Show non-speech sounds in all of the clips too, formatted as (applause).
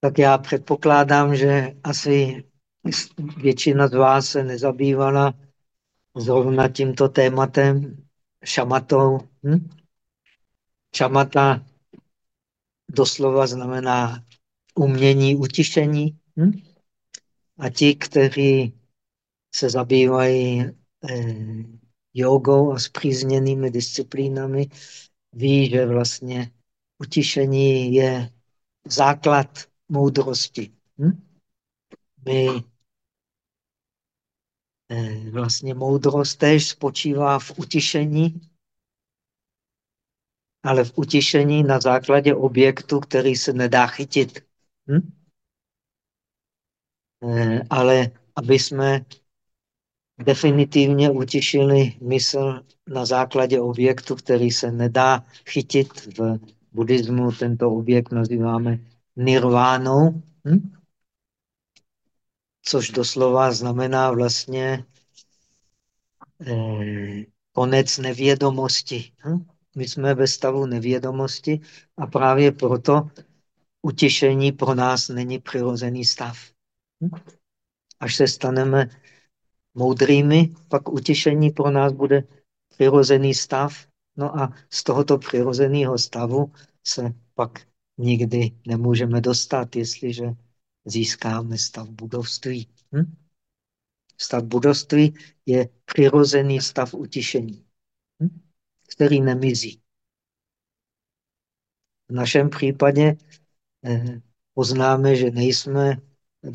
Tak já předpokládám, že asi většina z vás se nezabývala zrovna tímto tématem, šamatou. Hm? Šamata doslova znamená umění utišení. Hm? A ti, kteří se zabývají eh, jogou a zpřízněnými disciplínami, ví, že vlastně utišení je základ moudrosti. Hm? My eh, vlastně moudrost tež spočívá v utišení, ale v utišení na základě objektu, který se nedá chytit. Hm? Eh, ale aby jsme definitivně utišili mysl na základě objektu, který se nedá chytit. V buddhismu tento objekt nazýváme nirvánou, hm? což doslova znamená vlastně eh, konec nevědomosti. Hm? My jsme ve stavu nevědomosti a právě proto utišení pro nás není přirozený stav. Hm? Až se staneme moudrými, pak utišení pro nás bude přirozený stav. No a z tohoto přirozeného stavu se pak nikdy nemůžeme dostat, jestliže získáme stav budovství. Hm? Stav budovství je přirozený stav utišení, hm? který nemizí. V našem případě eh, poznáme, že nejsme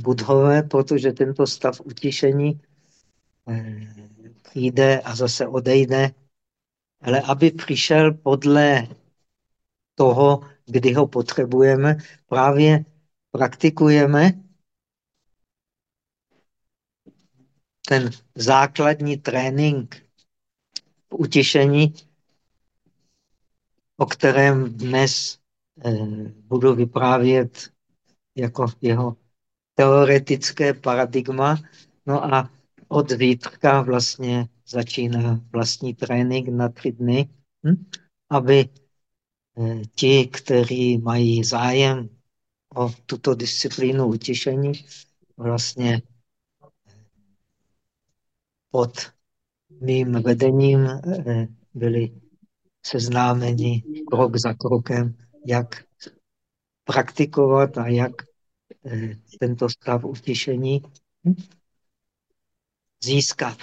budhové, protože tento stav utišení přijde a zase odejde. Ale aby přišel podle toho, kdy ho potřebujeme, právě praktikujeme ten základní trénink v utišení, o kterém dnes eh, budu vyprávět jako jeho teoretické paradigma. No a od zítřka vlastně začíná vlastní trénink na tři dny, hm? aby ti, kteří mají zájem o tuto disciplínu utěšení, vlastně pod mým vedením eh, byli seznámeni krok za krokem, jak praktikovat a jak eh, tento stav utěšení hm? získat.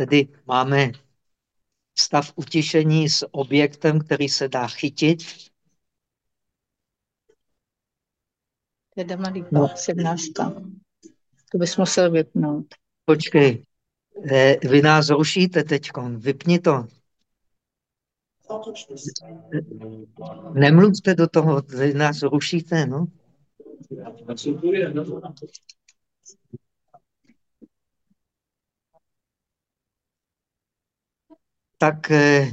Tedy máme stav utišení s objektem, který se dá chytit. Teda malý no. sednáctka. To bys musel vypnout. Počkej, eh, vy nás rušíte teď, vypni to. Nemluvte do toho, vy nás rušíte, no. Tak eh,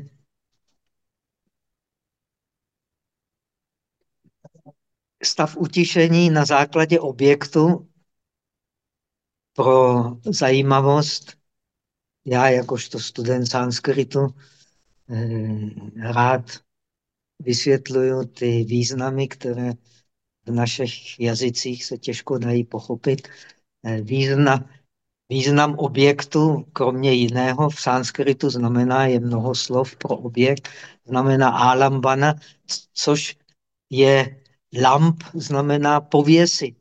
stav utišení na základě objektu pro zajímavost. Já jakožto student sanskritu Eh, rád vysvětluju ty významy, které v našich jazycích se těžko dají pochopit. Eh, význam, význam objektu, kromě jiného, v sanskritu znamená, je mnoho slov pro objekt, znamená alambana, což je lamp, znamená pověsit.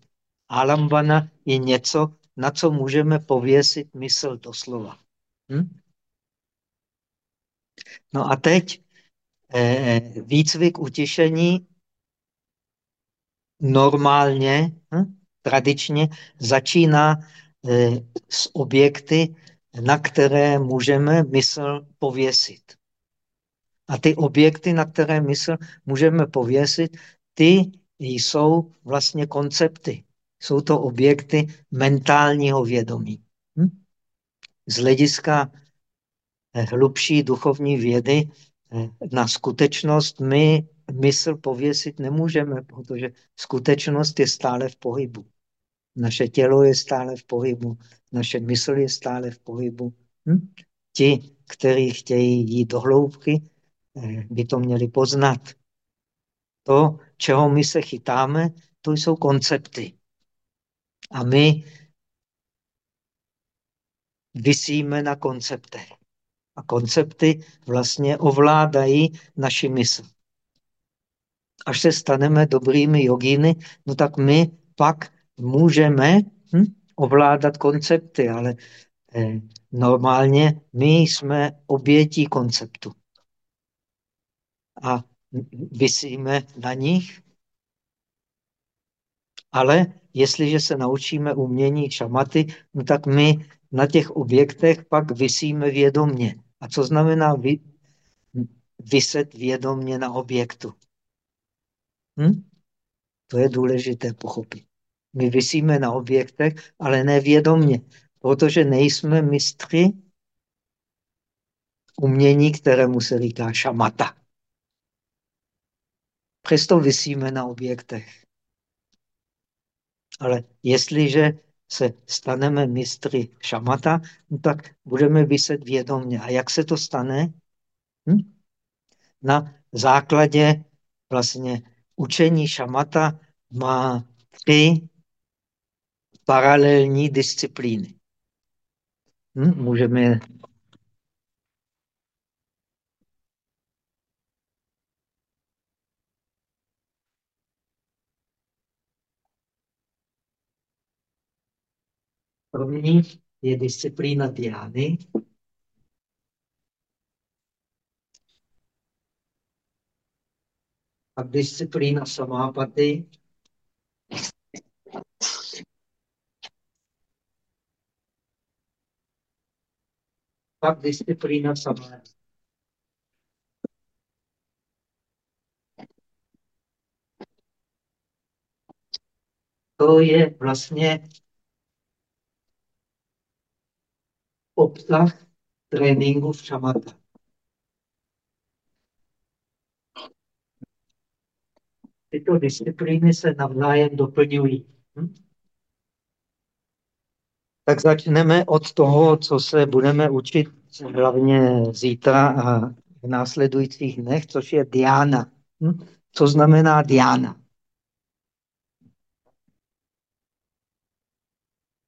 Alambana je něco, na co můžeme pověsit mysl doslova. Hm? No a teď eh, výcvik utišení normálně, hm, tradičně začíná s objekty, na které můžeme mysl pověsit. A ty objekty, na které mysl můžeme pověsit, ty jsou vlastně koncepty. Jsou to objekty mentálního vědomí. Hm? Z hlediska hlubší duchovní vědy eh, na skutečnost my mysl pověsit nemůžeme, protože skutečnost je stále v pohybu. Naše tělo je stále v pohybu, naše mysl je stále v pohybu. Hm? Ti, kteří chtějí jít do hloubky, eh, by to měli poznat. To, čeho my se chytáme, to jsou koncepty. A my vysíme na konceptech. A koncepty vlastně ovládají naši mysl. Až se staneme dobrými jogíny, no tak my pak můžeme hm, ovládat koncepty, ale eh, normálně my jsme obětí konceptu. A vysíme na nich, ale jestliže se naučíme umění šamaty, no tak my na těch objektech pak vysíme vědomně. A co znamená vy, vyset vědomně na objektu? Hm? To je důležité pochopit. My vysíme na objektech, ale nevědomně, protože nejsme mistři umění, kterému se říká šamata. Přesto vysíme na objektech. Ale jestliže se staneme mistry šamata, no tak budeme vyset vědomně. A jak se to stane? Hm? Na základě vlastně učení šamata má tři paralelní disciplíny. Hm? Můžeme První je disciplína diány. A disciplína samápaty. Pak disciplína samápaty. To je vlastně obsah tréninku v šamata. Tyto disciplíny se navzájem doplňují. Hm? Tak začneme od toho, co se budeme učit hlavně zítra a v následujících dnech, což je diána. Hm? Co znamená diána?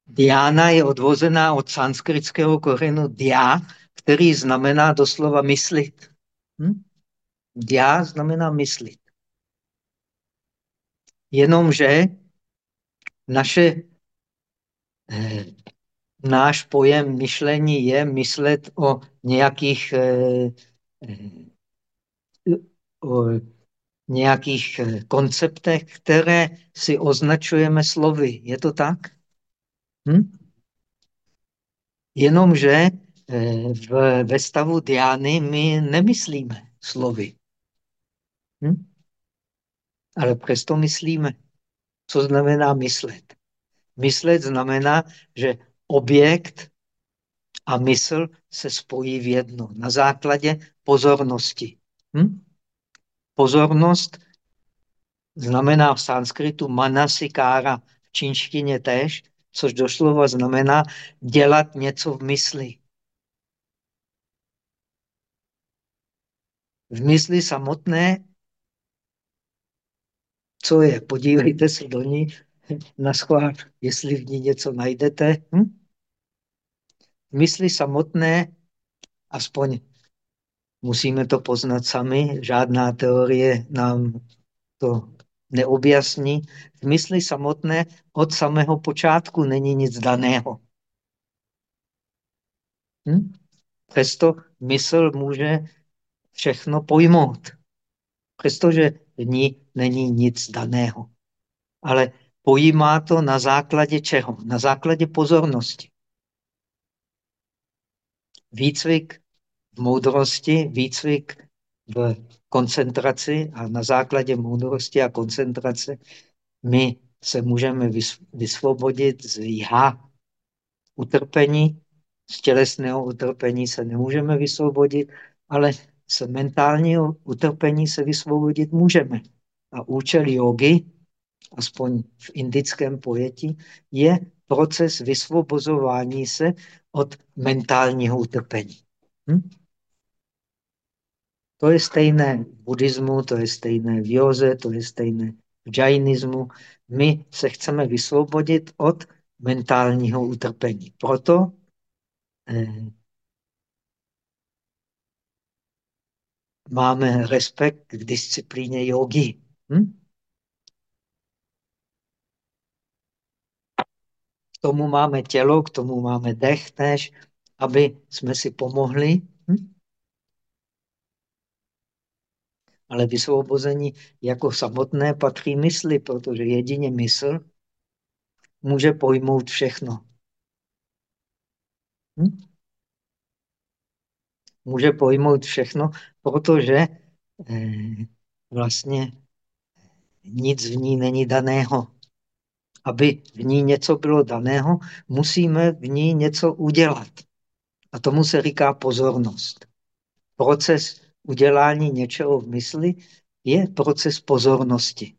Diana je odvozená od sanskritského korenu dia, který znamená doslova myslit. Hm? Dia znamená myslit. Jenomže naše, náš pojem myšlení je myslet o nějakých, eh, eh, o nějakých eh, konceptech, které si označujeme slovy. Je to tak? Hm? Jenomže eh, v, ve stavu diány my nemyslíme slovy. Hm? Ale přesto myslíme. Co znamená myslet? Myslet znamená, že objekt a mysl se spojí v jedno na základě pozornosti. Hm? Pozornost znamená v sanskritu manasikára, v čínštině též, což doslova znamená dělat něco v mysli. V mysli samotné, co je? Podívejte se do ní na schvál, jestli v ní něco najdete. Hm? Mysli samotné, aspoň musíme to poznat sami, žádná teorie nám to neobjasní. V mysli samotné od samého počátku není nic daného. Hm? Přesto mysl může všechno pojmout, přestože v ní není nic daného. Ale pojímá to na základě čeho? Na základě pozornosti. Výcvik v moudrosti, výcvik v koncentraci a na základě moudrosti a koncentrace my se můžeme vysvobodit z já. Utrpení, z tělesného utrpení se nemůžeme vysvobodit, ale z mentálního utrpení se vysvobodit můžeme. A účel jogy, aspoň v indickém pojetí, je proces vysvobozování se od mentálního utrpení. Hm? To je stejné v buddhismu, to je stejné v józe, to je stejné v džajnismu. My se chceme vysvobodit od mentálního utrpení. Proto eh, máme respekt k disciplíně jogy. Hm? K tomu máme tělo, k tomu máme dech tež, aby jsme si pomohli. Hm? Ale vysvobození jako samotné patří mysli, protože jedině mysl může pojmout všechno. Hm? Může pojmout všechno, protože eh, vlastně nic v ní není daného. Aby v ní něco bylo daného, musíme v ní něco udělat. A tomu se říká pozornost. Proces udělání něčeho v mysli je proces pozornosti.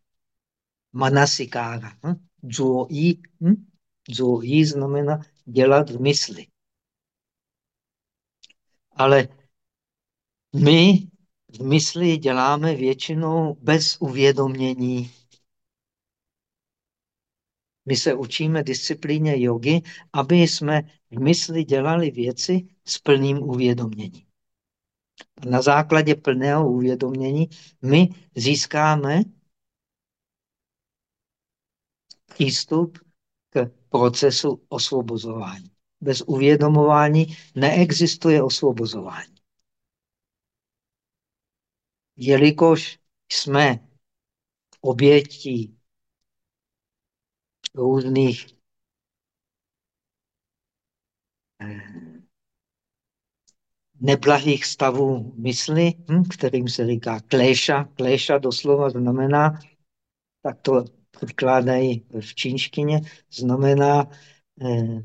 Manasikára. Hm? Zhuo-i. Hm? Znamená dělat v mysli. Ale my v mysli děláme většinou bez uvědomění. My se učíme disciplíně jogy, aby jsme v mysli dělali věci s plným uvědoměním. Na základě plného uvědomění my získáme přístup k procesu osvobozování. Bez uvědomování neexistuje osvobozování. Jelikož jsme obětí různých eh, neblahých stavů mysli, hm, kterým se říká kléša. Kléša doslova znamená, tak to předkládají v čínštině, znamená eh,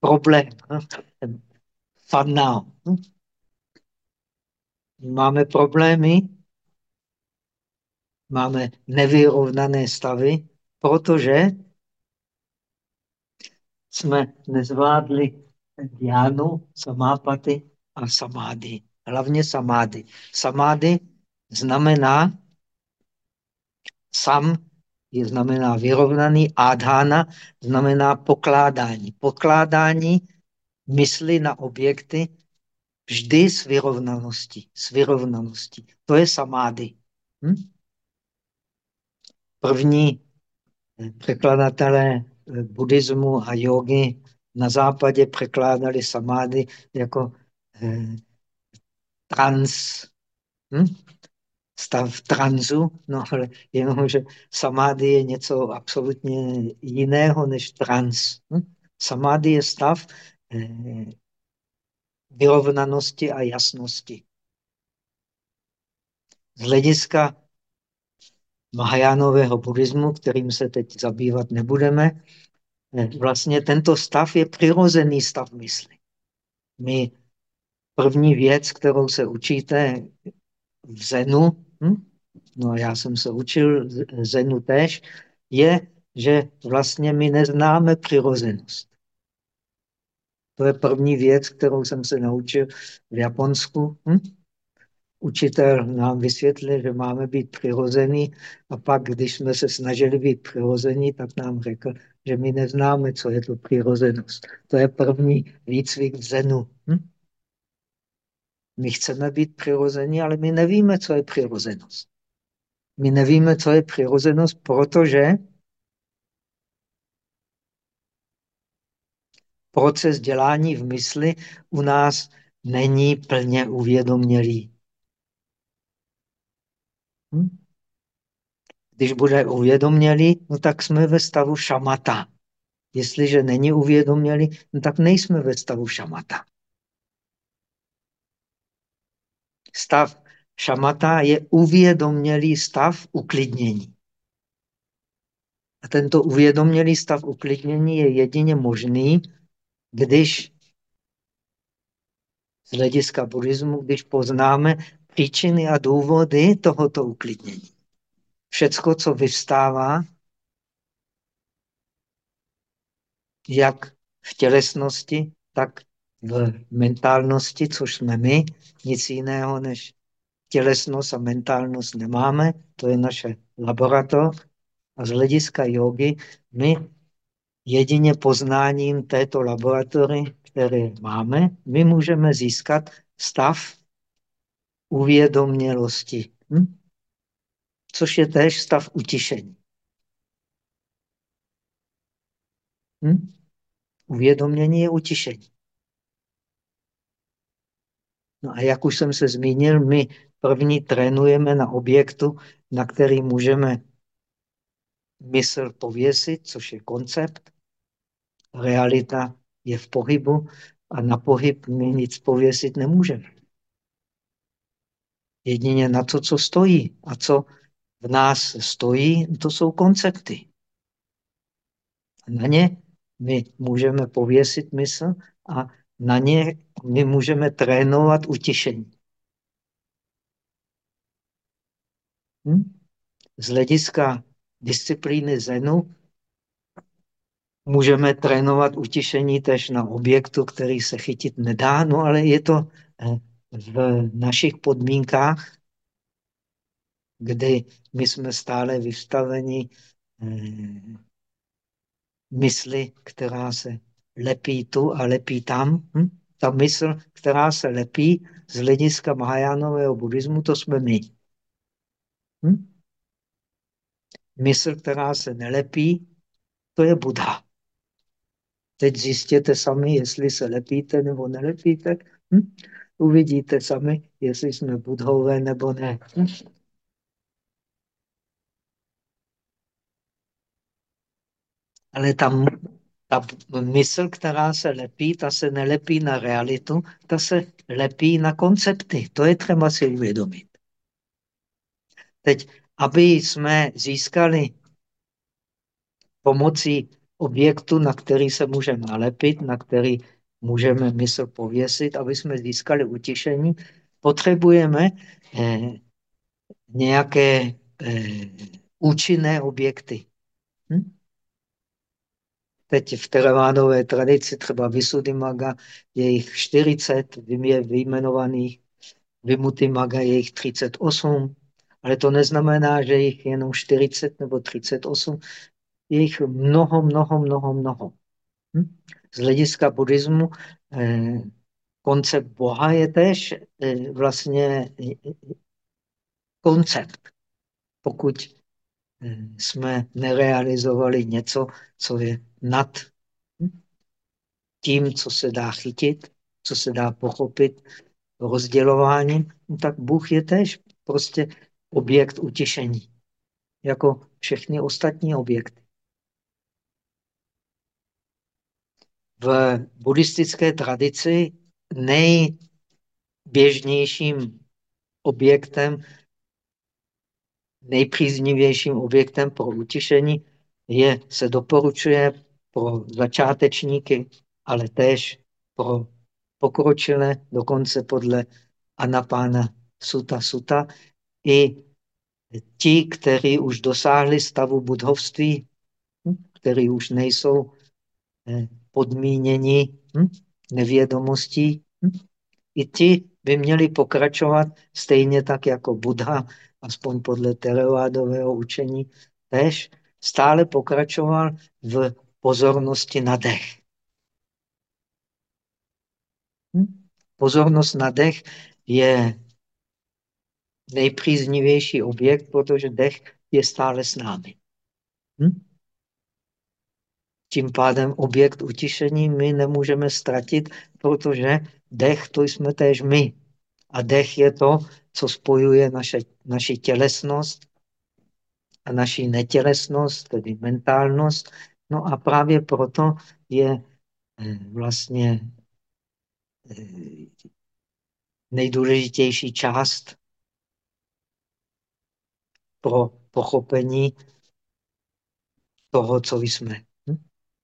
problém, hm. Hm. Máme problémy, máme nevyrovnané stavy, protože jsme nezvládli diánu, samápaty a samády. Hlavně samády. Samády znamená sam, je znamená vyrovnaný, adhána znamená pokládání. Pokládání mysli na objekty vždy s vyrovnaností. S vyrovnaností. To je samády. Hm? První překladatelé eh, buddhismu a jogy na západě překládali samády jako eh, trans, hm? stav transu, no ale jenomže samády je něco absolutně jiného než trans. Hm? Samády je stav eh, vyrovnanosti a jasnosti. Z hlediska Mahajánového buddhismu, kterým se teď zabývat nebudeme, vlastně tento stav je přirozený stav mysli. My první věc, kterou se učíte v Zenu, hm? no já jsem se učil Zenu tež, je, že vlastně my neznáme přirozenost. To je první věc, kterou jsem se naučil v Japonsku. Hm? Učitel nám vysvětlil, že máme být přirozený a pak, když jsme se snažili být přirození, tak nám řekl, že my neznáme, co je to přirozenost. To je první výcvik v Zenu. Hm? My chceme být přirození, ale my nevíme, co je přirozenost. My nevíme, co je přirozenost, protože proces dělání v mysli u nás není plně uvědomělý. Hm? Když bude uvědomělý, no tak jsme ve stavu šamata. Jestliže není uvědomělý, no tak nejsme ve stavu šamata. Stav šamata je uvědomělý stav uklidnění. A tento uvědomělý stav uklidnění je jedině možný, když z hlediska buddhismu, když poznáme příčiny a důvody tohoto uklidnění. Všecko, co vyvstává, jak v tělesnosti, tak v mentálnosti, což jsme my, nic jiného než tělesnost a mentálnost nemáme, to je naše laboratoř. A z hlediska jogy my jedině poznáním této laboratory, které máme, my můžeme získat stav uvědomělosti, hm? což je též stav utišení. Hm? Uvědomění je utišení. No a jak už jsem se zmínil, my první trénujeme na objektu, na který můžeme mysl pověsit, což je koncept. Realita je v pohybu a na pohyb my nic pověsit nemůžeme. Jedině na to, co stojí. A co v nás stojí, to jsou koncepty. Na ně my můžeme pověsit mysl a na ně my můžeme trénovat utišení. Hm? Z hlediska disciplíny Zenu můžeme trénovat utišení tež na objektu, který se chytit nedá, no ale je to eh, v našich podmínkách, kdy my jsme stále vystaveni eh, mysli, která se lepí tu a lepí tam. Hm? Ta mysl, která se lepí z hlediska Mahajánového buddhismu, to jsme my. Hm? Mysl, která se nelepí, to je Buddha. Teď zjistěte sami, jestli se lepíte nebo nelepíte. Hm? Uvidíte sami, jestli jsme budhové nebo ne. Ale tam ta mysl, která se lepí, ta se nelepí na realitu, ta se lepí na koncepty. To je třeba si uvědomit. Teď, aby jsme získali pomocí objektu, na který se můžeme nalepit, na který můžeme mysl pověsit, aby jsme získali utišení, potřebujeme eh, nějaké eh, účinné objekty. Hm? Teď v teravádové tradici, třeba Visuddhimaga, je jich 40 vyjmenovaných, Maga je jich 38, ale to neznamená, že jich jenom 40 nebo 38, je jich mnoho, mnoho, mnoho, mnoho. Hm? Z hlediska buddhismu eh, koncept Boha je tež eh, vlastně eh, koncept. Pokud jsme nerealizovali něco, co je nad tím, co se dá chytit, co se dá pochopit rozdělováním, tak Bůh je tež prostě objekt utěšení, jako všechny ostatní objekty. V buddhistické tradici nejběžnějším objektem, nejpříznivějším objektem pro utišení je, se doporučuje pro začátečníky, ale též pro pokročilé, dokonce podle Anapána Suta Suta, i ti, kteří už dosáhli stavu budhovství, hm, kteří už nejsou eh, podmíněni hm, nevědomostí, hm, i ti by měli pokračovat stejně tak jako Buddha, aspoň podle teravádového učení, tež stále pokračoval v pozornosti na dech. Hm? Pozornost na dech je nejpříznivější objekt, protože dech je stále s námi. Hm? Tím pádem objekt utišení my nemůžeme ztratit, protože dech to jsme též my. A dech je to, co spojuje naše, naši tělesnost a naši netělesnost, tedy mentálnost, No a právě proto je eh, vlastně eh, nejdůležitější část pro pochopení toho, co jsme.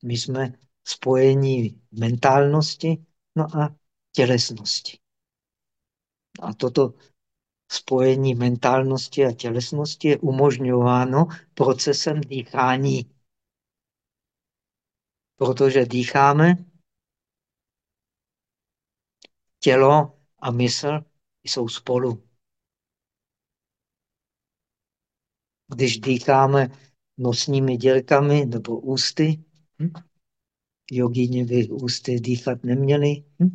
My jsme spojení mentálnosti no a tělesnosti. A toto spojení mentálnosti a tělesnosti je umožňováno procesem dýchání protože dýcháme tělo a mysl jsou spolu. Když dýcháme nosními dělkami nebo ústy, hm? jogíně by ústy dýchat neměli, hm?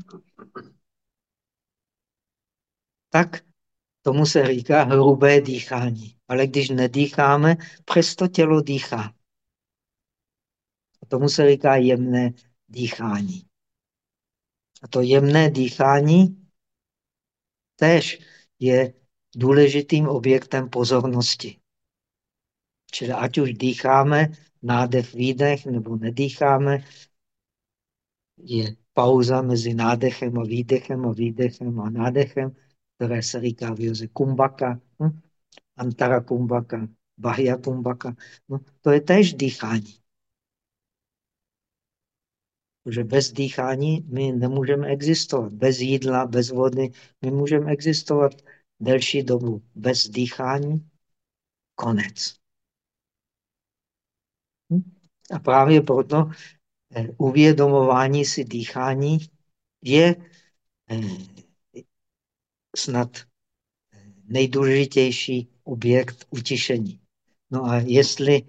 tak tomu se říká hrubé dýchání. Ale když nedýcháme, přesto tělo dýchá. A tomu se říká jemné dýchání. A to jemné dýchání tež je důležitým objektem pozornosti. Čili ať už dýcháme, nádech, výdech, nebo nedýcháme, je pauza mezi nádechem a výdechem a výdechem a nádechem, které se říká v Joze kumbaka, hm? antara kumbaka, bahya kumbaka. No, to je též dýchání. Protože bez dýchání my nemůžeme existovat. Bez jídla, bez vody, my můžeme existovat delší dobu. Bez dýchání konec. A právě proto eh, uvědomování si dýchání je eh, snad eh, nejdůležitější objekt utišení. No a jestli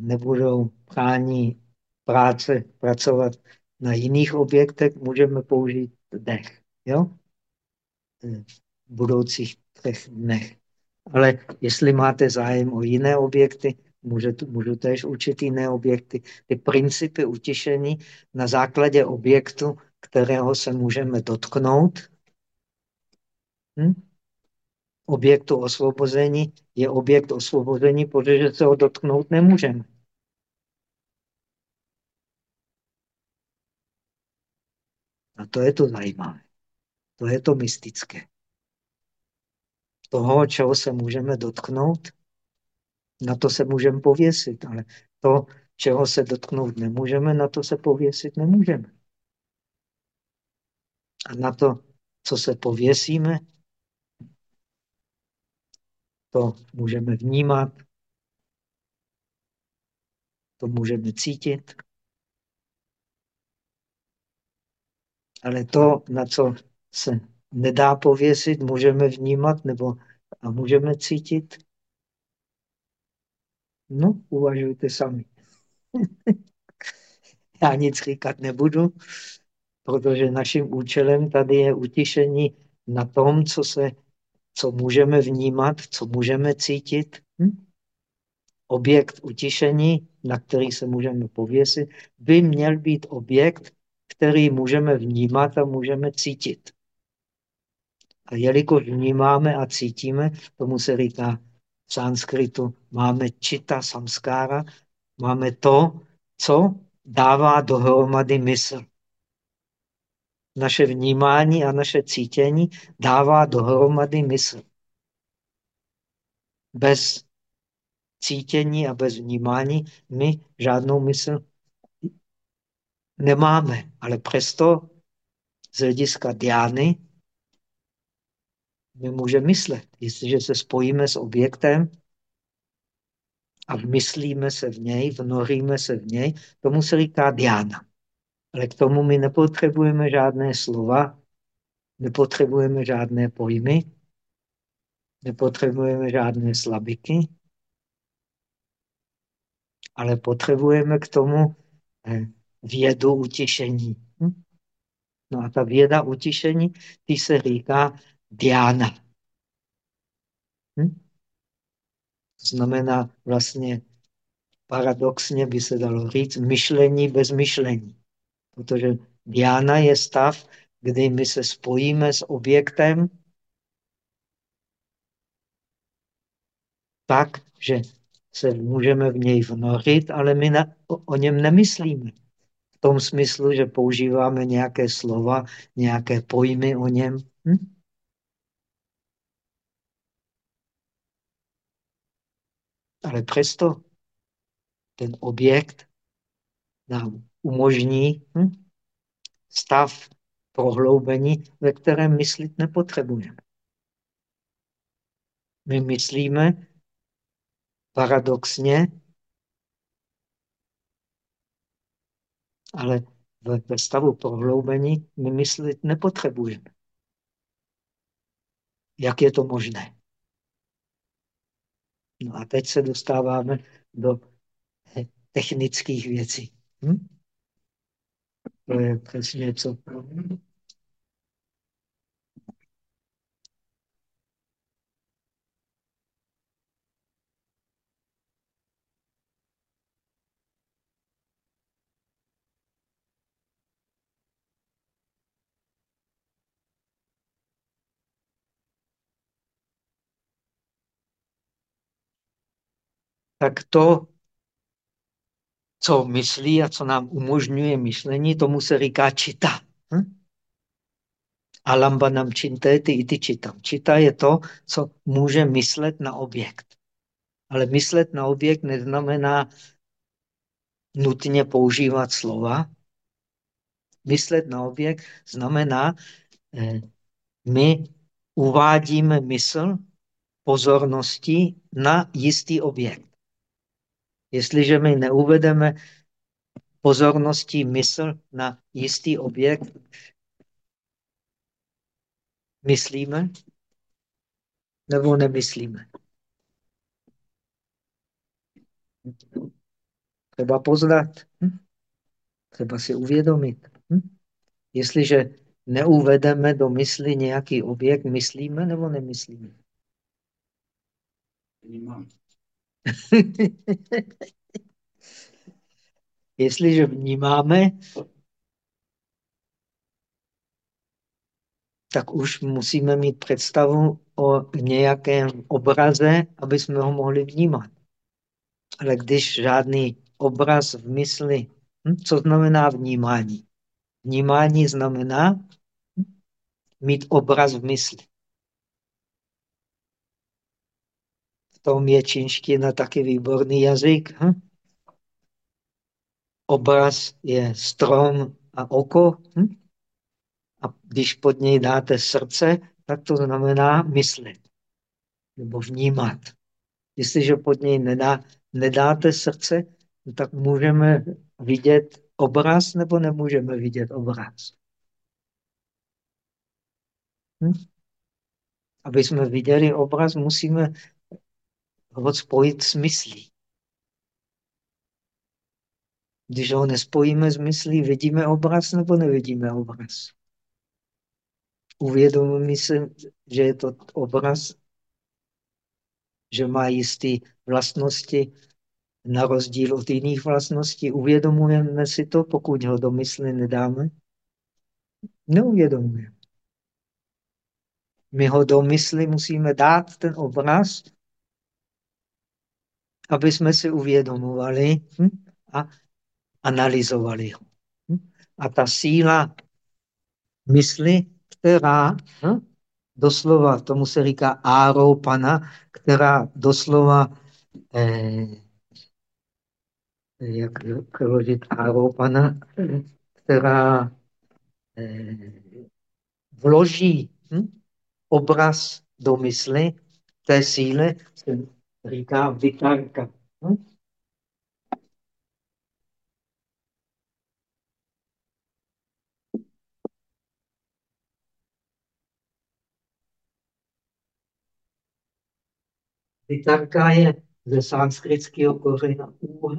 nebudou prání práce pracovat na jiných objektech, můžeme použít dech. Jo? V budoucích třech dnech. Ale jestli máte zájem o jiné objekty, můžu, můžu též učit jiné objekty. Ty principy utišení na základě objektu, kterého se můžeme dotknout. Hm? Objektu osvobození je objekt osvobození, protože se ho dotknout nemůžeme. A to je to zajímavé. To je to mystické. Toho, čeho se můžeme dotknout, na to se můžeme pověsit, ale to, čeho se dotknout nemůžeme, na to se pověsit nemůžeme. A na to, co se pověsíme, to můžeme vnímat, to můžeme cítit. Ale to, na co se nedá pověsit, můžeme vnímat nebo a můžeme cítit. No, uvažujte sami. (laughs) Já nic říkat nebudu, protože naším účelem tady je utišení na tom, co, se, co můžeme vnímat, co můžeme cítit. Hm? Objekt utišení, na který se můžeme pověsit, by měl být objekt, který můžeme vnímat a můžeme cítit. A jelikož vnímáme a cítíme, tomu se říká v sanskritu, máme čita samskára, máme to, co dává dohromady mysl. Naše vnímání a naše cítění dává dohromady mysl. Bez cítění a bez vnímání my žádnou mysl nemáme, ale přesto z hlediska diány my můžeme myslet. Jestliže se spojíme s objektem a vmyslíme se v něj, vnoríme se v něj, tomu se říká diána. Ale k tomu my nepotřebujeme žádné slova, nepotřebujeme žádné pojmy, nepotřebujeme žádné slabiky, ale potřebujeme k tomu eh, vědu utišení. Hm? No a ta věda utišení, ty se říká diána. Hm? To znamená vlastně paradoxně by se dalo říct myšlení bez myšlení. Protože diána je stav, kdy my se spojíme s objektem tak, že se můžeme v něj vnorit, ale my na, o, o něm nemyslíme v tom smyslu, že používáme nějaké slova, nějaké pojmy o něm. Hm? Ale přesto ten objekt nám umožní hm, stav prohloubení, ve kterém myslit nepotřebujeme. My myslíme paradoxně ale ve stavu prohloubení my myslit nepotřebujeme. Jak je to možné? No a teď se dostáváme do technických věcí. Hm? To je přesně co. tak to, co myslí a co nám umožňuje myšlení, tomu se říká čita. Hm? Alamba nám činte, ty i ty čitam. Čita je to, co může myslet na objekt. Ale myslet na objekt neznamená nutně používat slova. Myslet na objekt znamená, eh, my uvádíme mysl pozornosti na jistý objekt. Jestliže my neuvedeme pozorností mysl na jistý objekt, myslíme nebo nemyslíme. Třeba poznat, hm? třeba si uvědomit. Hm? Jestliže neuvedeme do mysli nějaký objekt, myslíme nebo nemyslíme? Vnímám. (laughs) Jestliže vnímáme, tak už musíme mít představu o nějakém obraze, aby jsme ho mohli vnímat. Ale když žádný obraz v mysli, hm, co znamená vnímání? Vnímání znamená mít obraz v mysli. Tom je čínština taky výborný jazyk. Hm? Obraz je strom a oko. Hm? A když pod něj dáte srdce, tak to znamená myslet nebo vnímat. Jestliže pod něj nedá, nedáte srdce, tak můžeme vidět obraz nebo nemůžeme vidět obraz. Hm? Aby jsme viděli obraz, musíme ho spojit s myslí. Když ho nespojíme s myslí, vidíme obraz nebo nevidíme obraz? Uvědomíme si, že je to obraz, že má jisté vlastnosti, na rozdíl od jiných vlastností. Uvědomujeme si to, pokud ho do mysli nedáme? Neuvědomujeme. My ho do mysli musíme dát, ten obraz, aby jsme si uvědomovali hm? a analyzovali ho. Hm? A ta síla mysli, která hm? doslova, tomu se říká áropana, která doslova eh, jak přeložit áropana, která eh, vloží hm? obraz do mysli, té síle říká vitarka. Hm? Vitarka je ze sanskritského kořena úh,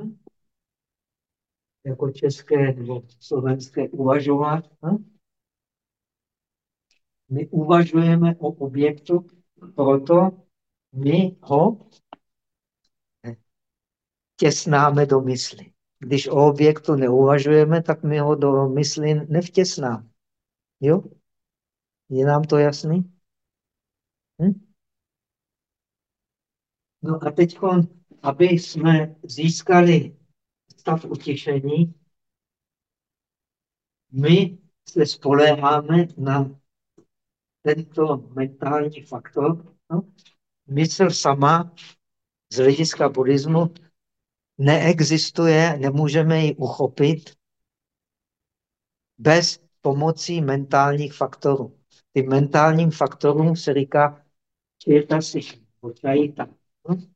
jako české nebo slovenské uvažovat. Hm? My uvažujeme o objektu, proto my ho těsnáme do mysli. Když o objektu neuvažujeme, tak my ho do mysli nevtěsnáme. Jo? Je nám to jasný? Hm? No a teď, aby jsme získali stav utišení, my se spoléháme na tento mentální faktor. No? Mysl sama z hlediska buddhismu neexistuje, nemůžeme ji uchopit bez pomocí mentálních faktorů. Ty mentálním faktorům se říká četasik, čajita. Hm?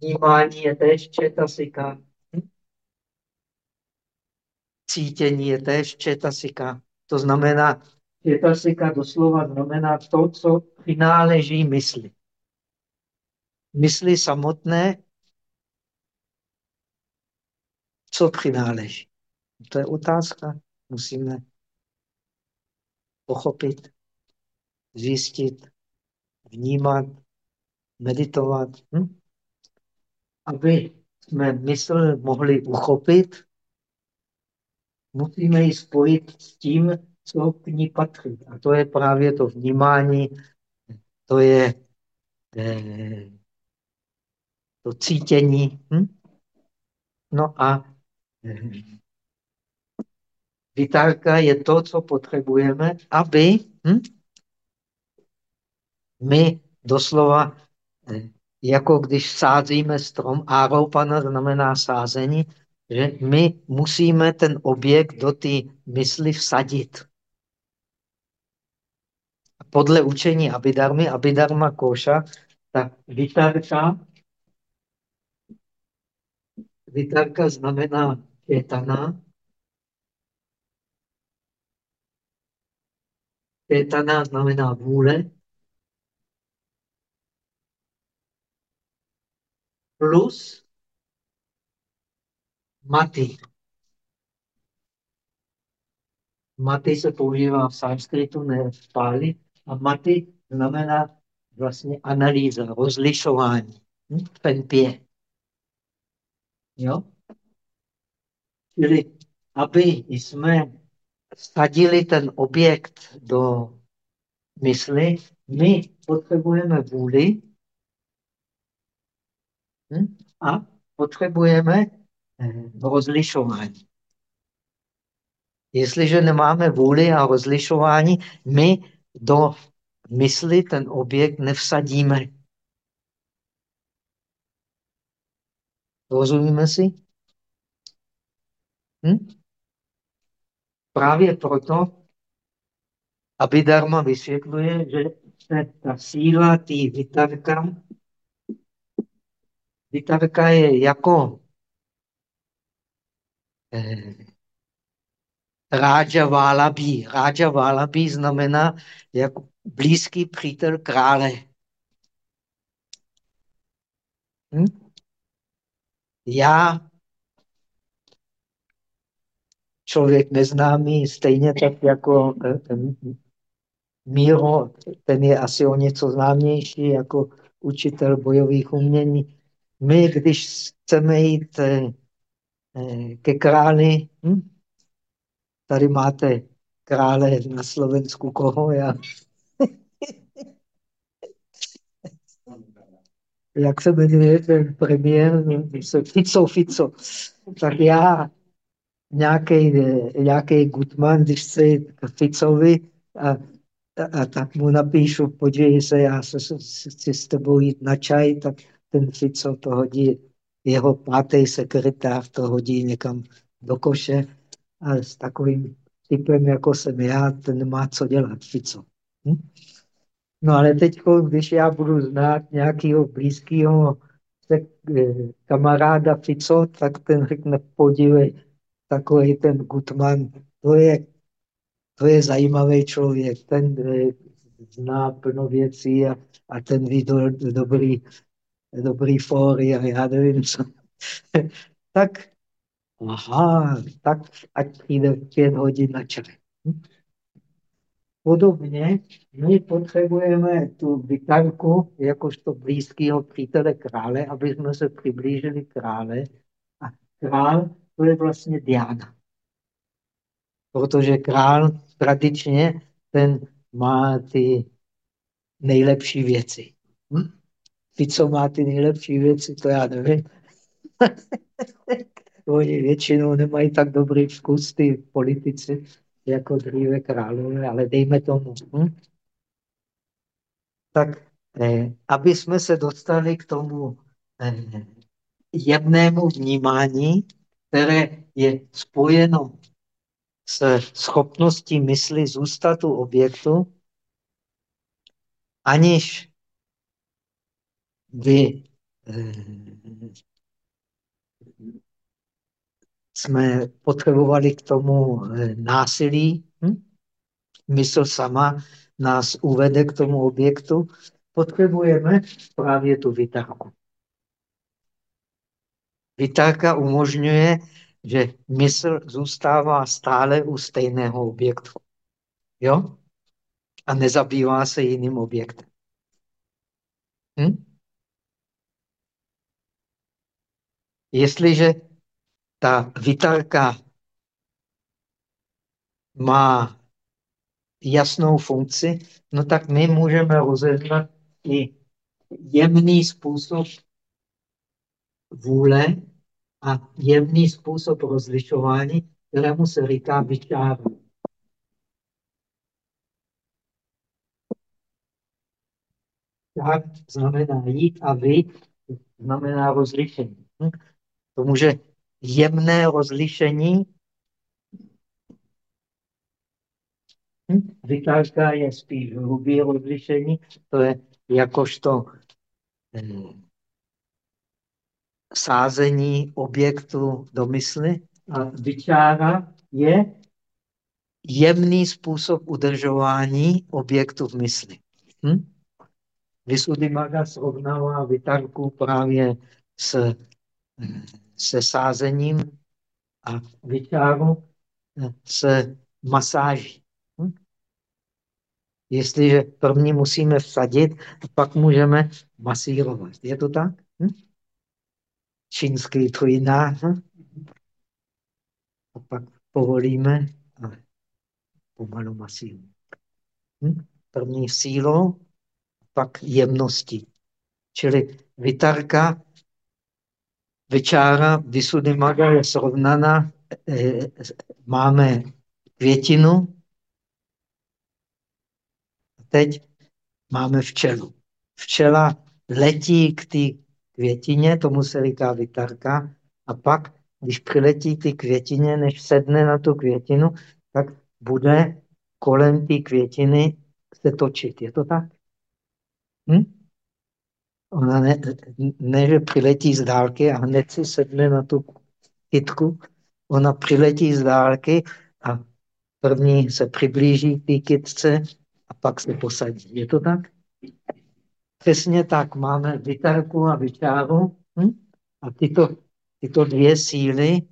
Vnímání je též četasika. Cítění je též četasika. To znamená, četasika doslova znamená to, co přináleží mysli. Mysli samotné, co přináleží. To je otázka. Musíme pochopit, zjistit, vnímat, meditovat. Hm? Aby jsme mysl mohli uchopit, musíme ji spojit s tím, co k ní patří. A to je právě to vnímání, to je eh, to cítění. Hm? No a eh, je to, co potřebujeme, aby hm, my doslova, eh, jako když sázíme strom, áropana znamená sázení, že my musíme ten objekt do té mysli vsadit. Podle učení Abhidharmy, Abhidharma Koša, ta vytárka, vytárka znamená četana, Četana znamená vůle. Plus maty. Maty se používá v sanskritu, ne v páli. A maty znamená vlastně analýza, rozlišování. Hm? Penpě. Jo? Čili aby jsme vsadili ten objekt do mysli, my potřebujeme vůli hm? a potřebujeme eh, rozlišování. Jestliže nemáme vůli a rozlišování, my do mysli ten objekt nevsadíme. Rozumíme si? Hm? Právě proto Abhidharma vysvětluje, že ta síla té vitarka, vitarka je jako eh, Rája Válabí. Rája Válabí znamená jako blízký přítel krále. Hm? Já člověk neznámý, stejně tak jako eh, Míro, ten je asi o něco známější jako učitel bojových umění. My, když chceme jít eh, eh, ke králi, hm? Tady máte krále na Slovensku, koho já? (laughs) Jak se jmenuje ten premiér? Fico, Fico. Tak já nějaký, nějaký Gutman, když jít k Ficovi a, a, a tak mu napíšu, podívej se, já se, chci s tebou jít na čaj, tak ten Fico to hodí, jeho pátý sekretář to hodí někam do koše a s takovým typem, jako jsem já, ten nemá co dělat, Fico. Hm? No ale teď, když já budu znát nějakého blízkého eh, kamaráda Fico, tak ten řekne, podívej, takový ten Gutman, to je, to je zajímavý člověk, ten eh, zná plno věcí a, a ten ví do, dobrý, dobrý fóry a já nevím co. (laughs) tak, aha, tak ať přijde pět hodin na čaj. Podobně my potřebujeme tu vytarku jakožto blízkého přítele krále, aby jsme se přiblížili krále. A král to je vlastně Diana. Protože král tradičně ten má ty nejlepší věci. Hm? Ty, co má ty nejlepší věci, to já nevím. (laughs) Oni většinou nemají tak dobrý vkus, ty politici, jako dříve králové, ale dejme tomu. Hm? Tak, eh, aby jsme se dostali k tomu eh, jemnému vnímání, které je spojeno s schopností mysli zůstat u objektu, aniž by jsme potřebovali k tomu násilí. Hm? Mysl sama nás uvede k tomu objektu. Potřebujeme právě tu vytárku. Vytárka umožňuje, že mysl zůstává stále u stejného objektu. Jo? A nezabývá se jiným objektem. Hm? Jestliže ta vytárka má jasnou funkci, no tak my můžeme rozeznat i jemný způsob vůle a jemný způsob rozlišování, kterému se říká vyčára. Tak znamená jít a vy znamená rozlišení. To může jemné rozlišení hm? Vytázka je spíš hrubý rozlišení, to je jakožto hm, sázení objektu do mysli a vyčára je jemný způsob udržování objektu v mysli. Hm? Maga srovnává vytarku právě s, se sázením a vyčáru s masáží. Hm? Jestliže první musíme vsadit, pak můžeme masírovat. Je to tak? Hm? čínský trojná. A pak povolíme a pomalu masíru. Hm? První sílou, pak jemností. Čili vytarka, vyčára, maga je srovnaná, eh, máme květinu, teď máme včelu. Včela letí k té květině, tomu se říká vytarka, a pak, když přiletí ty květině, než sedne na tu květinu, tak bude kolem té květiny se točit. Je to tak? Hm? Ona ne, ne, že přiletí z dálky a hned si sedne na tu kytku. Ona přiletí z dálky a první se přiblíží k té kytce a pak se posadí. Je to tak? Přesně tak, máme vytarku a vyčáru hm? a tyto, tyto dvě síly,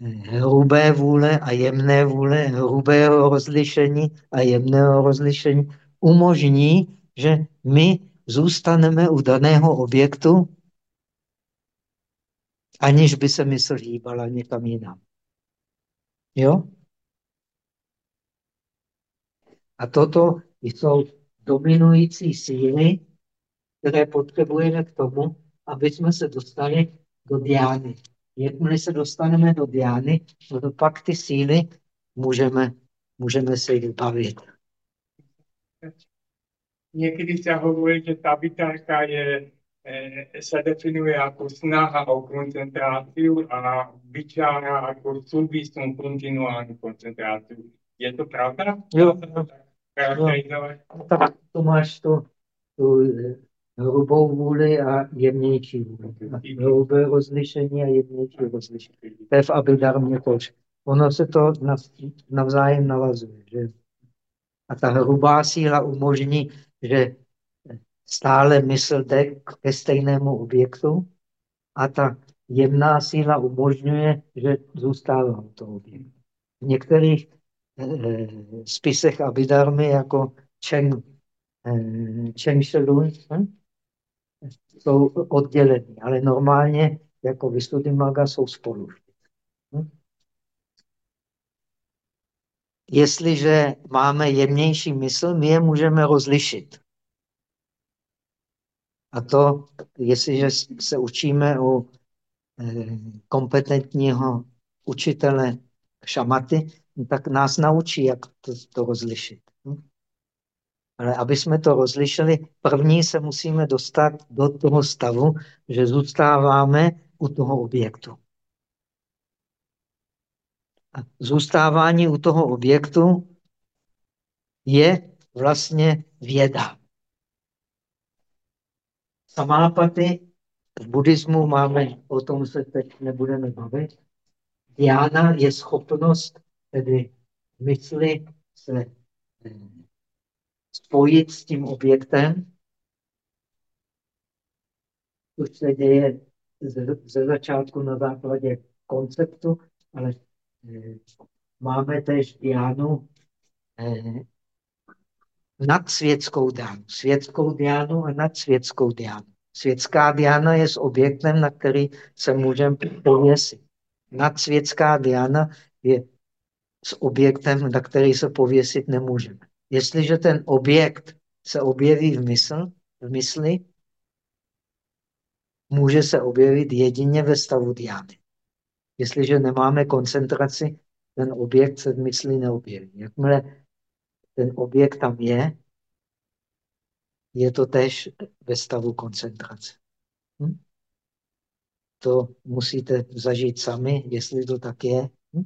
eh, hrubé vůle a jemné vůle, hrubého rozlišení a jemného rozlišení, umožní, že my zůstaneme u daného objektu, aniž by se mysl hýbala někam jinam. Jo? A toto jsou dominující síly, které potřebujeme k tomu, aby jsme se dostali do diány. Jakmile se dostaneme do diány, no to pak ty síly můžeme, můžeme se jich bavit. Někdy se hovorí, že ta vitalka je, eh, se definuje jako snaha o koncentraci a vyčára jako souvislou kontinuální koncentraci. Je to pravda? Jo. No, tak to máš to, tu eh, hrubou vůli a jemnější vůli. Hrubé rozlišení a jemnější rozlišení. To je v Abidarmě tož. Ono se to navzájem navazuje. Že? A ta hrubá síla umožní, že stále mysl jde ke stejnému objektu a ta jemná síla umožňuje, že zůstává u toho objektu. V některých Eh, spisech Abidarmy jako Cheng, eh, Cheng hm? jsou oddělení, ale normálně jako Maga jsou spolu. Hm? Jestliže máme jemnější mysl, my je můžeme rozlišit. A to, jestliže se učíme u eh, kompetentního učitele šamaty, No tak nás naučí, jak to, to rozlišit. Hm? Ale aby jsme to rozlišili, první se musíme dostat do toho stavu, že zůstáváme u toho objektu. Zůstávání u toho objektu je vlastně věda. Samápaty v buddhismu máme, o tom se teď nebudeme bavit, Diana je schopnost, tedy mysli se eh, spojit s tím objektem, což se děje ze začátku na základě konceptu, ale máme též diánu eh, nad světskou diánu. Světskou diánu a nad světskou diánu. Světská diána je s objektem, na který se můžeme pověsit. Nadsvětská diána je s objektem, na který se pověsit nemůžeme. Jestliže ten objekt se objeví v, mysl, v mysli, může se objevit jedině ve stavu diány. Jestliže nemáme koncentraci, ten objekt se v mysli neobjeví. Jakmile ten objekt tam je, je to tež ve stavu koncentrace. Hm? To musíte zažít sami, jestli to tak je. Hm?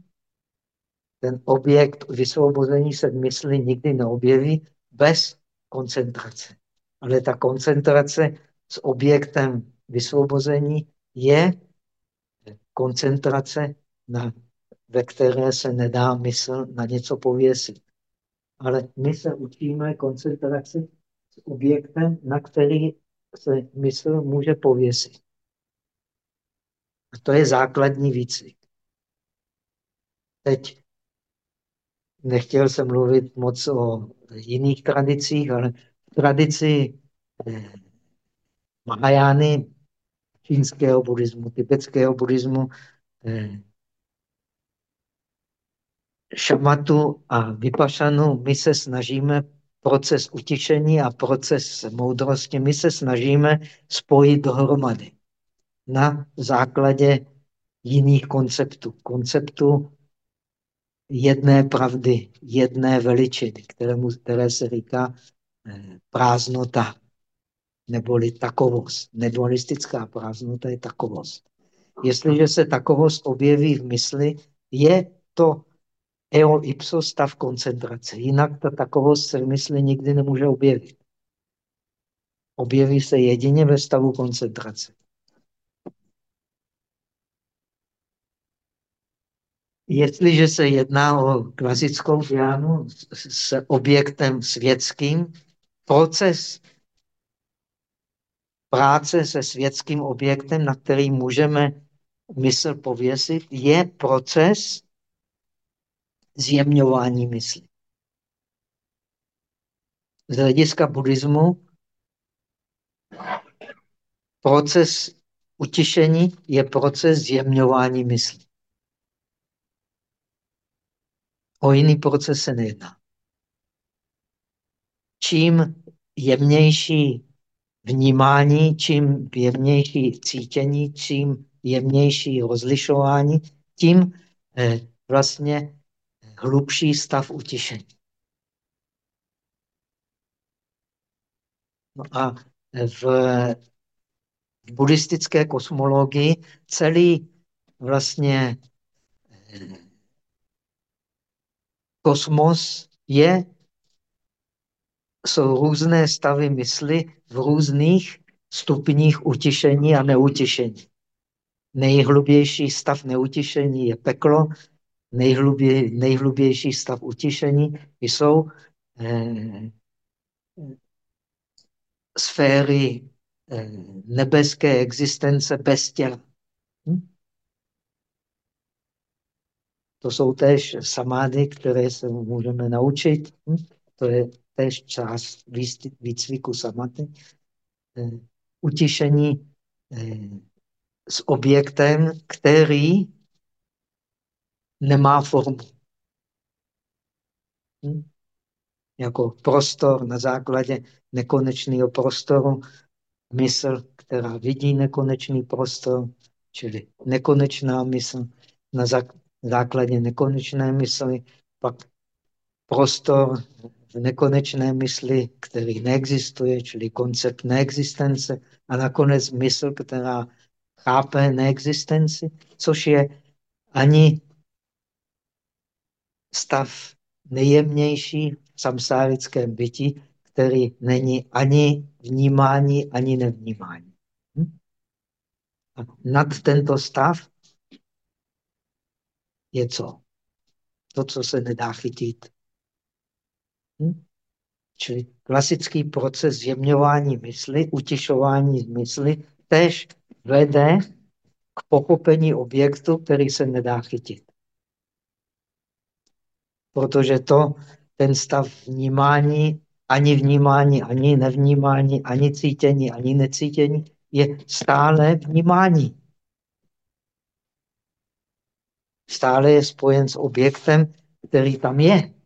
Ten objekt vysvobození se v mysli nikdy neobjeví bez koncentrace. Ale ta koncentrace s objektem vysvobození je koncentrace, na, ve které se nedá mysl na něco pověsit. Ale my se učíme koncentraci s objektem, na který se mysl může pověsit. A to je základní výcvik. Teď nechtěl jsem mluvit moc o jiných tradicích, ale v tradici eh, Mahajány, čínského buddhismu, tibetského buddhismu, eh, šamatu a vypašanu, my se snažíme proces utišení a proces moudrosti, my se snažíme spojit dohromady na základě jiných konceptů. Konceptu jedné pravdy, jedné veličiny, kterému, které se říká eh, prázdnota, neboli takovost. Nedualistická prázdnota je takovost. Jestliže se takovost objeví v mysli, je to eo ipso stav koncentrace. Jinak ta takovost se v mysli nikdy nemůže objevit. Objeví se jedině ve stavu koncentrace. Jestliže se jedná o klasickou diánu s objektem světským, proces práce se světským objektem, na který můžeme mysl pověsit, je proces zjemňování mysli. Z hlediska buddhismu proces utišení je proces zjemňování mysli. O jiný proces se nejedná. Čím jemnější vnímání, čím jemnější cítění, čím jemnější rozlišování, tím eh, vlastně hlubší stav utišení. No a v, v buddhistické kosmologii celý vlastně eh, kosmos je, jsou různé stavy mysli v různých stupních utišení a neutišení. Nejhlubější stav neutišení je peklo, nejhlubě, nejhlubější stav utišení jsou eh, sféry eh, nebeské existence bez těla. Hm? To jsou též samády, které se můžeme naučit. Hm? To je též část výcviku samády. Eh, utišení eh, s objektem, který nemá formu. Hm? Jako prostor na základě nekonečného prostoru, mysl, která vidí nekonečný prostor, čili nekonečná mysl, na základě nekonečné mysli, pak prostor v nekonečné mysli, který neexistuje, čili koncept neexistence, a nakonec mysl, která chápe neexistenci, což je ani stav nejjemnější v samsárickém bytí, který není ani vnímání, ani nevnímání. Hm? A nad tento stav je co? To, co se nedá chytit. Hm? Čili klasický proces zjemňování mysli, utišování mysli, tež vede k pochopení objektu, který se nedá chytit. Protože to, ten stav vnímání, ani vnímání, ani nevnímání, ani cítění, ani necítění, je stále vnímání. Stále je spojen s objektem, který tam je.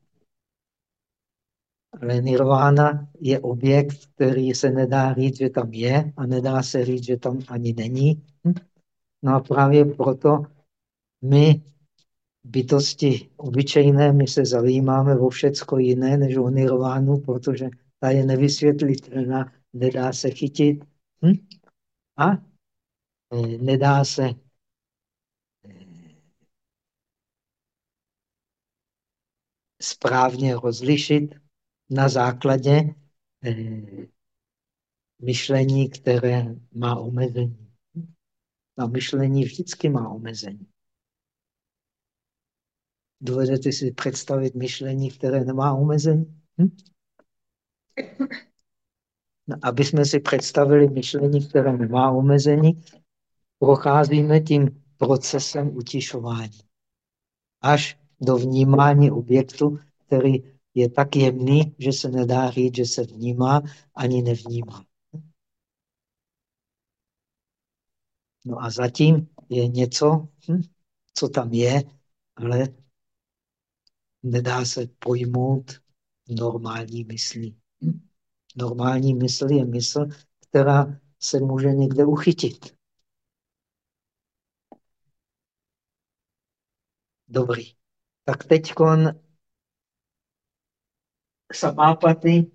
Ale nirvana je objekt, který se nedá říct, že tam je a nedá se říct, že tam ani není. No a právě proto my, bytosti obyčejné, my se zajímáme o všecko jiné než o nirvánu, protože ta je nevysvětlitelná, nedá se chytit hm? a e, nedá se e, správně rozlišit na základě eh, myšlení, které má omezení. A myšlení vždycky má omezení. Dovedete si představit myšlení, které nemá omezení? Hm? No, aby jsme si představili myšlení, které nemá omezení, procházíme tím procesem utišování. Až do vnímání objektu, který je tak jemný, že se nedá říct, že se vnímá, ani nevnímá. No a zatím je něco, hm, co tam je, ale nedá se pojmout normální myslí. Normální mysl je mysl, která se může někde uchytit. Dobrý. Tak teď samápaty,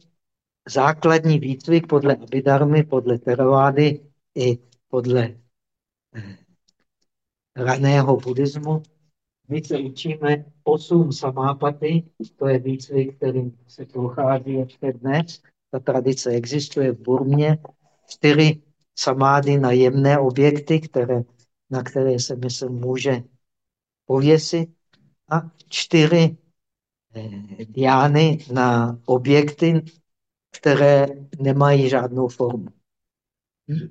základní výcvik podle Abidarmy, podle Teravády i podle eh, raného buddhismu. My se učíme osm samápaty, to je výcvik, kterým se prochází ještě dnes. Ta tradice existuje v Burmě. Čtyři samády na jemné objekty, které, na které se mysl může pověsit. A čtyři diány na objekty, které nemají žádnou formu.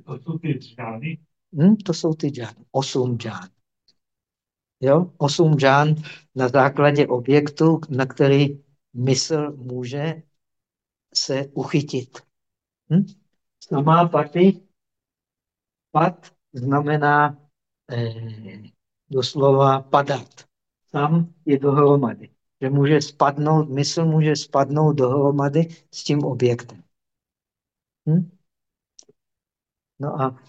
To jsou ty džány? Hmm, to jsou ty džány. Osm džán. Jo? Osm džán na základě objektu, na který mysl může se uchytit. Hm? Samá paty, pat znamená eh, doslova padat. Sam je dohromady že může spadnout, mysl může spadnout dohromady s tím objektem. Hm? No a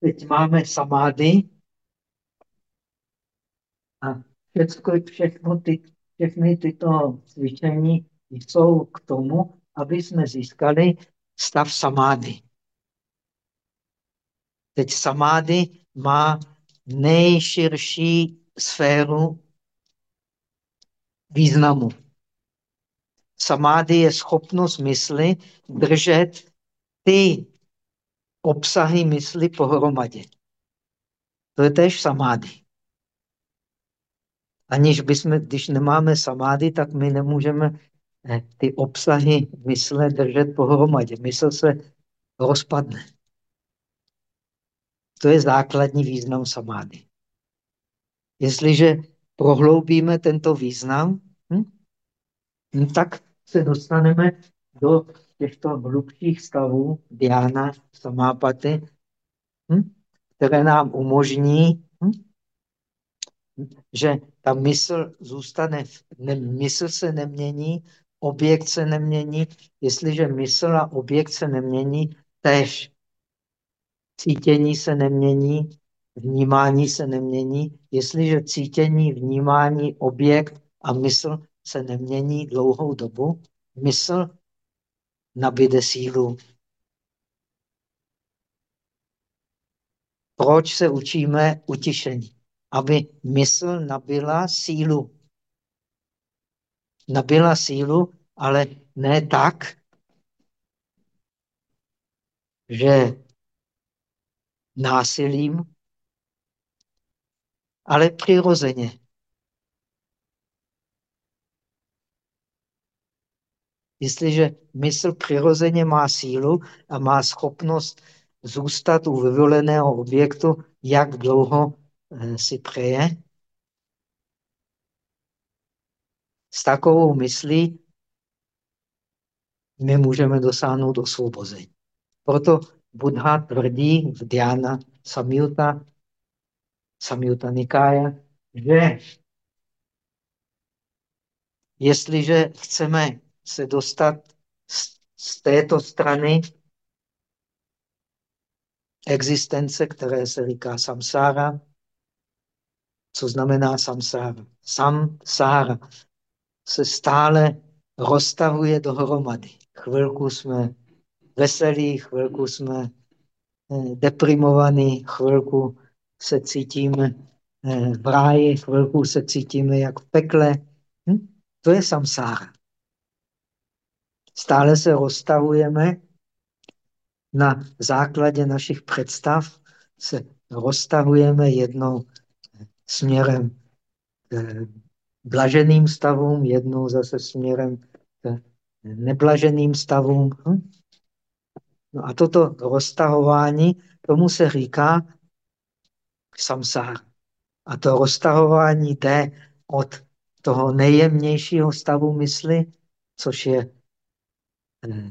teď máme samády a všechno, všechno ty, všechny tyto cvičení jsou k tomu, aby jsme získali stav samády. Teď samády má nejširší sféru významu. Samády je schopnost mysli držet ty obsahy mysli pohromadě. To je tež samády. Aniž bychom, když nemáme samády, tak my nemůžeme eh, ty obsahy mysle držet pohromadě. Mysl se rozpadne. To je základní význam samády. Jestliže prohloubíme tento význam, hm, hm, tak se dostaneme do těchto hlubších stavů diána, samápaty, hm, které nám umožní, hm, že ta mysl zůstane, ne, mysl se nemění, objekt se nemění. Jestliže mysl a objekt se nemění, tež cítění se nemění, vnímání se nemění. Jestliže cítění, vnímání, objekt a mysl se nemění dlouhou dobu, mysl nabíde sílu. Proč se učíme utišení? Aby mysl nabila sílu. Nabila sílu, ale ne tak, že násilím, ale přirozeně. Jestliže mysl přirozeně má sílu a má schopnost zůstat u vyvoleného objektu, jak dlouho eh, si přeje, s takovou myslí my můžeme dosáhnout osvobození. Proto Buddha tvrdí v Dhyana Samyuta, Samyuta Nikaya, že jestliže chceme se dostat z, z této strany existence, které se říká samsára, co znamená samsára? Samsára se stále roztahuje dohromady. Chvilku jsme veselí, chvilku jsme eh, deprimovaní, chvilku se cítíme eh, v ráji, chvilku se cítíme jak v pekle. Hm? To je samsára. Stále se roztahujeme na základě našich představ, se roztahujeme jednou směrem k blaženým stavům, jednou zase směrem k neblaženým stavům. Hm? No a toto roztahování, tomu se říká samsár. A to roztahování jde od toho nejjemnějšího stavu mysli, což je eh,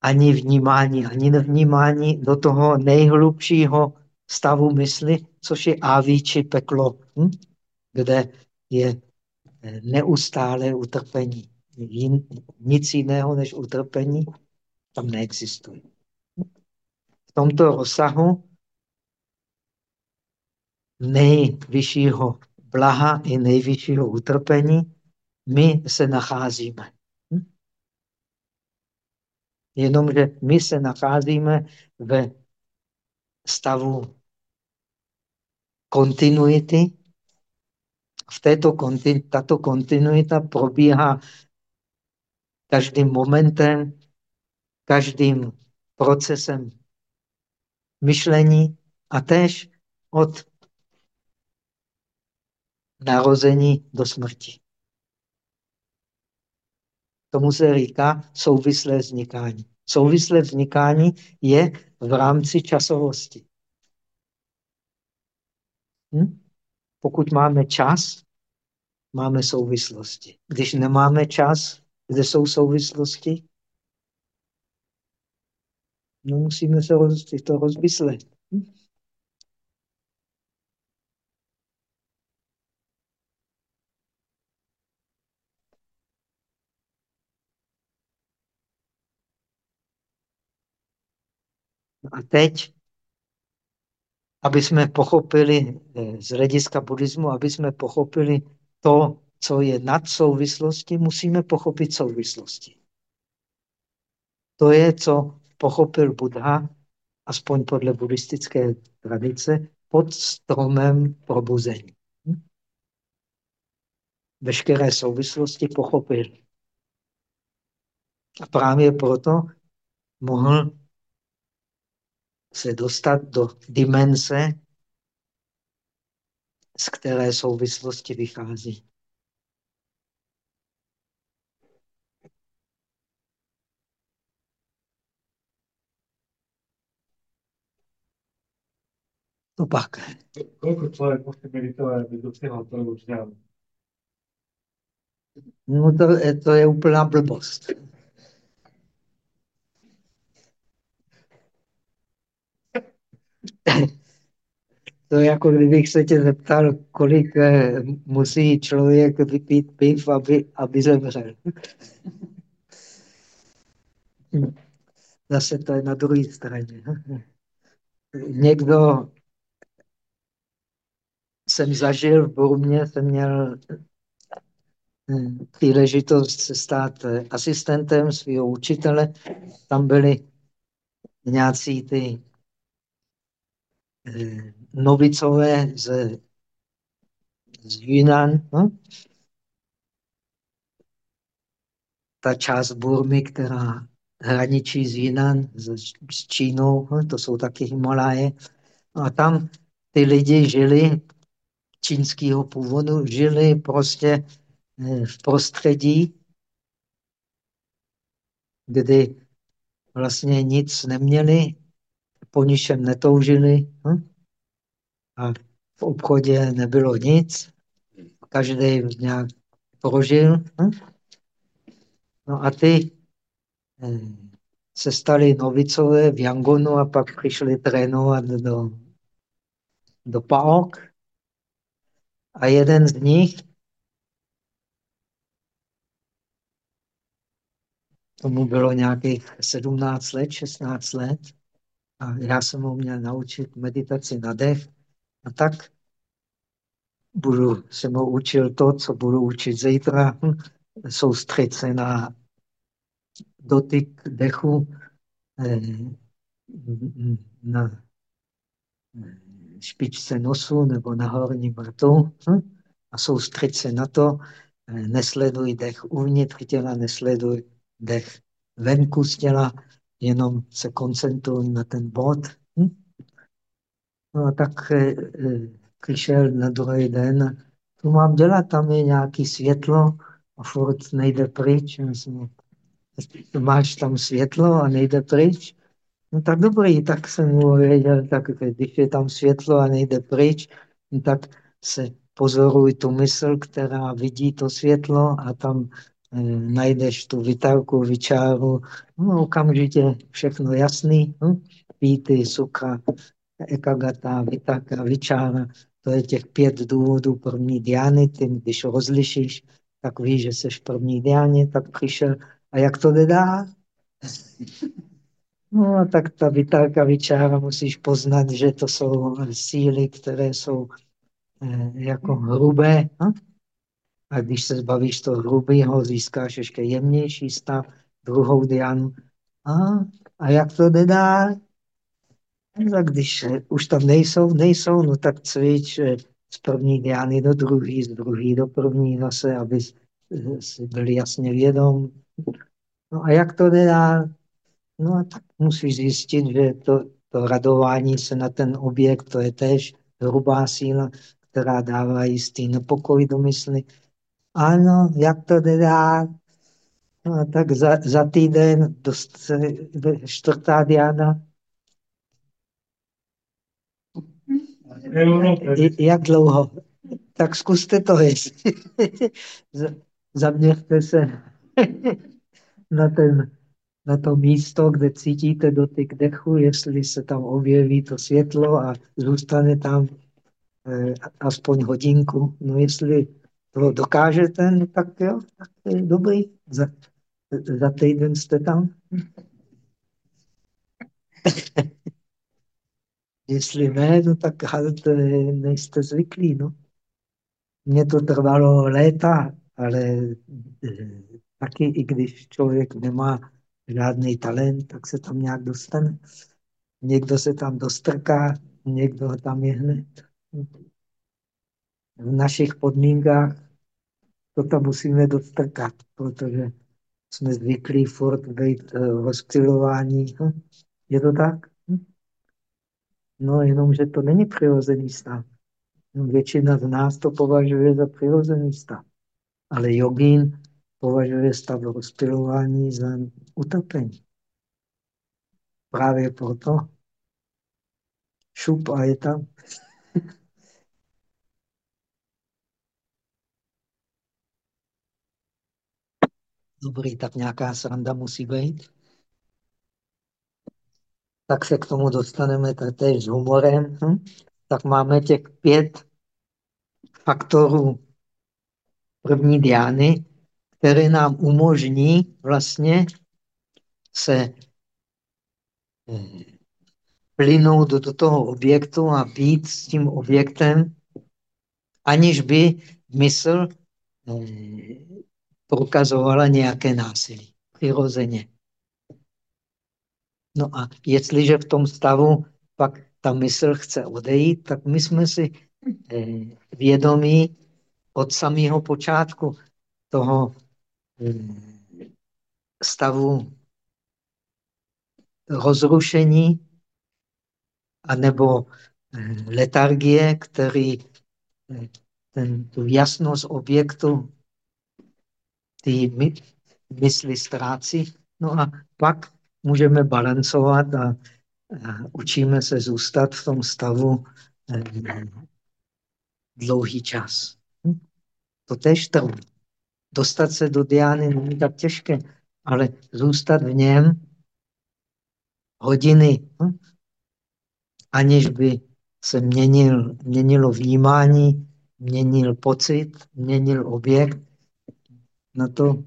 ani vnímání, ani nevnímání, do toho nejhlubšího stavu mysli, což je áví či peklo, hm? kde je eh, neustále utrpení. Nic jiného než utrpení tam neexistuje. V tomto rozsahu nejvyššího blaha i nejvyššího utrpení my se nacházíme. Hm? Jenomže my se nacházíme ve stavu kontinuity. V této tato kontinuita probíhá každým momentem, každým procesem myšlení a též od narození do smrti. Tomu se říká souvislé vznikání. Souvislé vznikání je v rámci časovosti. Hm? Pokud máme čas, máme souvislosti. Když nemáme čas, kde jsou souvislosti? No musíme se roz, to rozmyslet. Hm? A teď, aby jsme pochopili eh, z hlediska buddhismu, aby jsme pochopili to, co je nad souvislosti, musíme pochopit souvislosti. To je, co pochopil Buddha, aspoň podle buddhistické tradice, pod stromem probuzení. Veškeré souvislosti pochopil. A právě proto mohl se dostat do dimenze, z které souvislosti vychází. To pak. Koľko človek musí meditovať, aby dosiahol to už No to, to je úplná blbost. To je jako kdybych se tě zeptal, kolik eh, musí člověk vypít piv, aby, aby zemřel. Zase to je na druhé straně. Někdo jsem zažil v Burmě, jsem měl hm, příležitost se stát eh, asistentem svého učitele. Tam byli nějací ty eh, novicové z, z Yunnan. No? Ta část Burmy, která hraničí s Jinan, s Čínou, hm, to jsou taky Himaláje. A tam ty lidi žili čínského původu, žili prostě eh, v prostředí, kdy vlastně nic neměli, po ničem netoužili hm? A v obchodě nebylo nic, každý nějak prožil. Hm? No a ty eh, se stali novicové v Yangonu a pak přišli trénovat do, do Paok. A jeden z nich tomu bylo nějakých 17 let, 16 let a já jsem ho měl naučit meditaci na dech a tak budu, jsem ho učil to, co budu učit zítra, soustředit se na dotyk dechu, eh, na špičce nosu nebo na horním vrtu a soustředit se na to, eh, nesleduj dech uvnitř těla, nesleduj dech venku z těla, jenom se koncentruj na ten bod. No a tak eh, eh, přišel na druhý den, co mám dělat, tam je nějaké světlo a furt nejde pryč. Myslím, máš tam světlo a nejde pryč. No tak dobrý, tak jsem mu věděl, tak když je tam světlo a nejde pryč, no tak se pozoruj tu mysl, která vidí to světlo a tam eh, najdeš tu vytárku, vyčáru, no okamžitě všechno jasný, hm? píty, sukha, ekagata, vitaka, vyčára, to je těch pět důvodů první diány, ty když rozlišíš, tak víš, že jsi v první diáně, tak přišel, a jak to jde dál? (laughs) No, tak ta vytárka vyčára musíš poznat, že to jsou síly, které jsou eh, jako hrubé. Hm? A když se zbavíš toho hrubého, získáš ještě jemnější stav, druhou diánu. A, a jak to jde dál? Tak když už tam nejsou, nejsou, no tak cvič eh, z první diány do druhé, z druhé do první zase, aby si byl jasně vědom. No a jak to dál? No a tak musíš zjistit, že to, to radování se na ten objekt, to je tež hrubá síla, která dává jistý nepokoj do mysli. Ano, jak to dál? No a tak za, za týden dost, čtvrtá diána. Jak dlouho? Tak zkuste to, jestli. (laughs) Zaměřte se (laughs) na ten na to místo, kde cítíte dotyk dechu, jestli se tam objeví to světlo a zůstane tam eh, aspoň hodinku. No jestli to dokážete, no tak jo, tak je dobrý. Za, za týden jste tam. (laughs) jestli ne, no tak halt nejste zvyklí. No. Mně to trvalo léta, ale eh, taky i když člověk nemá žádný talent, tak se tam nějak dostane. Někdo se tam dostrká, někdo tam je hned. V našich podmínkách to tam musíme dostrkat, protože jsme zvyklí furt být eh, rozptilování. Hm? Je to tak? No, jenom, že to není přirozený stav. Většina z nás to považuje za přirozený stav. Ale jogín považuje stav rozptilování za utopení. Právě proto šup a je tam. (laughs) Dobrý, tak nějaká sranda musí být. Tak se k tomu dostaneme také s humorem. Hm? Tak máme těch pět faktorů první diány, které nám umožní vlastně se eh, plynout do toho objektu a být s tím objektem, aniž by mysl eh, prokazovala nějaké násilí. Přirozeně. No a jestliže v tom stavu pak ta mysl chce odejít, tak my jsme si eh, vědomí od samého počátku toho stavu rozrušení anebo eh, letargie, který eh, ten, tu jasnost objektu ty my, mysli ztrácí. No a pak můžeme balancovat a, učíme se zůstat v tom stavu eh, dlouhý čas. Hm? To tež trvá. Dostat se do diány není tak těžké, ale zůstat v něm hodiny, hm? aniž by se měnil, měnilo vnímání, měnil pocit, měnil objekt, na to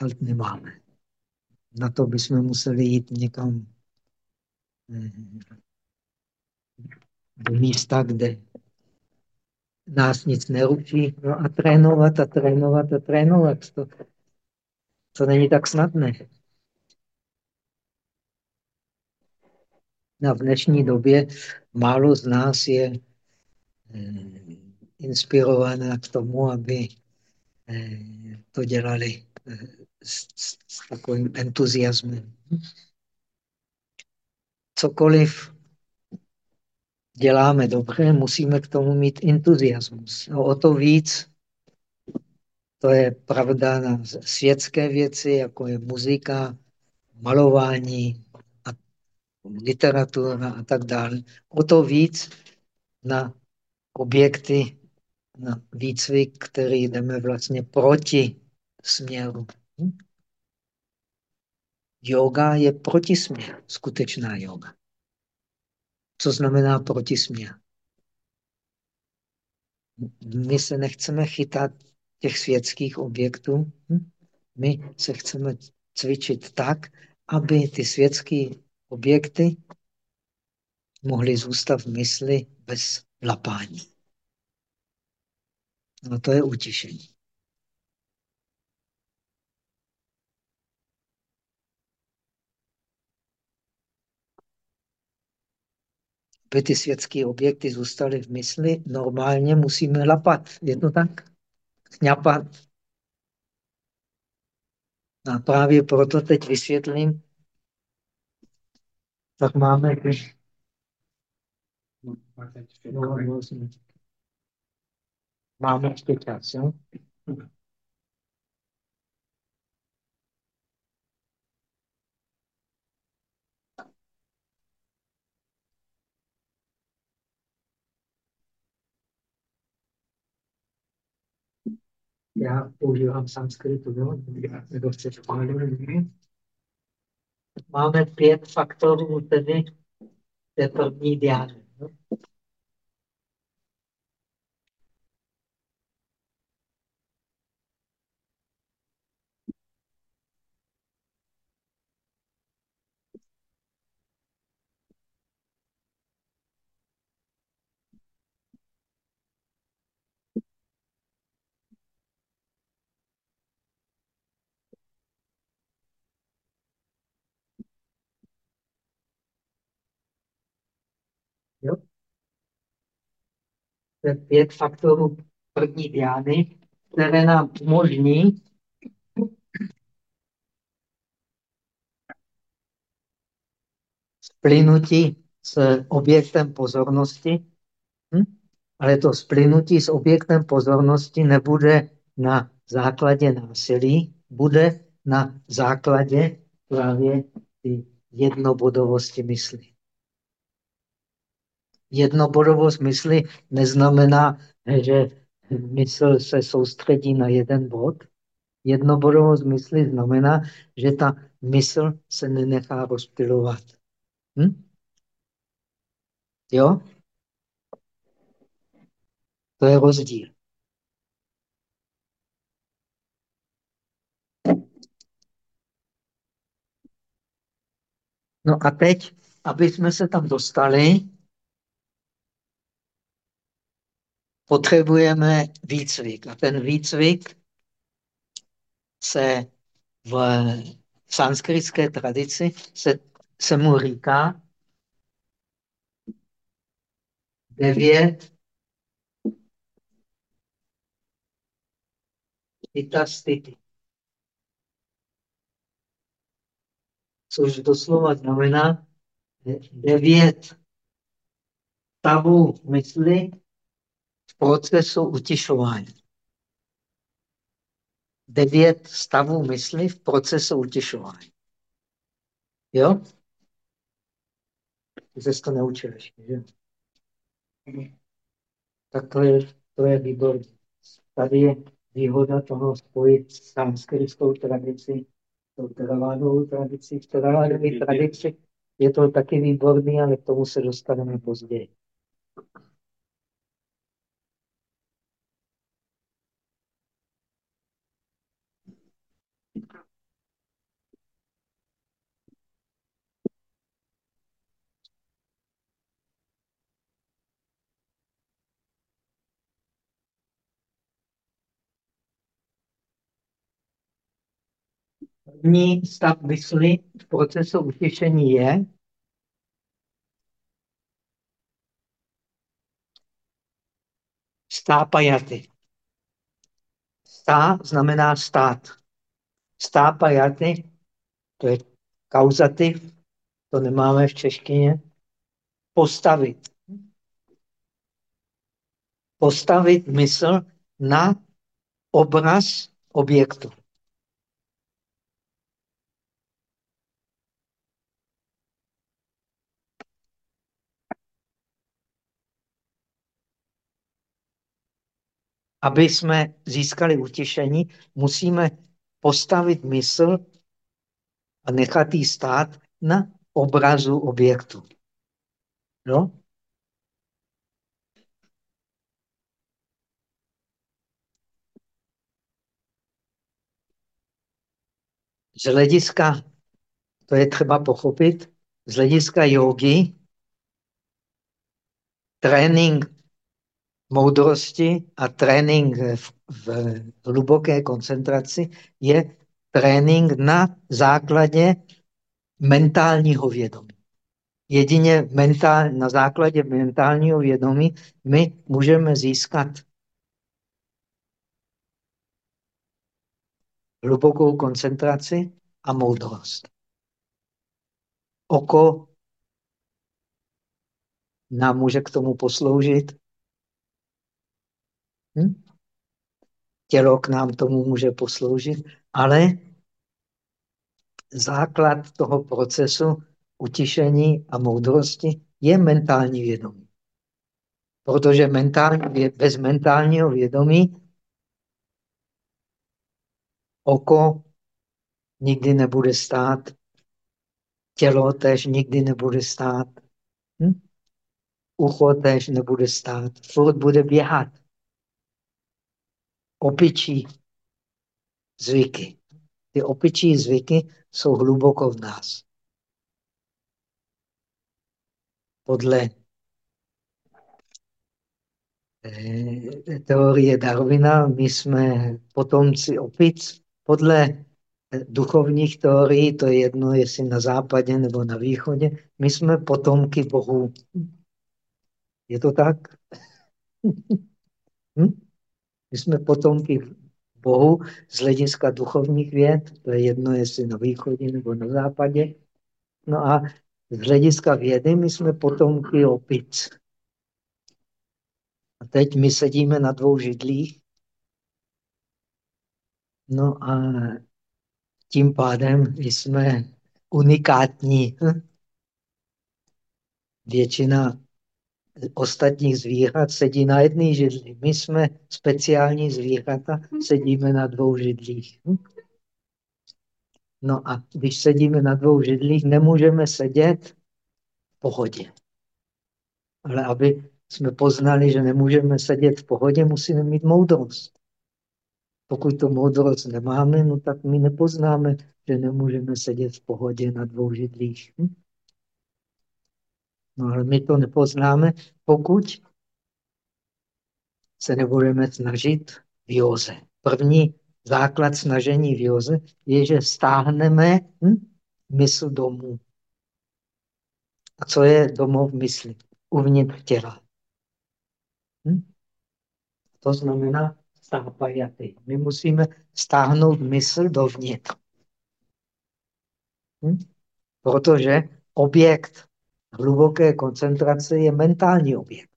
halt nemáme. Na to bychom museli jít někam hm, do místa, kde nás nic neručí. No a trénovat a trénovat a trénovat. To, to není tak snadné. A v dnešní době málo z nás je eh, inspirované k tomu, aby eh, to dělali eh, s, s takovým entuziasmem. Cokoliv děláme dobře, musíme k tomu mít entuziasmus. A o to víc, to je pravda na světské věci, jako je muzika, malování, a literatura a tak dále. O to víc na objekty, na výcvik, který jdeme vlastně proti směru. Yoga je protisměr, skutečná yoga. Co znamená protisměr? My se nechceme chytat těch světských objektů. Hm? My se chceme cvičit tak, aby ty světské objekty mohly zůstat v mysli bez lapání. No to je utišení. Aby ty světské objekty zůstaly v mysli, normálně musíme lapat. Je to tak? Kňapat. A právě proto teď vysvětlím, tak máme. Máme ještě čas, jo? Já používám sanskritu, jo? Nebo se. Máme pět faktorů tedy té první diány. Pět faktorů první diány, které nám umožní splynutí s objektem pozornosti, hm? ale to splynutí s objektem pozornosti nebude na základě násilí, bude na základě právě ty jednobodovosti mysli jednobodovost mysli neznamená, že mysl se soustředí na jeden bod. Jednobodovost mysli znamená, že ta mysl se nenechá rozptilovat. Hm? Jo? To je rozdíl. No a teď, aby jsme se tam dostali, potřebujeme výcvik. A ten výcvik se v sanskritské tradici se, se mu říká devět itastity. což doslova znamená devět stavů mysli procesu utišování. Devět stavů mysli v procesu utišování. Jo? Ty jsi to neučil ještě, že? Tak to je, to je výborné. Tady je výhoda toho spojit s sanskritskou tradicí, tou teravádovou tradicí. V teravádové tradici je to taky výborný, ale k tomu se dostaneme později. První stav mysli v procesu utěšení je stápajaty. Stá znamená stát. Stápajaty, to je kauzativ, to nemáme v češtině. Postavit. Postavit mysl na obraz objektu. Aby jsme získali utěšení, musíme postavit mysl a nechat jí stát na obrazu objektu. No? Z hlediska, to je třeba pochopit, z hlediska jogy, trénink moudrosti a trénink v, v hluboké koncentraci je trénink na základě mentálního vědomí. Jedině mentál, na základě mentálního vědomí my můžeme získat hlubokou koncentraci a moudrost. Oko nám může k tomu posloužit, Hm? Tělo k nám tomu může posloužit, ale základ toho procesu utišení a moudrosti je mentální vědomí. Protože mentální, bez mentálního vědomí oko nikdy nebude stát, tělo tež nikdy nebude stát, hm? ucho tež nebude stát, furt bude běhat opičí zvyky. Ty opičí zvyky jsou hluboko v nás. Podle eh, teorie Darwina my jsme potomci opic. Podle eh, duchovních teorií, to je jedno, jestli na západě nebo na východě, my jsme potomky bohů. Je to tak? (laughs) hm? My jsme potomky Bohu z hlediska duchovních věd, to je jedno, jestli na východě nebo na západě. No a z hlediska vědy my jsme potomky opic. A teď my sedíme na dvou židlích. No a tím pádem jsme unikátní. Většina ostatních zvířat sedí na jedné židli. My jsme speciální zvířata, sedíme na dvou židlích. No a když sedíme na dvou židlích, nemůžeme sedět v pohodě. Ale aby jsme poznali, že nemůžeme sedět v pohodě, musíme mít moudrost. Pokud to moudrost nemáme, no tak my nepoznáme, že nemůžeme sedět v pohodě na dvou židlích. Hm? No ale my to nepoznáme, pokud se nebudeme snažit v józe. První základ snažení v józe je, že stáhneme hm, mysl domů. A co je domov mysli? Uvnitř těla. Hm? To znamená stápajaty. My musíme stáhnout mysl dovnitř. Hm? Protože objekt hluboké koncentrace je mentální objekt.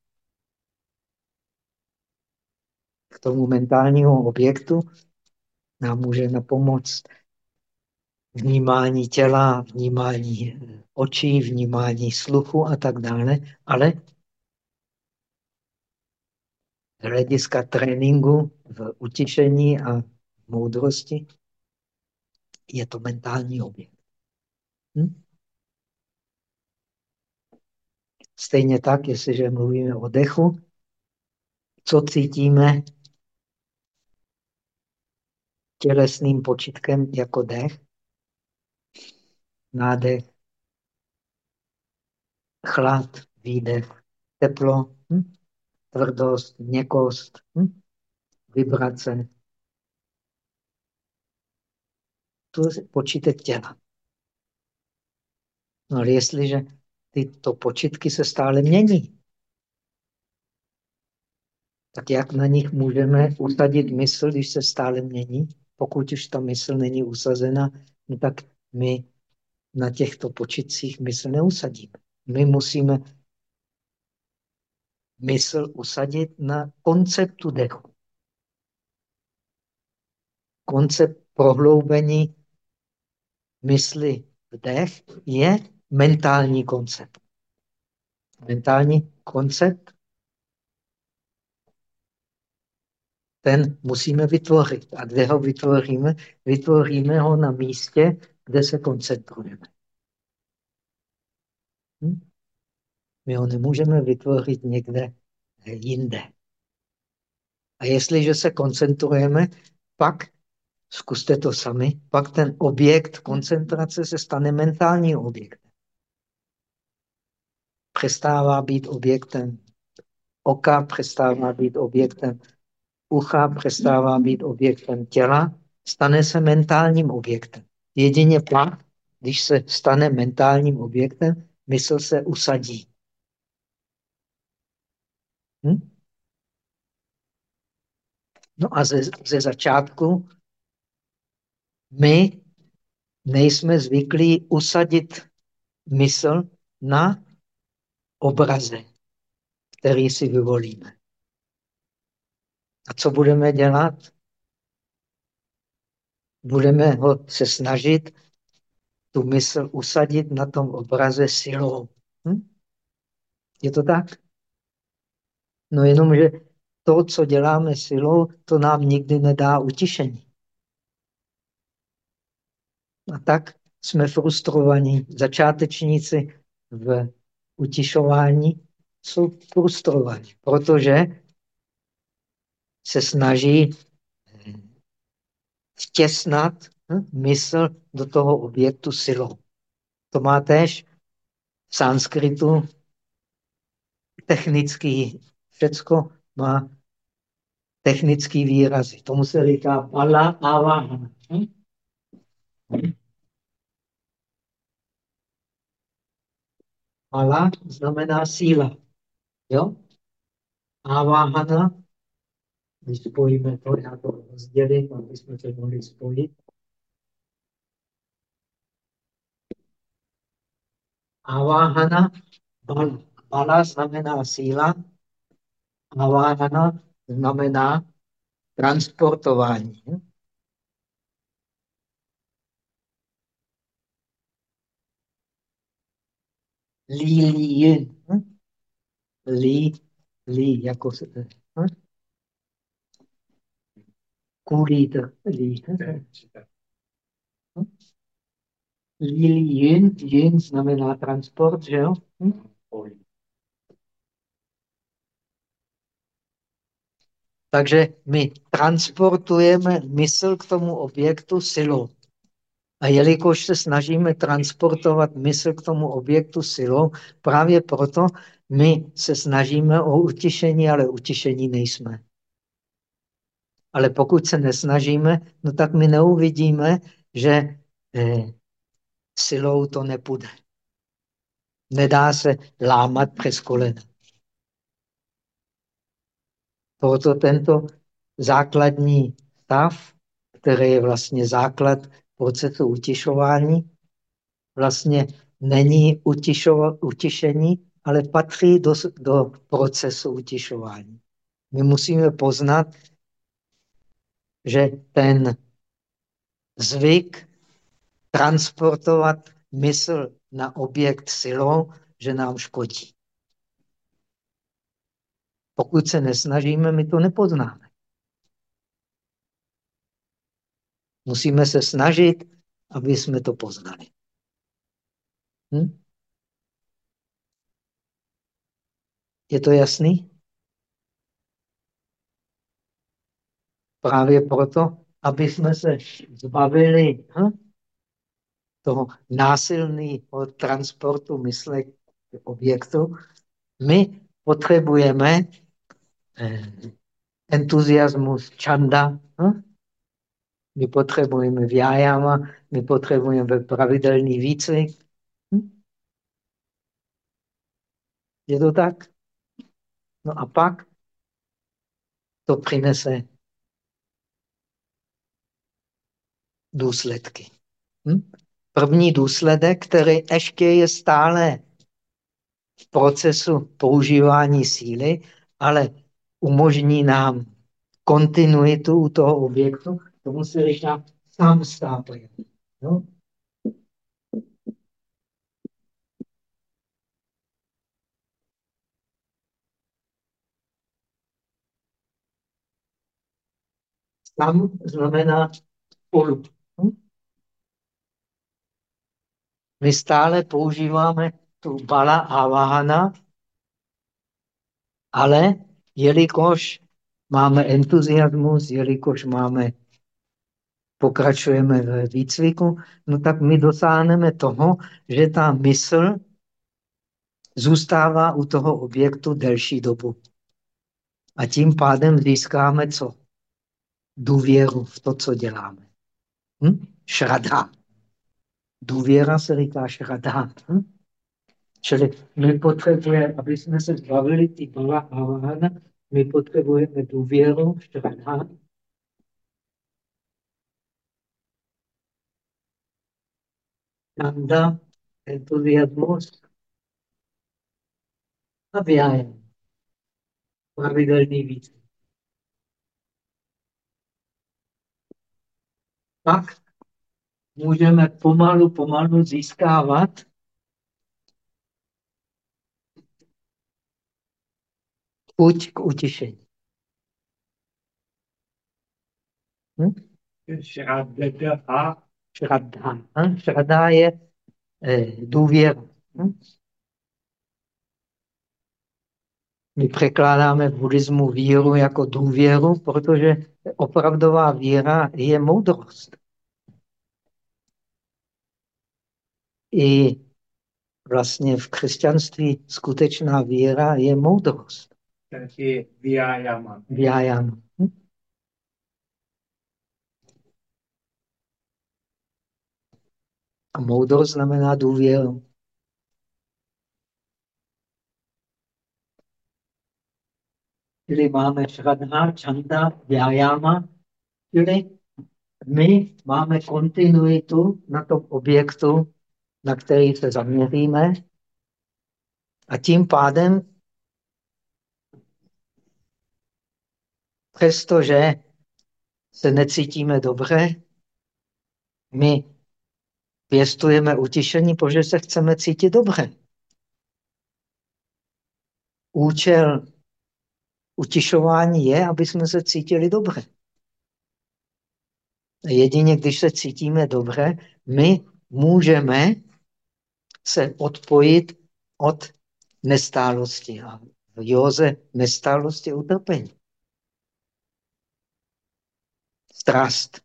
K tomu mentálnímu objektu nám může na pomoc vnímání těla, vnímání očí, vnímání sluchu a tak dále, ale hlediska tréninku v utišení a moudrosti je to mentální objekt. Hm? Stejně tak, jestliže mluvíme o dechu, co cítíme tělesným počitkem jako dech, nádech, chlad, výdech, teplo, hm? tvrdost, měkost, hm? vibrace. To je počítek těla. No ale jestliže tyto počitky se stále mění, tak jak na nich můžeme usadit mysl, když se stále mění? Pokud už ta mysl není usazena, no tak my na těchto počitcích mysl neusadíme. My musíme mysl usadit na konceptu dechu. Koncept prohloubení mysli v dech je mentální koncept. Mentální koncept, ten musíme vytvořit. A kde ho vytvoříme? Vytvoříme ho na místě, kde se koncentrujeme. Hm? My ho nemůžeme vytvořit někde jinde. A jestliže se koncentrujeme, pak zkuste to sami, pak ten objekt koncentrace se stane mentálním objektem. Přestává být objektem oka, přestává být objektem ucha, přestává být objektem těla, stane se mentálním objektem. Jedině pak, když se stane mentálním objektem, mysl se usadí. Hm? No a ze, ze začátku my nejsme zvyklí usadit mysl na obraze, který si vyvolíme. A co budeme dělat? Budeme ho se snažit tu mysl usadit na tom obraze silou. Hm? Je to tak? No jenom, že to, co děláme silou, to nám nikdy nedá utišení. A tak jsme frustrovaní. Začátečníci v utišování jsou frustrovaní, protože se snaží vtěsnat hm, mysl do toho objektu silou. To má též v sanskritu technický, všecko má technický výrazy. Tomu se říká pala avahana. Hm? Pala znamená síla. Jo? Avahana, když spojíme to, já to rozdělím, aby jsme to mohli spojit. Avahana, bala. Bala znamená síla, avahana znamená transportování. Li, li, yin. Li, li, jako se... Hm? Kulít, li. Li, li, yin. Yin znamená transport, že jo? Hm? Takže my transportujeme mysl k tomu objektu silou. A jelikož se snažíme transportovat mysl k tomu objektu silou, právě proto my se snažíme o utišení, ale utišení nejsme. Ale pokud se nesnažíme, no tak my neuvidíme, že eh, silou to nepůjde. Nedá se lámat přes kolena. Proto tento základní stav, který je vlastně základ procesu utišování, vlastně není utišení, ale patří do, do procesu utišování. My musíme poznat, že ten zvyk transportovat mysl na objekt silou, že nám škodí. Pokud se nesnažíme, my to nepoznáme. Musíme se snažit, aby jsme to poznali. Hm? Je to jasný? Právě proto, aby jsme se zbavili hm? toho násilného transportu mysle k objektu, my potřebujeme eh, entuziasmus čanda, hm? My potřebujeme vyájama, my potřebujeme pravidelný výcvik. Hm? Je to tak? No a pak to přinese důsledky. Hm? První důsledek, který ještě je stále v procesu používání síly, ale umožní nám kontinuitu u toho objektu, tomu se říká sám stápě. No? Sam znamená spolu. My stále používáme tu bala a vahana, ale jelikož máme entuziasmus, jelikož máme, pokračujeme ve výcviku, no tak my dosáhneme toho, že ta mysl zůstává u toho objektu delší dobu. A tím pádem získáme co? Důvěru v to, co děláme. Hm? Šradha. Důvěra se říká šradha. Hm? Čili my potřebujeme, aby jsme se zbavili ty bala a my potřebujeme důvěru, šradha. Nanda, entuziasmus a vyájem. Pravidelný víc. Pak můžeme pomalu, pomalu získávat chuť k utišení. Hm? Šradha. Šradha je eh, důvěra. Hm? My překládáme v buddhismu víru jako důvěru, protože opravdová víra je moudrost. I vlastně v křesťanství skutečná víra je moudrost. Takže vyájama. Vyájama. Hm? A moudrost znamená důvěru. Čili máme šradha, čanda, vyájama, čili my máme kontinuitu na tom objektu, na který se zaměříme a tím pádem přestože se necítíme dobře, my pěstujeme utišení, protože se chceme cítit dobře. Účel utišování je, aby jsme se cítili dobře. Jedině, když se cítíme dobře, my můžeme se odpojit od nestálosti. A v józe nestálosti utrpení. Strast.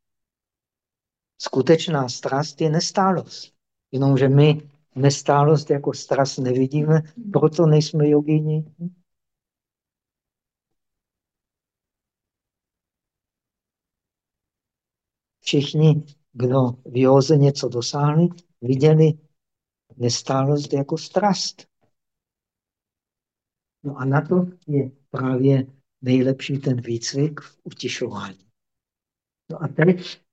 Skutečná strast je nestálost. Jenomže my nestálost jako strast nevidíme, proto nejsme jogíni. Všichni, kdo v józe něco dosáhli, viděli nestálost jako strast. No a na to je právě nejlepší ten výcvik v utišování. No a teď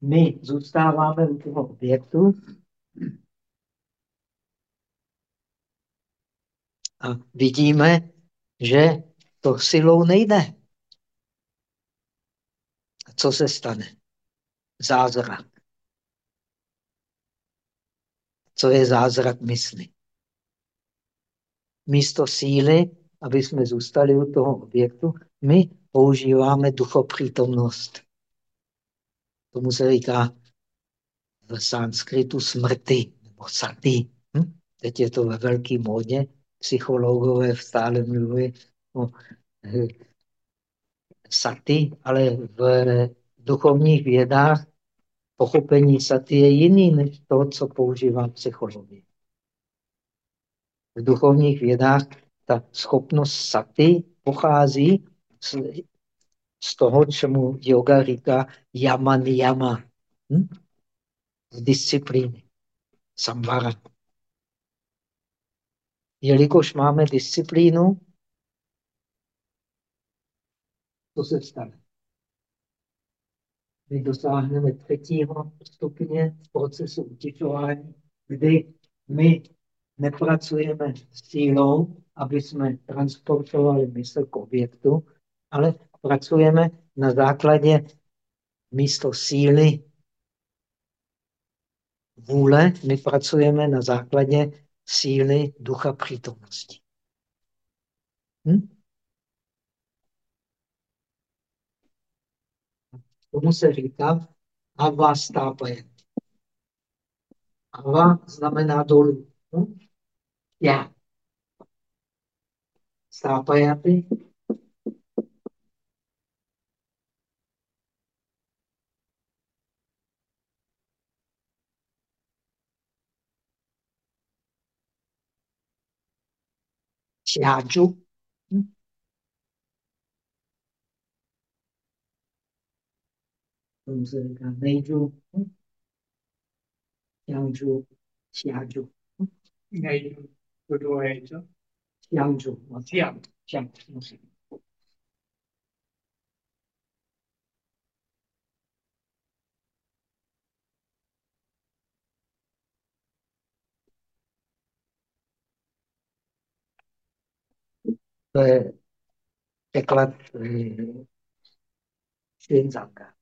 my zůstáváme u toho objektu a vidíme, že to silou nejde. A co se stane? Zázrak. Co je zázrak mysli? Místo síly, aby jsme zůstali u toho objektu, my používáme duchopřítomnost. Tomu se říká v sanskritu smrti nebo sati. Hm? Teď je to ve velké módě. Psychologové stále mluví o eh, sati, ale v duchovních vědách pochopení sati je jiný než to, co používá psychologie. V duchovních vědách ta schopnost sati pochází z, z toho, čemu yoga říká yama niyama. Hm? Z disciplíny. Samvara. Jelikož máme disciplínu, co se stane? My dosáhneme třetího stupně v procesu utišování, kdy my nepracujeme s sílou, aby jsme transportovali mysl k objektu, ale pracujeme na základě místo síly vůle, my pracujeme na základě síly ducha přítomnosti. Hm? Tomu se říká Ava stápaje. Ava znamená dolů. Hm? Já. Stápajaty. Čáču. Hm? tomu se říká nejdu, Jiangzhu, Xiaozhou. Nejdu, to druhé je co? Xiaozhou, no, Xiang. Xiang, musím. To je překlad eh, Xinzanga.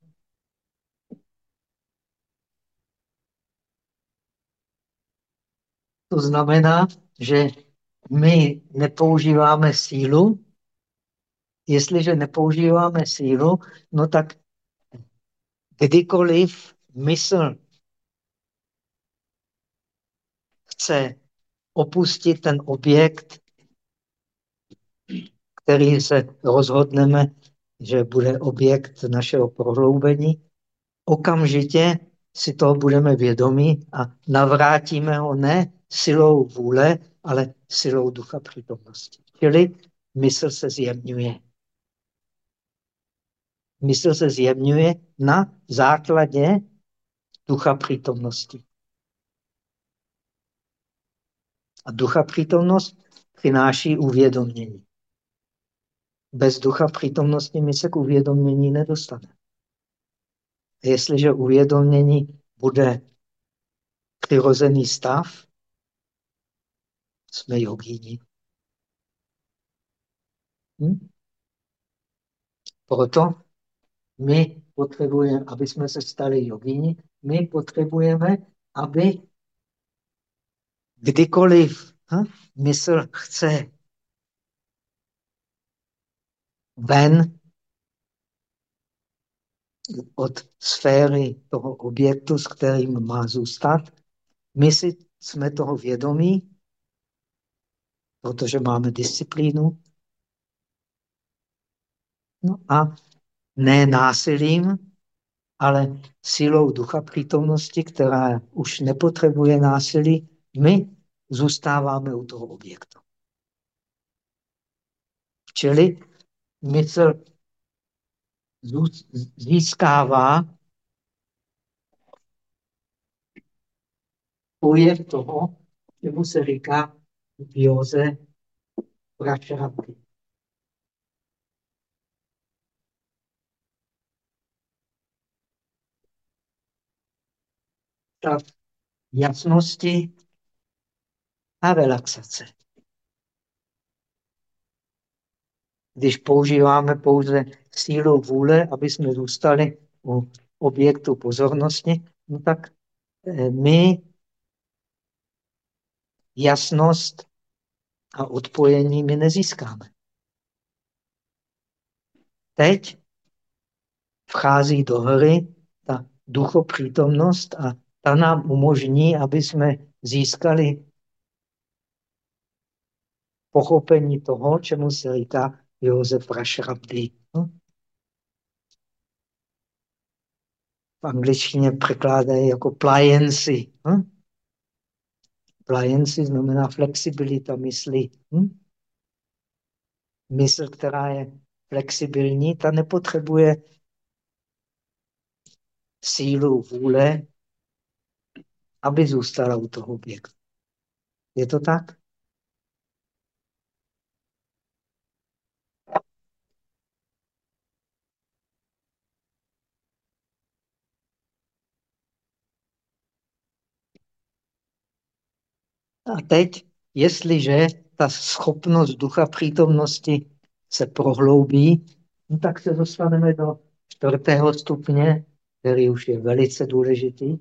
To znamená, že my nepoužíváme sílu. Jestliže nepoužíváme sílu, no tak kdykoliv mysl chce opustit ten objekt, který se rozhodneme, že bude objekt našeho prohloubení, okamžitě si toho budeme vědomí a navrátíme ho ne silou vůle, ale silou ducha přítomnosti. Čili mysl se zjemňuje. Mysl se zjemňuje na základě ducha přítomnosti. A ducha přítomnost přináší uvědomění. Bez ducha přítomnosti my se k uvědomění nedostane. A jestliže uvědomění bude přirozený stav, jsme jogíni. Hm? Proto my potřebujeme, aby jsme se stali jogíni, my potřebujeme, aby kdykoliv hm, mysl chce ven od sféry toho objektu, s kterým má zůstat, my si jsme toho vědomí protože máme disciplínu. No a ne násilím, ale silou ducha přítomnosti, která už nepotřebuje násilí, my zůstáváme u toho objektu. Čili mysl získává pojev toho, čemu se říká v józe prašrapy. Stav jasnosti a relaxace. Když používáme pouze sílu vůle, aby jsme zůstali u objektu pozornosti, no tak eh, my jasnost a odpojení my nezískáme. Teď vchází do hry ta duchopřítomnost a ta nám umožní, aby jsme získali pochopení toho, čemu se říká Josef Rašrabdi. Hm? V angličtině překládají jako pliancy. Hm? Pliancy znamená flexibilita mysli. Hm? Mysl, která je flexibilní, ta nepotřebuje sílu vůle, aby zůstala u toho objektu. Je to tak? A teď, jestliže ta schopnost ducha přítomnosti se prohloubí, no tak se dostaneme do čtvrtého stupně, který už je velice důležitý.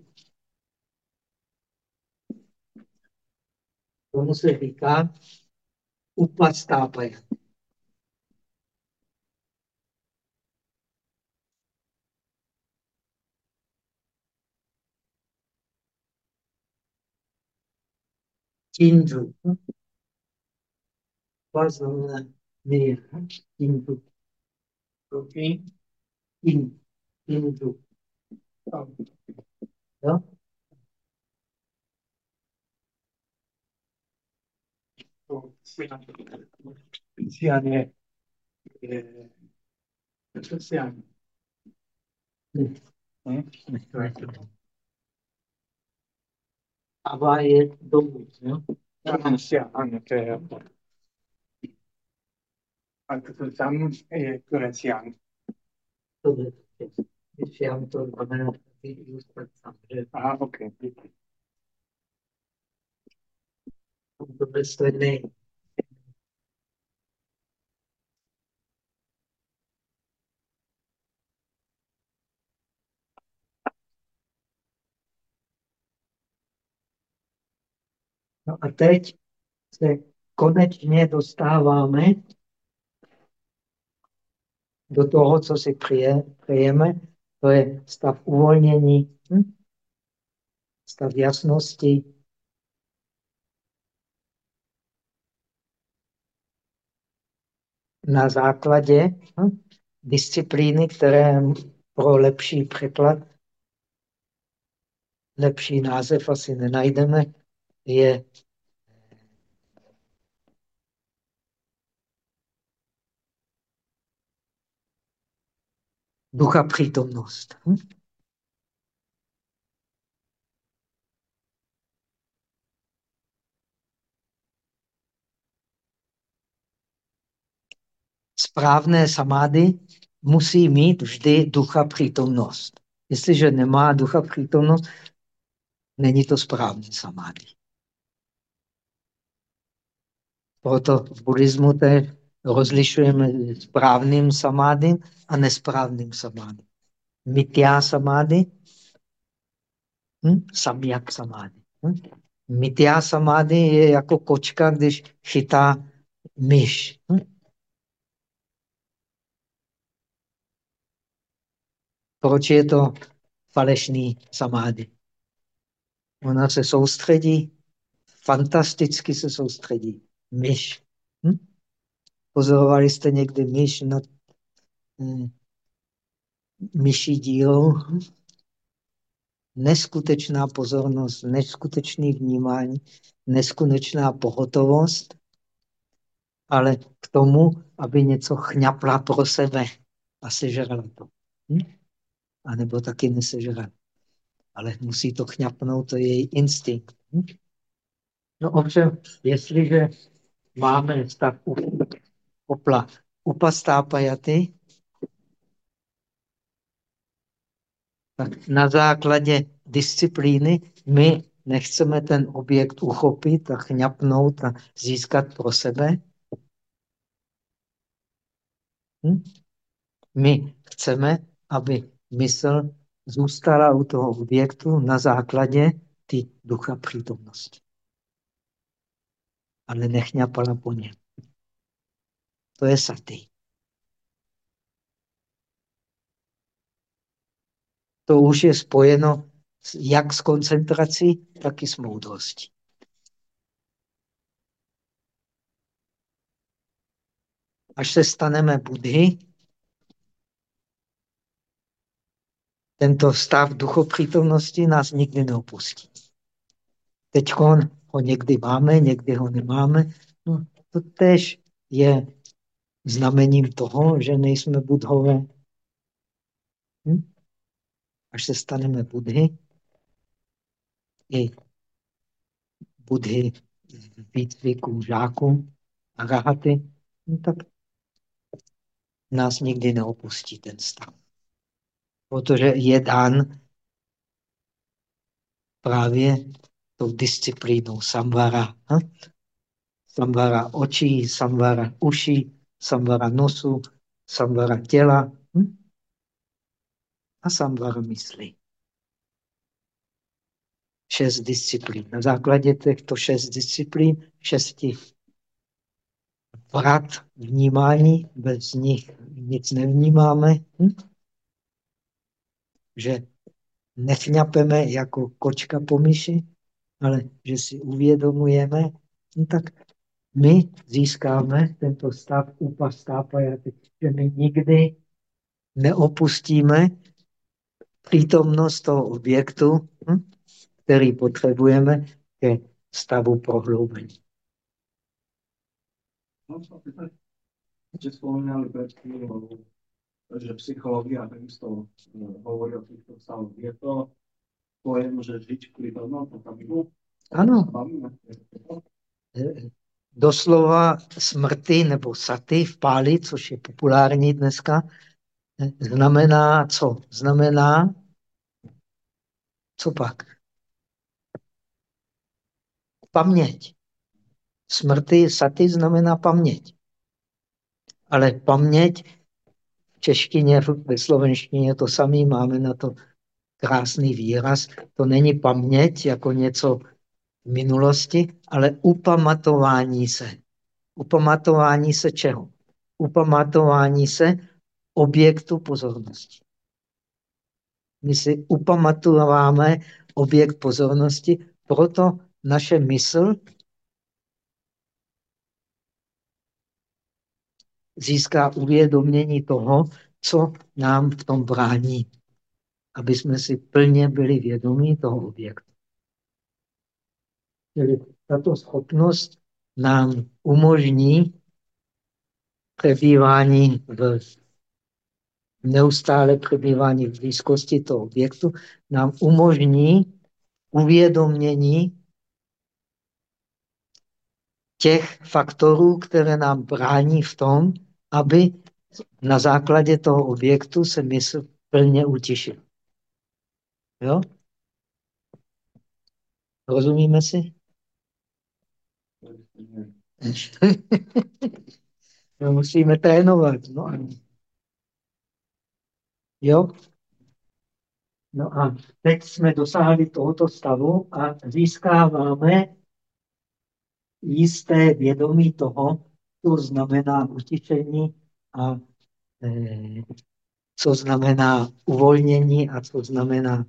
Tomu se říká upastápaja. Tinju. Apa znamená mír? Tinju. Ruky. In. Tinju. Jo? Speciálně je speciálně. Hm. Hm? Ava je domů. Jo? Ano, ano, to je a to tam je Kurecián. To je, když já to znamená taky ilustrace. Aha, ok. To bezstředný. No a teď se konečně dostáváme do toho, co si přeje, přejeme, to je stav uvolnění, hm? stav jasnosti, na základě hm? disciplíny, které pro lepší překlad, lepší název asi nenajdeme, je ducha přítomnost. Hm? Správné samády musí mít vždy ducha přítomnost. Jestliže nemá ducha přítomnost, není to správný samády. Proto v buddhismu teď rozlišujeme správným samádym a nesprávným samádym. Mitya samády, hm? samyak samády. Hm? Mitya samády je jako kočka, když chytá myš. Hm? Proč je to falešný samády? Ona se soustředí, fantasticky se soustředí. Myš. Hm? Pozorovali jste někdy myš nad hm, myší dílou? Neskutečná pozornost, neskutečný vnímání, neskutečná pohotovost, ale k tomu, aby něco chňapla pro sebe a sežrala to. Hm? A nebo taky nesežrala. Ale musí to chňapnout, to je její instinkt. Hm? No ovšem, jestliže máme stav opla upastápajaty, tak na základě disciplíny my nechceme ten objekt uchopit a chňapnout a získat pro sebe, Hm? My chceme, aby mysl zůstala u toho objektu na základě ty ducha přítomnosti. Ale nechňapala po něm. To je satý. To už je spojeno jak s koncentrací, tak i s moudrostí. Až se staneme Budhy, tento stav duchopřítomnosti nás nikdy neopustí. Teď ho někdy máme, někdy ho nemáme. No, to tež je znamením toho, že nejsme budhové. Hm? Až se staneme budhy, i budhy výcviku žáků a rahaty, no tak nás nikdy neopustí ten stav. Protože je dán právě tou disciplínou samvara. Hm? Samvara očí, samvara uší, samvara nosu, samvara těla hm? a samvara mysli. Šest disciplín. Na základě těchto šest disciplín, šesti vrat vnímání, bez nich nic nevnímáme, hm? že nechňapeme jako kočka po myši, ale že si uvědomujeme, no tak my získáme tento stav upastápajaty, že my nikdy neopustíme přítomnost toho objektu, hm, který potřebujeme ke stavu prohloubení. No, že vzpomínali že psychológia takisto eh, hovorí o týchto stavoch. Je to pojem, že žiť prítomnou potravinu? Ano. Doslova smrti nebo saty v páli, což je populární dneska, znamená co? Znamená, co pak? Paměť. Smrti saty znamená paměť. Ale paměť v češtině, ve slovenštině to samé, máme na to krásný výraz. To není paměť jako něco v minulosti, ale upamatování se. Upamatování se čeho? Upamatování se objektu pozornosti. My si upamatováme objekt pozornosti, proto naše mysl získá uvědomění toho, co nám v tom brání, aby jsme si plně byli vědomí toho objektu. Čili tato schopnost nám umožní přebývání v neustále přebývání v blízkosti toho objektu, nám umožní uvědomění těch faktorů, které nám brání v tom, aby na základě toho objektu se mysl plně utišil. Jo? Rozumíme si? (laughs) no, musíme trénovat. No, jo? No a teď jsme dosáhli tohoto stavu a získáváme jisté vědomí toho, co znamená utišení a eh, co znamená uvolnění a co znamená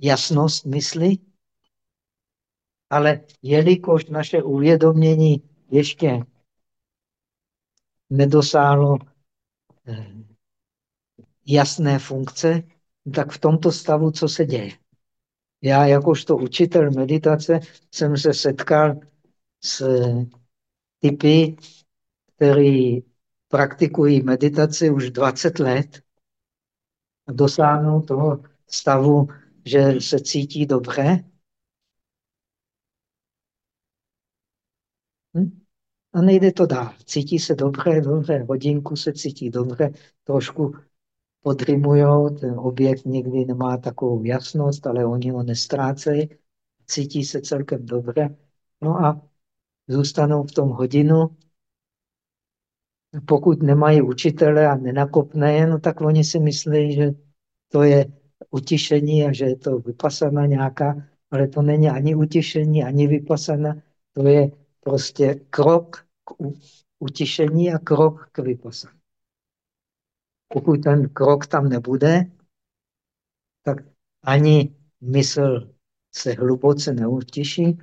jasnost mysli. Ale jelikož naše uvědomění ještě nedosáhlo eh, jasné funkce, tak v tomto stavu co se děje? Já jakožto učitel meditace jsem se setkal s typy, který praktikují meditaci už 20 let a dosáhnou toho stavu, že se cítí dobře. Hm? A nejde to dál. Cítí se dobře, dobře, hodinku se cítí dobře, trošku podrymují, ten objekt někdy nemá takovou jasnost, ale oni ho nestrácejí, cítí se celkem dobře. No a zůstanou v tom hodinu pokud nemají učitele a nenakopne je, no tak oni si myslí, že to je utišení a že je to vypasana nějaká, ale to není ani utišení, ani vypasana, to je prostě krok k utišení a krok k vypasaní. Pokud ten krok tam nebude, tak ani mysl se hluboce neutiší,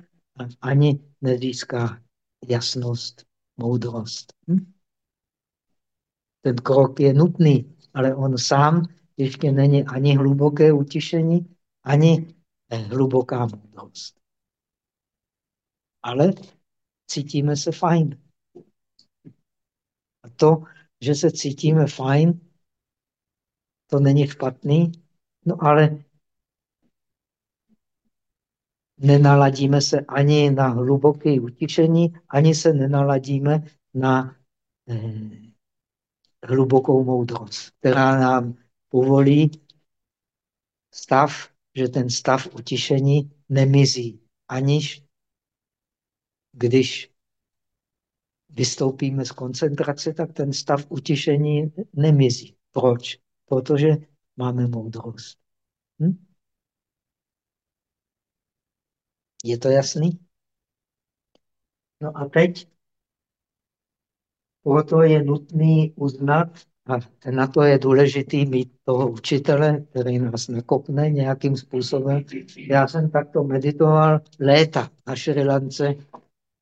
ani nezíská jasnost, moudrost. Hm? Ten krok je nutný, ale on sám ještě není ani hluboké utišení, ani eh, hluboká moudrost. Ale cítíme se fajn. A to, že se cítíme fajn, to není špatný, no ale nenaladíme se ani na hluboké utišení, ani se nenaladíme na eh, hlubokou moudrost, která nám povolí stav, že ten stav utišení nemizí, aniž když vystoupíme z koncentrace, tak ten stav utišení nemizí. Proč? Protože máme moudrost. Hm? Je to jasný? No a teď proto je nutný uznat, a na to je důležitý mít toho učitele, který nás nakopne nějakým způsobem. Já jsem takto meditoval léta na Šrilance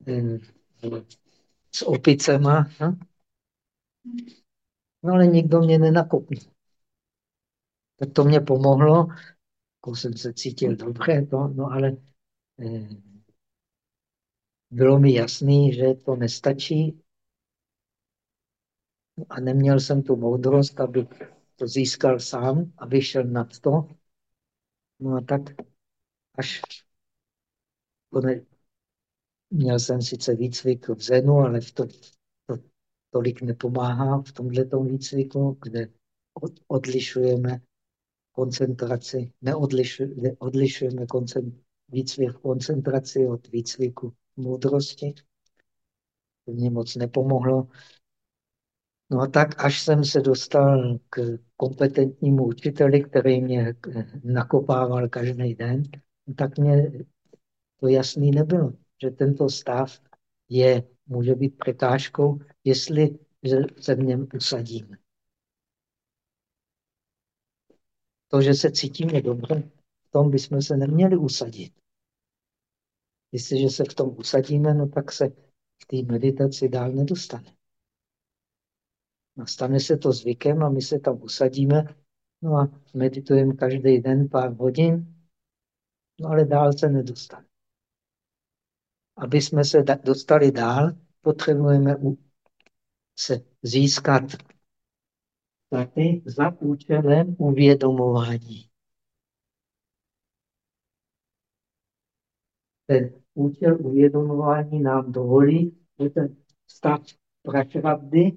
eh, s opicema, no? no ale nikdo mě nenakopnul. Tak to mě pomohlo, jako jsem se cítil dobře, to, no ale eh, bylo mi jasný, že to nestačí a neměl jsem tu moudrost, aby to získal sám a vyšel nad to. No a tak až měl jsem sice výcvik v Zenu, ale v to, to tolik nepomáhá v tomto výcviku, kde odlišujeme koncentraci, neodlišujeme, neodlišujeme koncent, výcvik koncentraci od výcviku moudrosti. To mě moc nepomohlo. No a tak, až jsem se dostal k kompetentnímu učiteli, který mě nakopával každý den, tak mě to jasný nebylo, že tento stav je, může být překážkou, jestli se v něm usadíme. To, že se cítíme dobře, v tom bychom se neměli usadit. Jestliže se v tom usadíme, no tak se v té meditaci dál nedostane. Stane se to zvykem a my se tam usadíme no a meditujeme každý den pár hodin, no ale dál se nedostane. Aby jsme se dostali dál, potřebujeme se získat taky za účelem uvědomování. Ten účel uvědomování nám dovolí, že ten stav pračravdy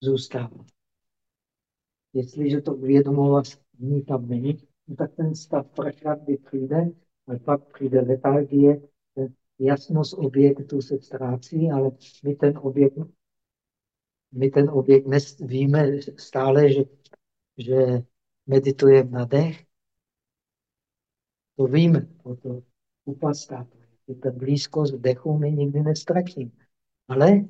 zůstává. Jestliže to uvědomování tam není, no tak ten stav prašravdy přijde, ale pak přijde letargie, jasnost objektu se ztrácí, ale my ten objekt, my ten objekt víme stále, že, že meditujeme na dech. To víme, to upastá. Ta blízkost dechu my nikdy nestratíme. Ale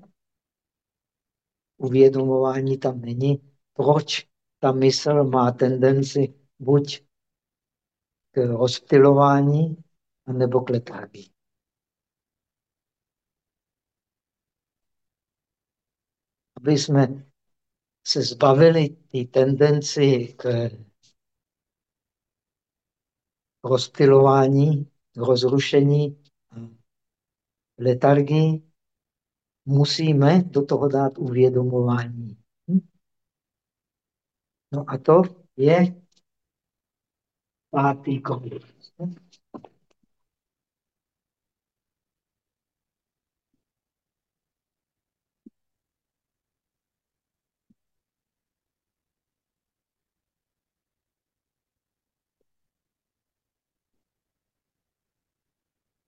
uvědomování tam není. Proč ta mysl má tendenci buď k rozptilování, nebo k letargii. Aby jsme se zbavili té tendenci k rozptilování, rozrušení letargii, musíme do toho dát uvědomování. Hm? No a to je pátý krok.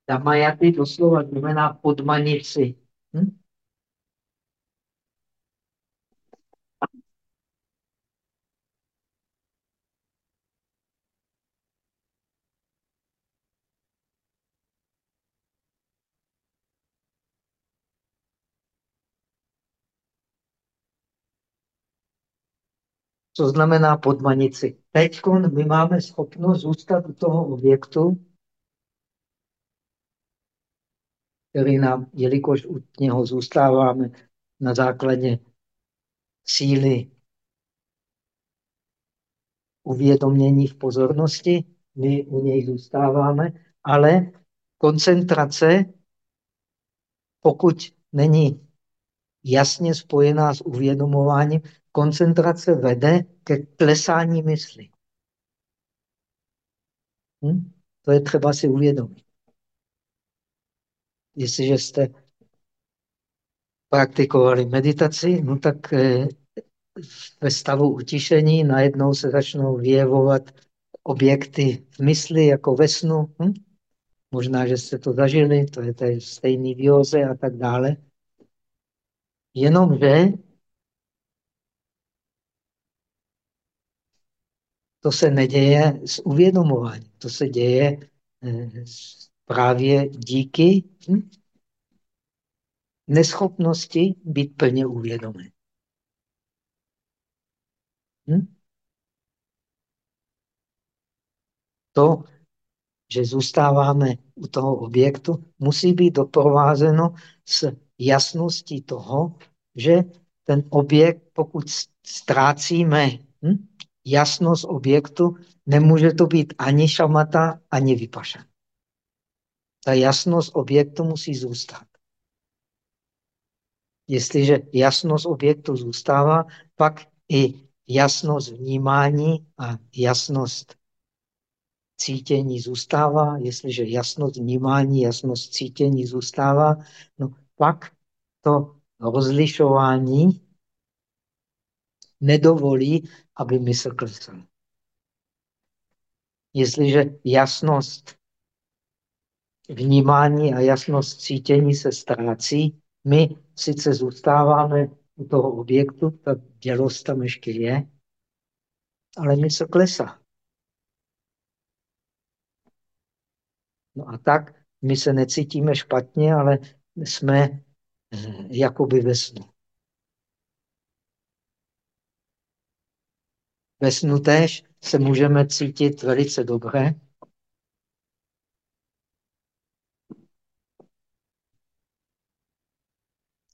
Damajaty doslova znamená podmanit si. Hm? Co znamená podmanit si? Teď my máme schopnost zůstat u toho objektu, který nám, jelikož u něho zůstáváme na základě síly uvědomění v pozornosti, my u něj zůstáváme, ale koncentrace, pokud není jasně spojená s uvědomováním, koncentrace vede ke klesání mysli. Hm? To je třeba si uvědomit. Jestliže jste praktikovali meditaci, no tak eh, ve stavu utišení najednou se začnou vyjevovat objekty v mysli, jako ve snu. Hm? Možná, že jste to zažili, to je stejný výhoze a tak dále. Jenomže to se neděje s uvědomováním. To se děje eh, právě díky hm, neschopnosti být plně uvědomen. Hm? To, že zůstáváme u toho objektu, musí být doprovázeno s jasností toho, že ten objekt, pokud ztrácíme hm, jasnost objektu, nemůže to být ani šamata, ani vypašan. Ta jasnost objektu musí zůstat. Jestliže jasnost objektu zůstává, pak i jasnost vnímání a jasnost cítění zůstává. Jestliže jasnost vnímání, jasnost cítění zůstává, no pak to rozlišování nedovolí, aby mysl klesala. Jestliže jasnost vnímání a jasnost cítění se ztrácí, my sice zůstáváme u toho objektu, ta dělost tam ještě je, ale mysl klesá. No a tak my se necítíme špatně, ale jsme eh, jakoby ve snu. Ve snu též se můžeme cítit velice dobře.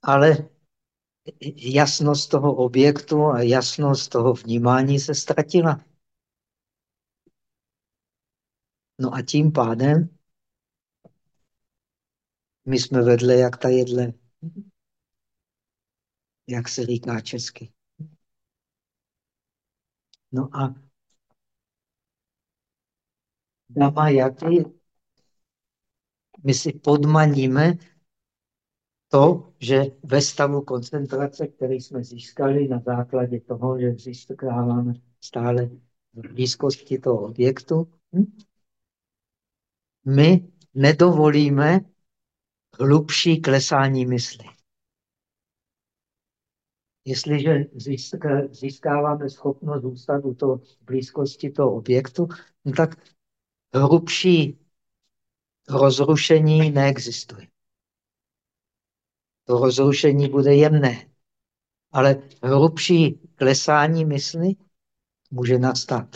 Ale jasnost toho objektu a jasnost toho vnímání se ztratila. No a tím pádem my jsme vedle jak ta jedle. Jak se říká česky. No a dama jaký my si podmaníme to, že ve stavu koncentrace, který jsme získali na základě toho, že získáváme stále v blízkosti toho objektu, hm? my nedovolíme hlubší klesání mysli. Jestliže získáváme schopnost zůstat u toho blízkosti toho objektu, no tak hlubší rozrušení neexistuje. To rozrušení bude jemné, ale hlubší klesání mysli může nastat,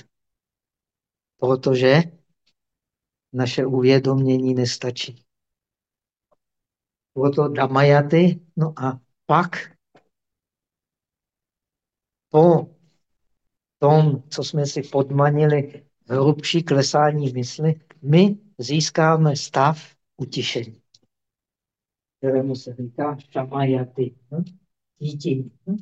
protože naše uvědomění nestačí. Bylo to damajaty, no a pak po tom, co jsme si podmanili hrubší klesání mysli, my získáme stav utišení, kterému se říká šamajaty, hm? cítění. Hm?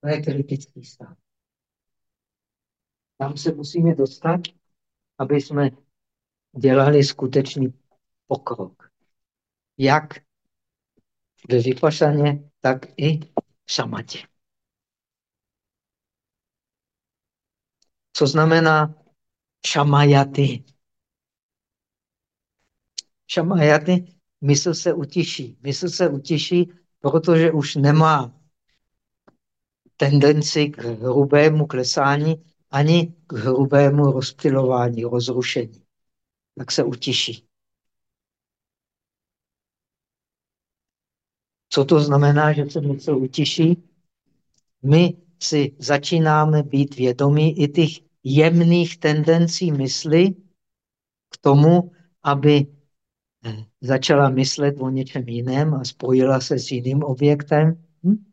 To je kritický stav. Tam se musíme dostat, aby jsme dělali skutečný pokrok. Jak ve vypašaně, tak i v samatě. Co znamená šamajaty? Šamajaty, mysl se utiší. Mysl se utiší, protože už nemá tendenci k hrubému klesání, ani k hrubému rozptilování, rozrušení. Tak se utiší. Co to znamená, že se něco utiší? My si začínáme být vědomí i těch jemných tendencí mysli k tomu, aby eh, začala myslet o něčem jiném a spojila se s jiným objektem. Hm?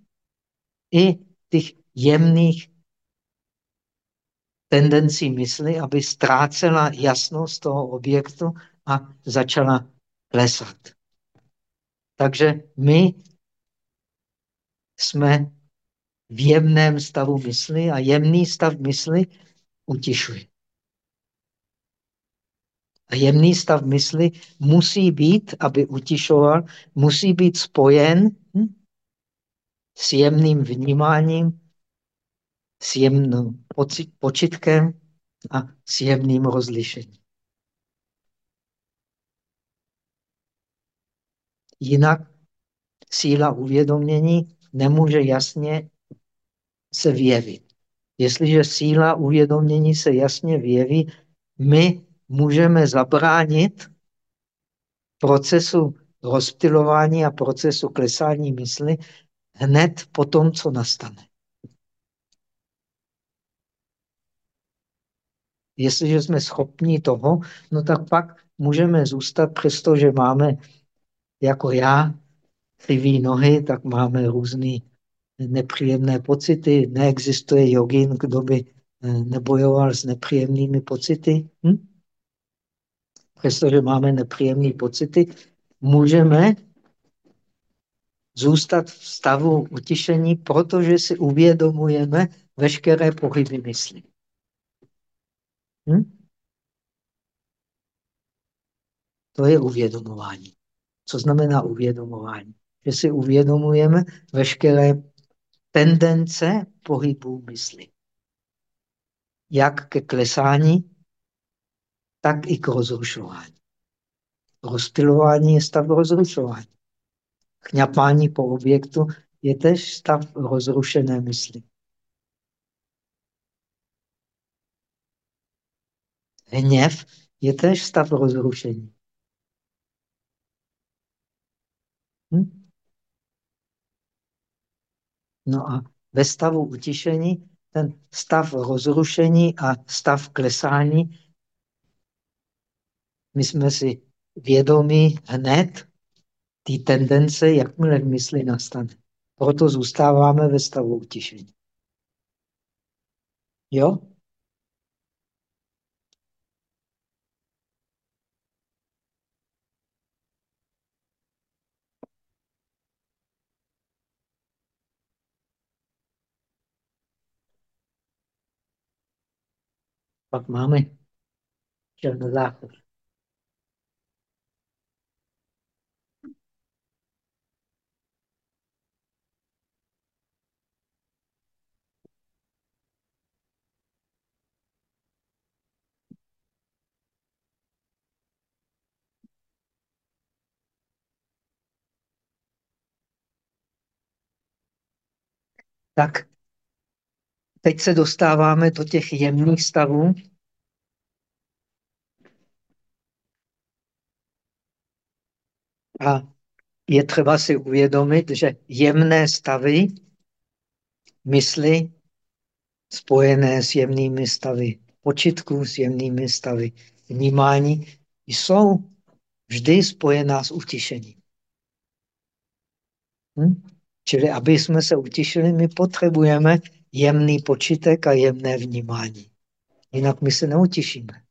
I těch jemných tendencí mysli, aby ztrácela jasnost toho objektu a začala klesat. Takže my jsme v jemném stavu mysli a jemný stav mysli utišuje. A jemný stav mysli musí být, aby utišoval, musí být spojen hm, s jemným vnímáním, s jemným počitkem a s jemným rozlišením. Jinak síla uvědomění nemůže jasně se vyjevit. Jestliže síla uvědomění se jasně vyjeví, my můžeme zabránit procesu rozptilování a procesu klesání mysli hned po tom, co nastane. Jestliže jsme schopni toho, no tak pak můžeme zůstat, přestože máme, jako já, krivý nohy, tak máme různé nepříjemné pocity. Neexistuje jogin, kdo by eh, nebojoval s nepříjemnými pocity. Hm? Přestože máme nepříjemné pocity, můžeme zůstat v stavu utišení, protože si uvědomujeme veškeré pohyby mysli. Hm? To je uvědomování. Co znamená uvědomování? Že si uvědomujeme veškeré tendence pohybu mysli. Jak ke klesání, tak i k rozrušování. Rozptilování je stav rozrušování. Chňapání po objektu je tež stav rozrušené mysli. Hněv je tež stav rozrušení. Hm? No a ve stavu utišení ten stav rozrušení a stav klesání, my jsme si vědomí hned té tendence, jakmile v mysli nastane. Proto zůstáváme ve stavu utišení. Jo? Pak máme černozáchod. Tak teď se dostáváme do těch jemných stavů. A je třeba si uvědomit, že jemné stavy mysli spojené s jemnými stavy počitků, s jemnými stavy vnímání, jsou vždy spojená s utišením. Hm? Čili aby jsme se utišili, my potřebujeme jemný počitek a jemné vnímání. Jinak my se neutišíme.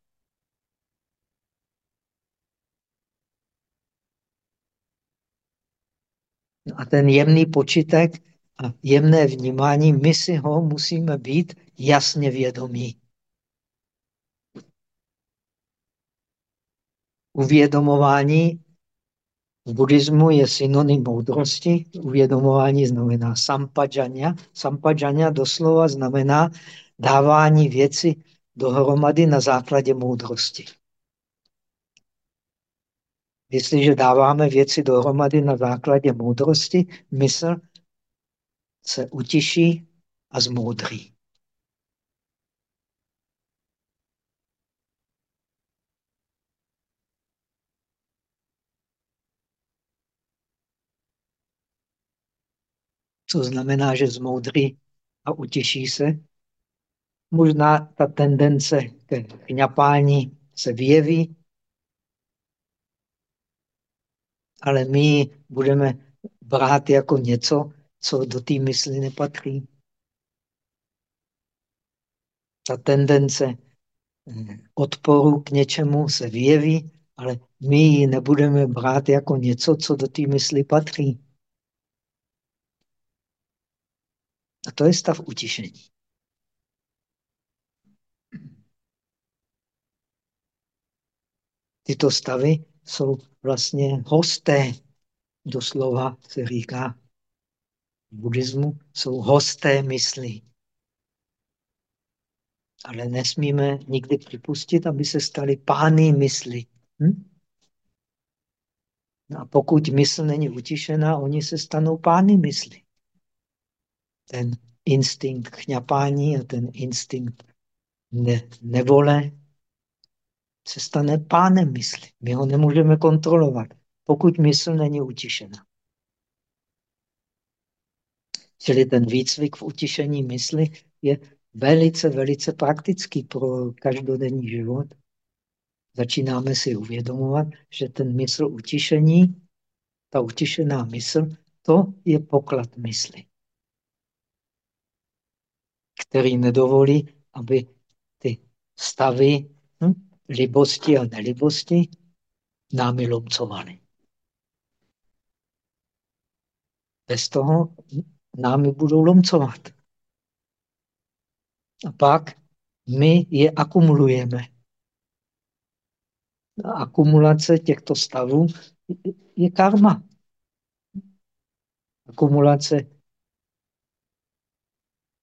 No a ten jemný počitek a jemné vnímání, my si ho musíme být jasně vědomí. Uvědomování v buddhismu je synonym moudrosti. Uvědomování znamená sampajanya. Sampajanya doslova znamená dávání věci dohromady na základě moudrosti. Jestliže dáváme věci dohromady na základě moudrosti, mysl se utiší a zmoudří. Co znamená, že zmoudří a utěší se. Možná ta tendence ke kňapání se vyjeví, ale my budeme brát jako něco, co do té mysli nepatří. Ta tendence eh, odporu k něčemu se vyjeví, ale my ji nebudeme brát jako něco, co do té mysli patří. A to je stav utišení. Tyto stavy jsou vlastně hosté, doslova se říká v buddhismu, jsou hosté mysli. Ale nesmíme nikdy připustit, aby se stali pány mysli. Hm? No a pokud mysl není utišená, oni se stanou pány mysli. Ten instinkt chňapání a ten instinkt ne nevole se stane pánem mysli. My ho nemůžeme kontrolovat, pokud mysl není utišena. Čili ten výcvik v utišení mysli je velice, velice praktický pro každodenní život. Začínáme si uvědomovat, že ten mysl utišení, ta utišená mysl, to je poklad mysli, který nedovolí, aby ty stavy hm, libosti a nelibosti námi lomcovaly. Bez toho námi budou lomcovat. A pak my je akumulujeme. A akumulace těchto stavů je karma. Akumulace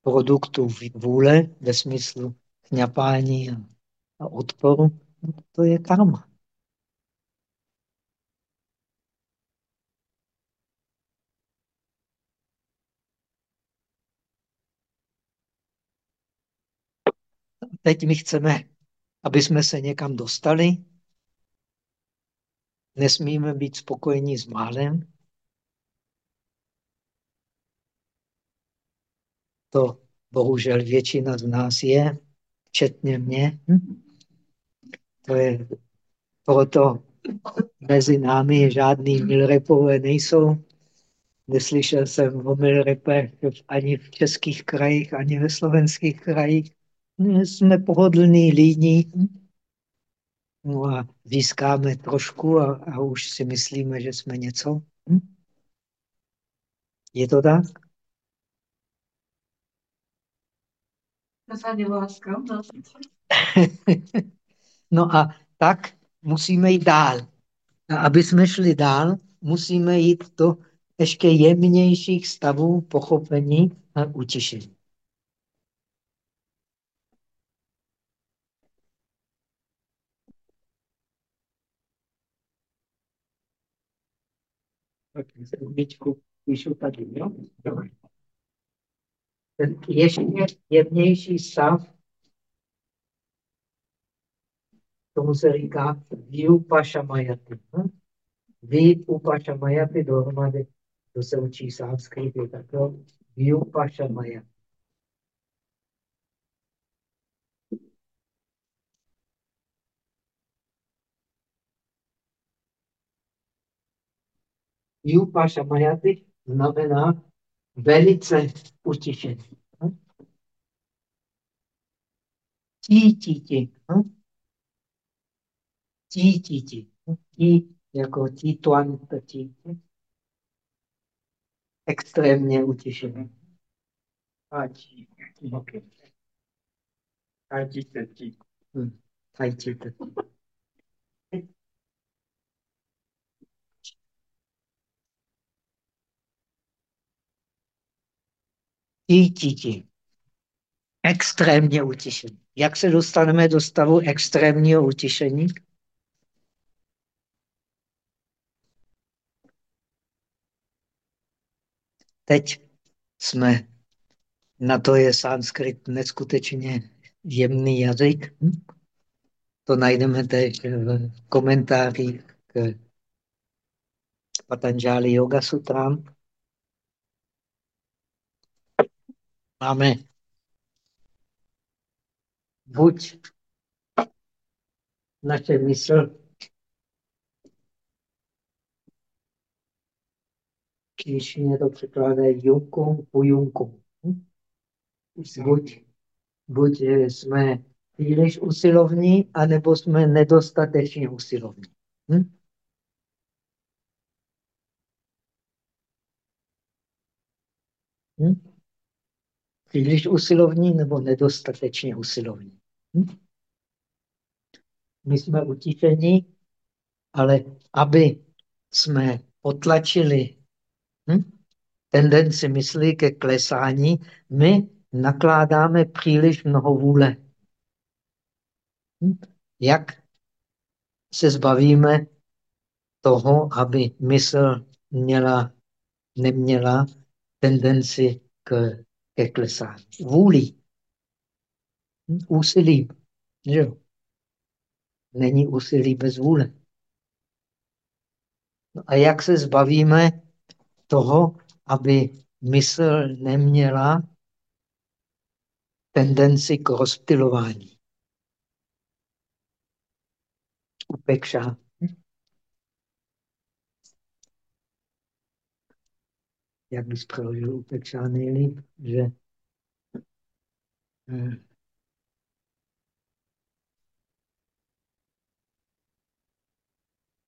produktů vůle ve smyslu kňapání a odporu, to je karma. Teď my chceme, aby jsme se někam dostali. Nesmíme být spokojení s málem. To bohužel většina z nás je, včetně mě. Hm? To je, proto mezi námi žádný milrepové nejsou. Neslyšel jsem o milrepech ani v českých krajích, ani ve slovenských krajích. My jsme pohodlní, líní. No a získáme trošku a, a už si myslíme, že jsme něco. Hm? Je to tak? (laughs) No a tak musíme jít dál. A aby jsme šli dál, musíme jít do ještě jemnějších stavů pochopení a utišení. Tak píšu tady, jo? Dobře. Ten ještě jemnější stav tomu se říká Vyupašamayaty. Hm? Vyupašamayaty dohromady, to se učí sanskrit, je takto Vyupašamayaty. Vyupašamayaty znamená velice utišený. Hm? Cítí. Hm? tí, tí, tí. Jako tí, tuan, tí. Extrémně utišené. A tí, ok. A tí, tí. Extrémně utišený. Jak se dostaneme do stavu extrémního utišení? Teď jsme, na to je sanskrit neskutečně jemný jazyk. Hm? To najdeme teď v komentářích k Patanžáli Yoga Sutrám. Máme buď naše mysl číšině to překládají junkum po junkum. Buď, buď jsme příliš usilovní, anebo jsme nedostatečně usilovní. Hm? Hm? Příliš usilovní nebo nedostatečně usilovní. Hm? My jsme utišení, ale aby jsme potlačili hm? tendenci mysli ke klesání, my nakládáme příliš mnoho vůle. Hm? Jak se zbavíme toho, aby mysl měla, neměla tendenci k, ke klesání. Vůlí. Úsilí. Že? Není úsilí bez vůle. No a jak se zbavíme toho, aby mysl neměla tendenci k rozptilování? Upekša. Jak bys přeložil upekša nejlíp, že hm.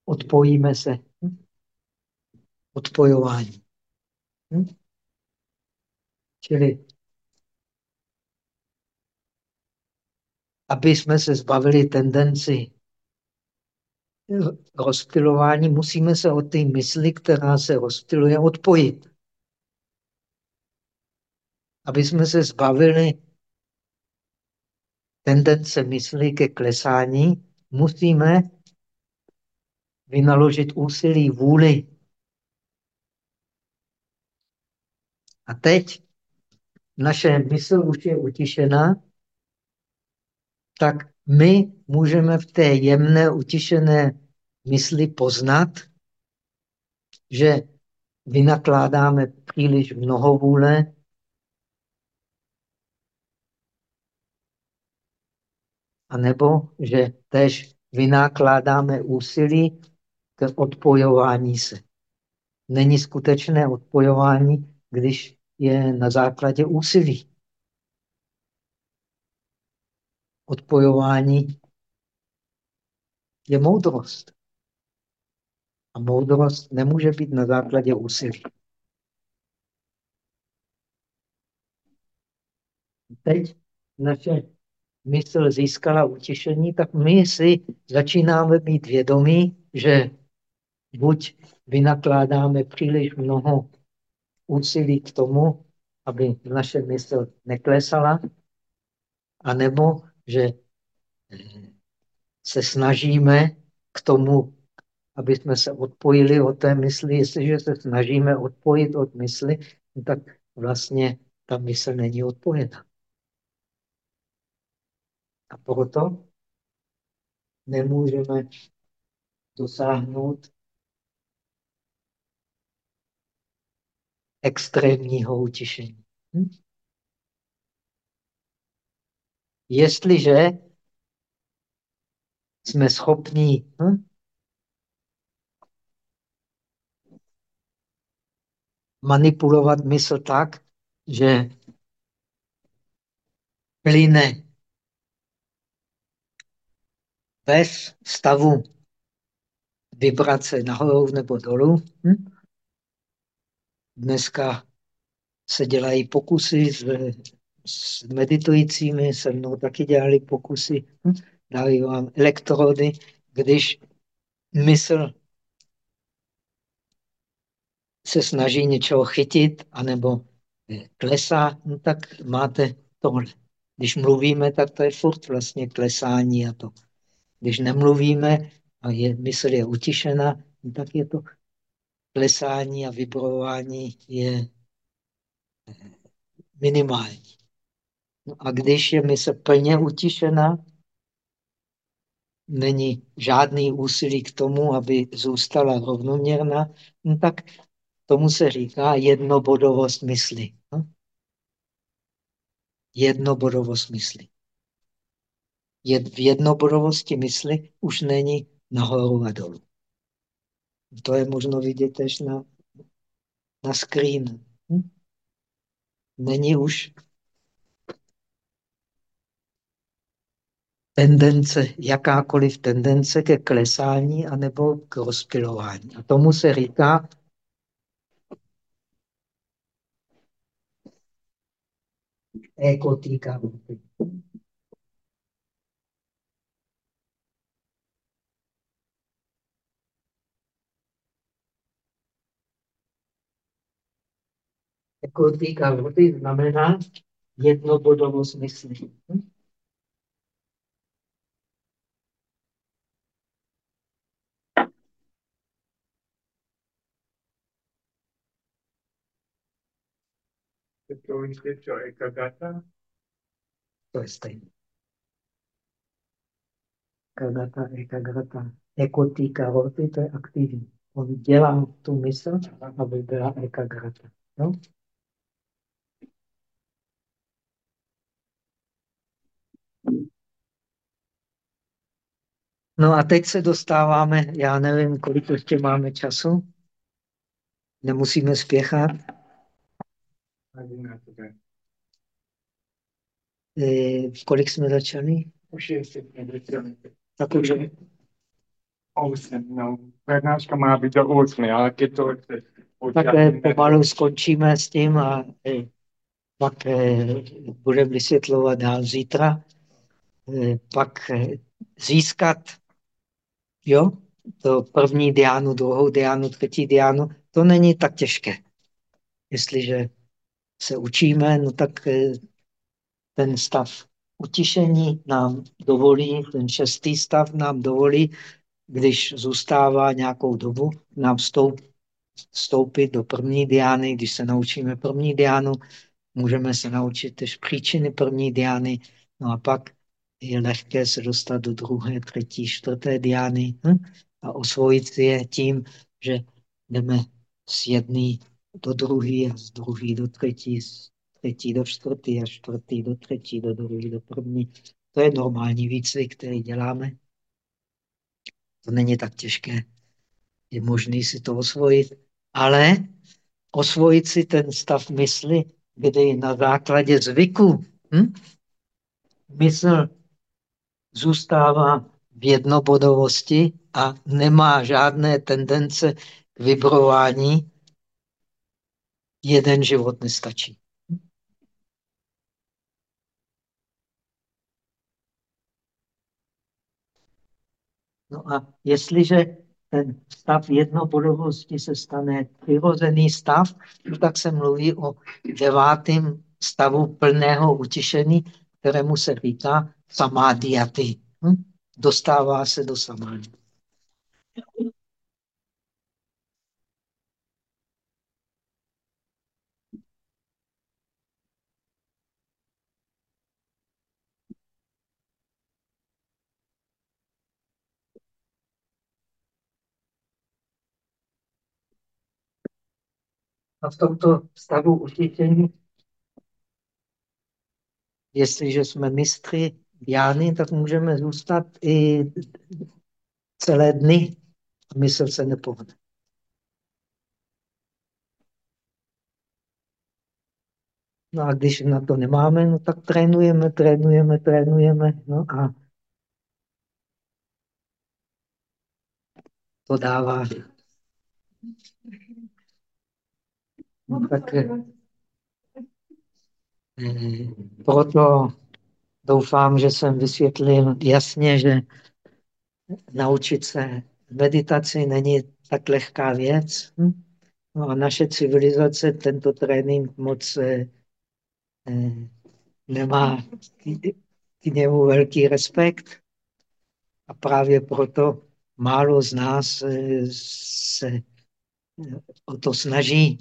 odpojíme se. Hm? Odpojování. Hm? Čili aby jsme se zbavili tendenci rozptilování, musíme se od té mysli, která se rozptiluje, odpojit. Aby jsme se zbavili tendence mysli ke klesání, musíme vynaložit úsilí vůli. A teď naše mysl už je utišená, tak my můžeme v té jemné, utišené mysli poznat, že vynakládáme příliš mnoho vůle, anebo že tež vynakládáme úsilí k odpojování se. Není skutečné odpojování, když je na základě úsilí. Odpojování je moudrost. A moudrost nemůže být na základě úsilí. Teď naše mysl získala utěšení, tak my si začínáme být vědomí, že buď vynakládáme příliš mnoho úsilí k tomu, aby naše mysl neklesala, anebo že se snažíme k tomu, aby jsme se odpojili od té mysli. Jestliže se snažíme odpojit od mysli, tak vlastně ta mysl není odpojena. A proto nemůžeme dosáhnout extrémního utišení. Hm? Jestliže jsme schopni hm, manipulovat mysl tak, že plyne bez stavu vibrace nahoru nebo dolů. Hm? Dneska se dělají pokusy s, s meditujícími, se mnou taky dělali pokusy. Hm? Dali vám elektrody, když mysl se snaží něčeho chytit, anebo klesá, no tak máte tohle. Když mluvíme, tak to je furt vlastně klesání a to. Když nemluvíme a je, mysl je utišena, tak je to klesání a vibrování je minimální. No a když je mysl plně utišena, není žádný úsilí k tomu, aby zůstala rovnoměrná, no tak tomu se říká jednobodovost mysli. No? jednobodovost mysli. V jednobodovosti mysli už není nahoru a dolů. To je možno vidět tež na, na screen. Hm? Není už tendence, jakákoliv tendence ke klesání anebo k rozpilování. A tomu se říká ekotýka. Ekotýka znamená jednobodovost mysli. Hm? To je co ekagata? To je stejné. Kagata, ekagrata. Ekotika roty, to je aktivní. On dělá tu mysl, aby byla ekagrata. No? No a teď se dostáváme, já nevím, kolik ještě máme času. Nemusíme spěchat. E, kolik jsme začali? Už je. Tak už Osm, no. Přednáška má být do osmi, ale když to tak pomalu skončíme s tím a e, pak e, budeme vysvětlovat dál zítra. E, pak e, získat jo, to první diánu, druhou diánu, třetí diánu, to není tak těžké. Jestliže se učíme, no tak eh, ten stav utišení nám dovolí, ten šestý stav nám dovolí, když zůstává nějakou dobu, nám vstoup, vstoupit do první diány. Když se naučíme první diánu, můžeme se naučit tež příčiny první diány, no a pak je lehké se dostat do druhé, třetí, čtvrté diány hm? a osvojit si je tím, že jdeme z jedné do druhé a z druhé do třetí, z třetí do čtvrtý a čtvrtý do třetí, do druhé do první. To je normální výcvik, který děláme. To není tak těžké. Je možné si to osvojit, ale osvojit si ten stav mysli, kdy na základě zvyku hm? mysl zůstává v jednobodovosti a nemá žádné tendence k vibrování, jeden život nestačí. No a jestliže ten stav jednobodovosti se stane přirozený stav, tak se mluví o devátém stavu plného utišení, kterému se říká samádiaty. Hm? Dostává se do samády. A v tomto stavu utišení, jestliže jsme mistři Jány, tak můžeme zůstat i celé dny a mysl se nepohne. No a když na to nemáme, no tak trénujeme, trénujeme, trénujeme. No a to dává. No tak eh, proto Doufám, že jsem vysvětlil jasně, že naučit se meditaci není tak lehká věc. No a naše civilizace tento trénink moc eh, eh nemá k němu velký respekt. A právě proto málo z nás eh, se o to snaží.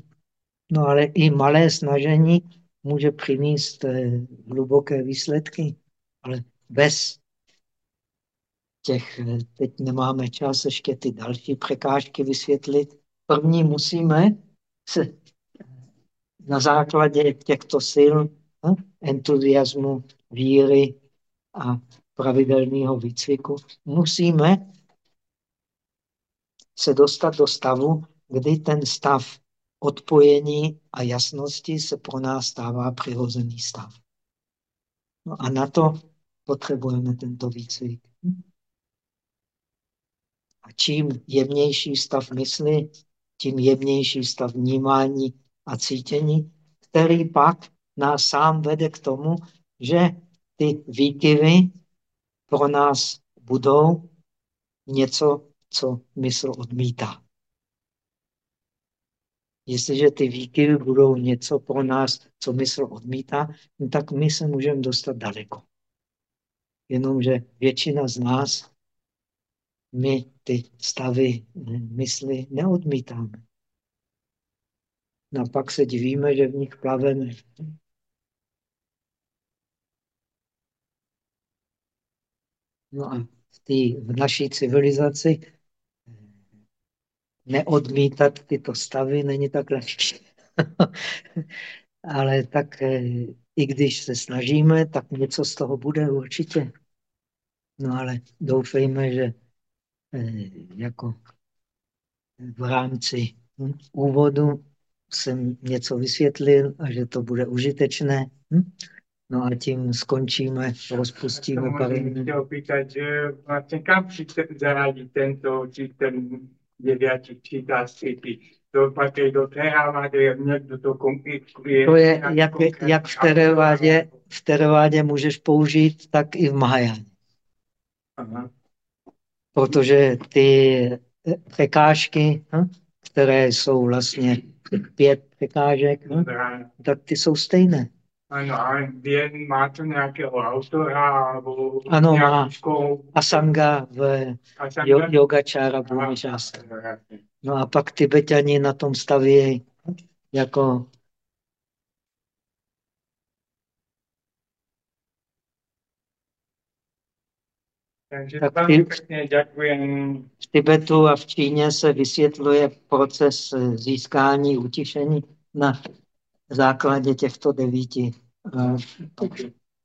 No ale i malé snažení může přinést eh, hluboké výsledky, ale bez těch, eh, teď nemáme čas ještě ty další překážky vysvětlit. První musíme se na základě těchto sil hm? entuziasmu, víry a pravidelného výcviku, musíme se dostat do stavu, kdy ten stav odpojení a jasnosti se pro nás stává přirozený stav. No a na to potřebujeme tento výcvik. A čím jemnější stav mysli, tím jemnější stav vnímání a cítění, který pak nás sám vede k tomu, že ty výkyvy pro nás budou něco, co mysl odmítá. Jestliže ty výkyvy budou něco pro nás, co mysl odmítá, no tak my se můžeme dostat daleko. Jenomže většina z nás, my ty stavy mysli neodmítáme. No a pak se divíme, že v nich plaveme. No a v, tý, v naší civilizaci neodmítat tyto stavy není tak lehké. (laughs) Ale tak eh, i když se snažíme, tak něco z toho bude určitě. No ale doufejme, že eh, jako v rámci úvodu jsem něco vysvětlil a že to bude užitečné. Hm? No a tím skončíme, rozpustíme pary. Chtěl pýtat, že vlastně kam zaradí tento systém deviatich čítačství? To je, jak, jak v teravádě, v teravádě můžeš použít, tak i v Mahajáně. Protože ty překážky, hm, které jsou vlastně pět překážek, hm, tak ty jsou stejné. Ano, a jen má to nějakého autora nebo ano, má školu? Asanga v Asanga? yogačára Bhumišástra. No a pak Tibetani na tom staví jako Takže tak velmi pěkně děkujem. V Tibetu a v Číně se vysvětluje proces získání utišení na základě těchto devíti.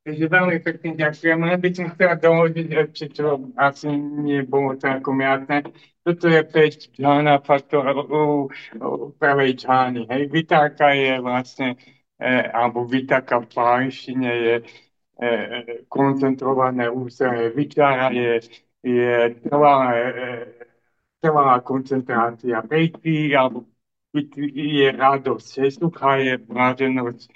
Takže velmi pěkně děkujeme. Bych chtěla doložit, že to asi nebylo tak jasné. Toto je pět džána faktor u, u pravé džány. Hej, vytáka je vlastně, eh, alebo vytáka v pálštině je eh, koncentrované úsilí, vyčára je, je trvalá, eh, trvalá koncentrácia pejtí, alebo je radost, že suchá je bláženost,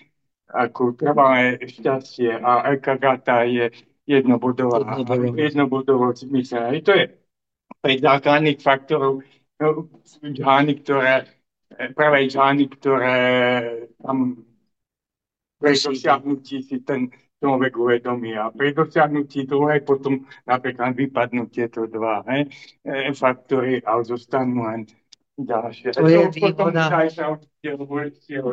ako trvalé šťastie a ekagata je jednobodová, jednobodová zmysel. I to je 5 základných faktorov, no, žány, ktoré, práve žány, ktoré tam pre dosiahnutí si ten človek uvedomí. A pri dosiahnutí druhé potom napríklad vypadnú tieto dva he, faktory a zostanú to je výhoda,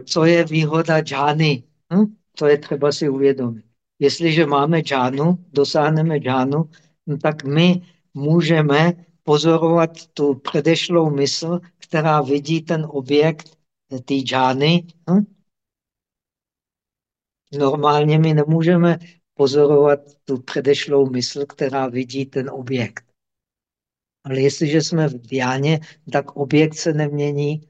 co je výhoda džány. Hm? To je třeba si uvědomit. Jestliže máme džánu, dosáhneme džánu, no tak my můžeme pozorovat tu předešlou mysl, která vidí ten objekt té džány. Hm? Normálně my nemůžeme pozorovat tu předešlou mysl, která vidí ten objekt. Ale jestliže jsme v diáně, tak objekt se nemění,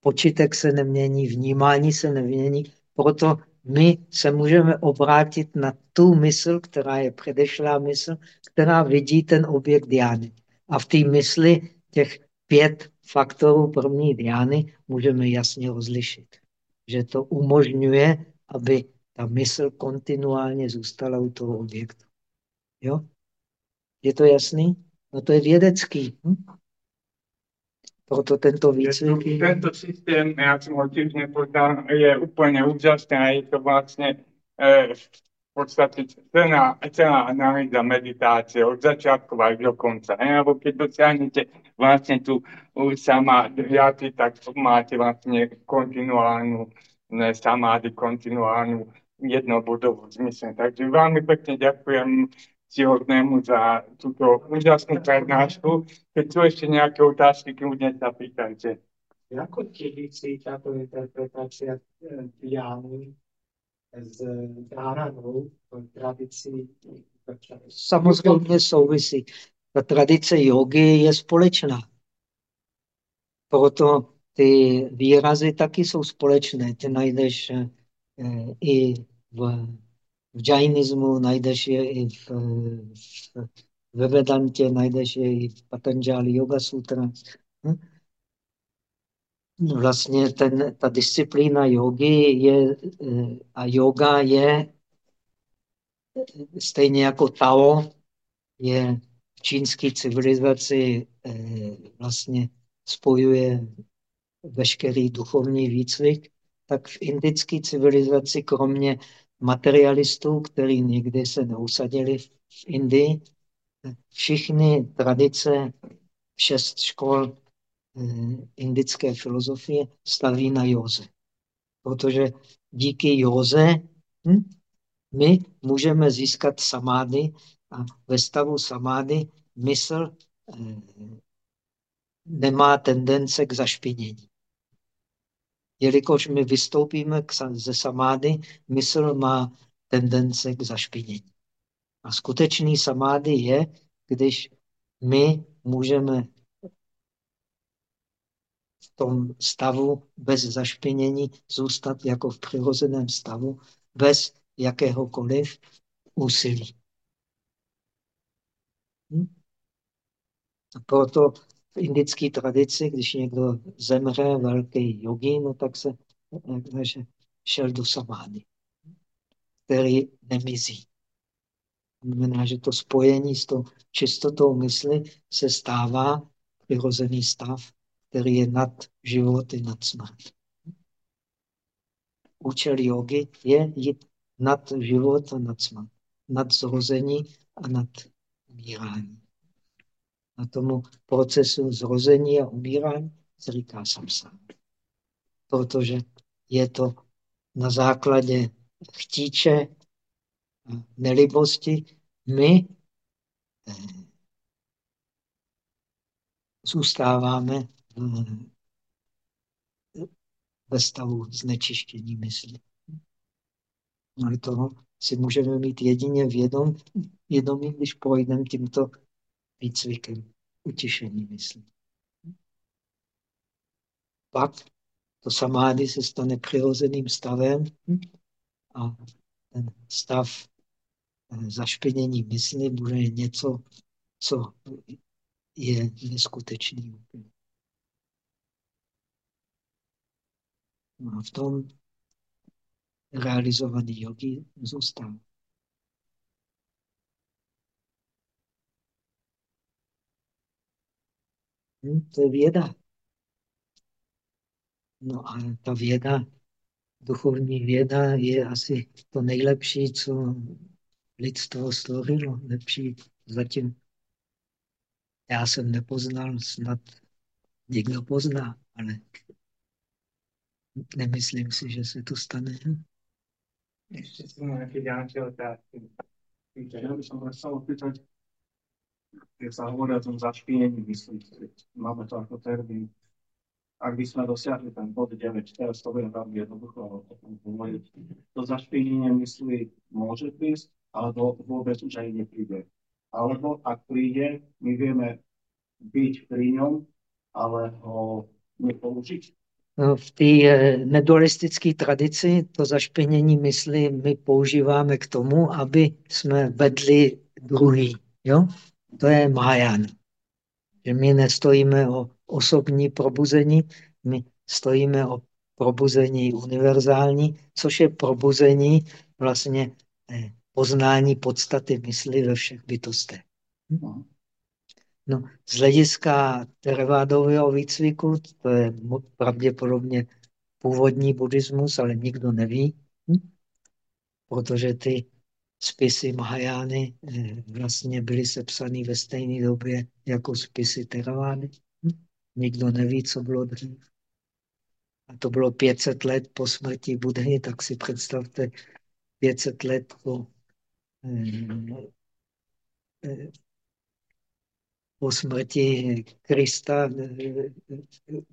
počitek se nemění, vnímání se nemění. Proto my se můžeme obrátit na tu mysl, která je předešlá mysl, která vidí ten objekt diány. A v té mysli těch pět faktorů první diány můžeme jasně rozlišit. Že to umožňuje, aby ta mysl kontinuálně zůstala u toho objektu. Jo? Je to jasný? No to je vědecký. Hm? Proto tento výcvik... Tento systém, já jsem ho těž nepoznal, je úplně úžasný a je to vlastně eh, v podstatě celá, celá analýza meditácie od začátku až do konce. Nebo když dosáhnete vlastně tu sama dřiaty, tak máte vlastně kontinuálnu ne, samády, kontinuálnu jednobudovú zmysel. Takže veľmi pekne ďakujem ctihodnému za túto úžasnú prednášku. Keď sú ešte nejaké otázky, kľudne sa pýtajte. Ako kedy si táto interpretácia Jány s Dháranou tradicí Samozřejmě souvisí. Ta tradice jogy je společná. Proto ty výrazy taky jsou společné. Ty najdeš eh, i v, v džajnismu, najdeš je i v, v, ve Vedantě, najdeš je i v Patanjali Yoga Sutra. Hm? Vlastně ten, ta disciplína jogy je, eh, a yoga je stejně jako Tao, je v čínské civilizaci eh, vlastně spojuje veškerý duchovní výcvik, tak v indické civilizaci, kromě materialistů, kteří někdy se neusadili v Indii, všichni tradice šest škol eh, indické filozofie staví na józe. Protože díky józe hm, my můžeme získat samády a ve stavu samády mysl eh, nemá tendence k zašpinění. Jelikož my vystoupíme ze samády, mysl má tendence k zašpinění. A skutečný samády je, když my můžeme v tom stavu bez zašpinění zůstat jako v přirozeném stavu, bez jakéhokoliv úsilí. Hm? A proto v indické tradici, když někdo zemře, velký jogín, no tak se že šel do samády, který nemizí. Znamená, že to spojení s tou čistotou mysli se stává přirozený stav, který je nad život i nad smrt. Účel jogy je jít nad život a nad smrt, nad zrození a nad umírání. A tomu procesu zrození a umírání se říká samsara. Protože je to na základě chtíče a nelibosti, my eh, zůstáváme ve stavu znečištění mysli. Ale toho si můžeme mít jedině vědom, vědomí, když projdeme tímto výcvikem utišení mysli. Pak to samády se stane přirozeným stavem a ten stav eh, zašpinění mysli bude něco, co je neskutečný. No a v tom realizovaný jogi zůstal. Hm, to je věda. No a ta věda, duchovní věda je asi to nejlepší, co lidstvo stvořilo. Lepší zatím já jsem nepoznal, snad někdo pozná, ale nemyslím si, že se to stane. Ještě jsem nějaké další otázky. Já bych se chcel opýtať, keď sa hovorí o tom zašpínení mysli, máme to ako termín, ak by sme dosiahli ten bod 9, teraz to bude veľmi jednoducho hovoriť, to zašpínenie mysli môže prísť, alebo vôbec už aj nepríde. Alebo ak príde, my vieme byť pri ňom, ale ho nepoužiť. No, v té eh, nedualistické tradici to zašpinění mysli my používáme k tomu, aby jsme vedli druhý. Jo? To je Mahajan. Že my nestojíme o osobní probuzení, my stojíme o probuzení univerzální, což je probuzení vlastně eh, poznání podstaty mysli ve všech bytostech. Hm? No, z hlediska tervádového výcviku, to je pravděpodobně původní buddhismus, ale nikdo neví, hm? protože ty spisy Mahajány eh, vlastně byly sepsány ve stejné době jako spisy Teravády. Hm? Nikdo neví, co bylo dřív. A to bylo 500 let po smrti Budhy, tak si představte 500 let po eh, eh, po smrti Krista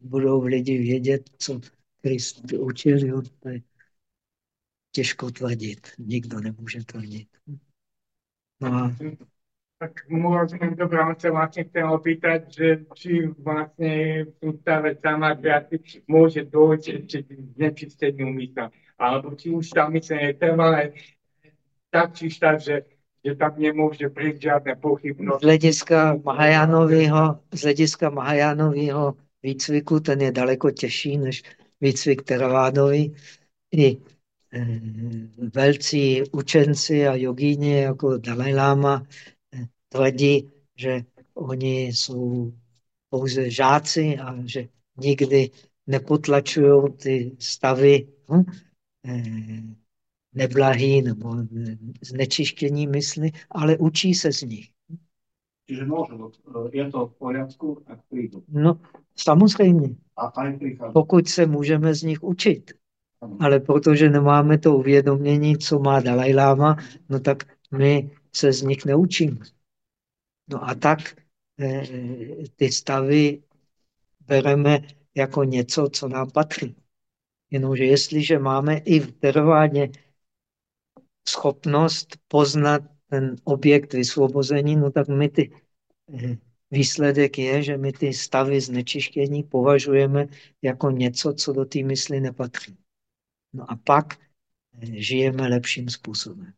budou lidi vědět, co Krist učil. Jo? Těžko tvrdit. Nikdo nemůže tvrdit. No a tak môžem dobrá sa vlastne chcem opýtať, že či vlastne v ústave sama viaci môže dojsť ešte k znečisteniu mysle. Alebo či už mysle je trvalé tak či tak, že, že tam nemôže prísť žiadne pochybnosti. Z hlediska Mahajánového, z hlediska Mahajánového výcviku ten je daleko těžší než výcvik Theravádový. I velcí učenci a jogíni jako Dalai Lama eh, tvrdí, že oni jsou pouze žáci a že nikdy nepotlačují ty stavy hm, eh, neblahý nebo znečištění mysli, ale učí se z nich. Čiže môžu, je to v poriadku, ak prídu. No, samozřejmě. A pokud se můžeme z nich učit. Ale protože nemáme to uvědomění, co má Dalai Lama, no tak my se z nich neučíme. No a tak eh, ty stavy bereme jako něco, co nám patří. Jenomže jestliže máme i v terovádě schopnost poznat ten objekt vysvobození, no tak my ty eh, Výsledek je, že my ty stavy znečištění považujeme jako něco, co do té mysli nepatří. No a pak eh, žijeme lepším způsobem.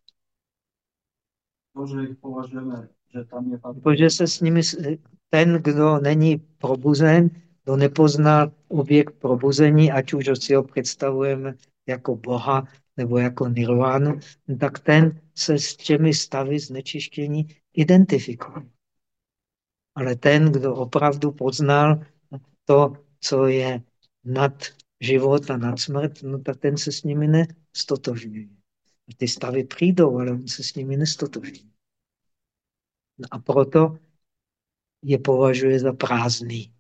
To, že ich považujeme, že tam je. Protože se s nimi, ten, kdo není probuzen, kdo nepoznal objekt probuzení, ať už si ho představujeme jako Boha nebo jako nirvánu, tak ten se s těmi stavy znečištění identifikuje. Ale ten, kdo opravdu poznal to, co je nad život a nad smrt, no tak ten se s nimi nestotožňuje. Ty stavy přijdou, ale on se s nimi nestotožňuje. No a proto je považuje za prázdný.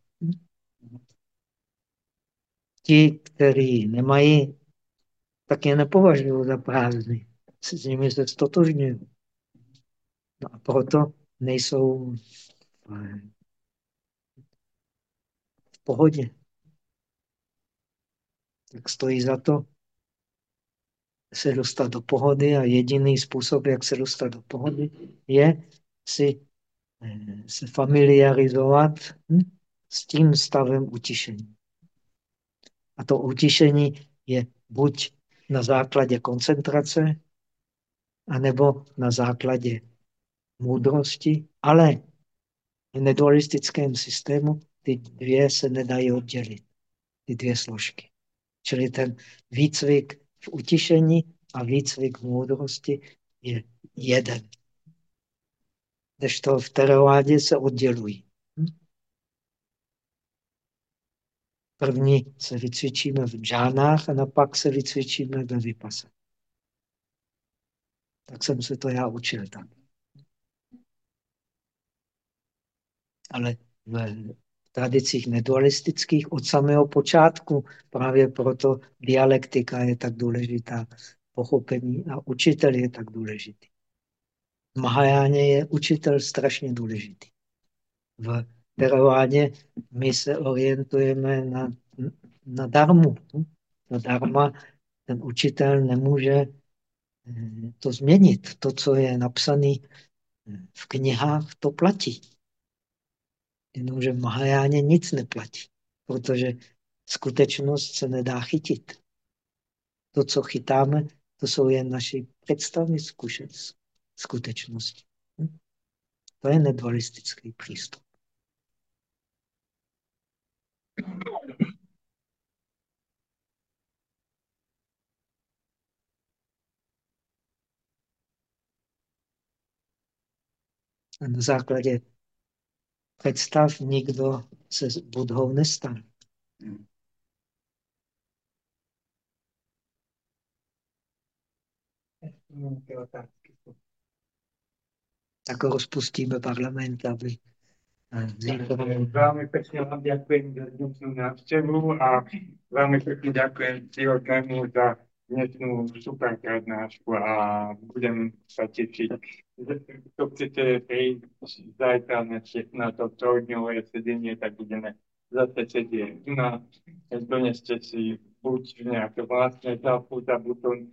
Ti, kteří nemají, tak je nepovažují za prázdný. Se s nimi se stotožňují. No a proto nejsou v v pohodě. Tak stojí za to se dostat do pohody a jediný způsob, jak se dostat do pohody, je si eh, se familiarizovat hm, s tím stavem utišení. A to utišení je buď na základě koncentrace, anebo na základě moudrosti, ale v nedualistickém systému ty dvě se nedají oddělit, ty dvě složky. Čili ten výcvik v utišení a výcvik v moudrosti je jeden. Kdežto v teravádě se oddělují. První se vycvičíme v džánách a napak se vycvičíme ve vypase. Tak jsem se to já učil tam. Ale tradicích nedualistických od samého počátku. Právě proto dialektika je tak důležitá, pochopení a učitel je tak důležitý. V Mahajáně je učitel strašně důležitý. V Theravádě my se orientujeme na, na darmu. Na darma ten učitel nemůže eh, to změnit. To, co je napsané v knihách, to platí. Jenomže v Mahajáně nic neplatí, protože skutečnost se nedá chytit. To, co chytáme, to jsou jen naše představy zkušenosti, skutečnosti. Hm? To je nedualistický přístup. A na základě představ nikdo se s Budhou otázky. Tak rozpustíme parlament, aby Veľmi pekne vám ďakujem za dnešnú návštevu a veľmi pekne ďakujem Cihotnému za dnešnú super prednášku a budem sa tešiť. Chcete prísť zajtra na, na to trojdňové sedenie, tak budeme zase u nás. Doneste si buď nejaké vlastné zápu za butón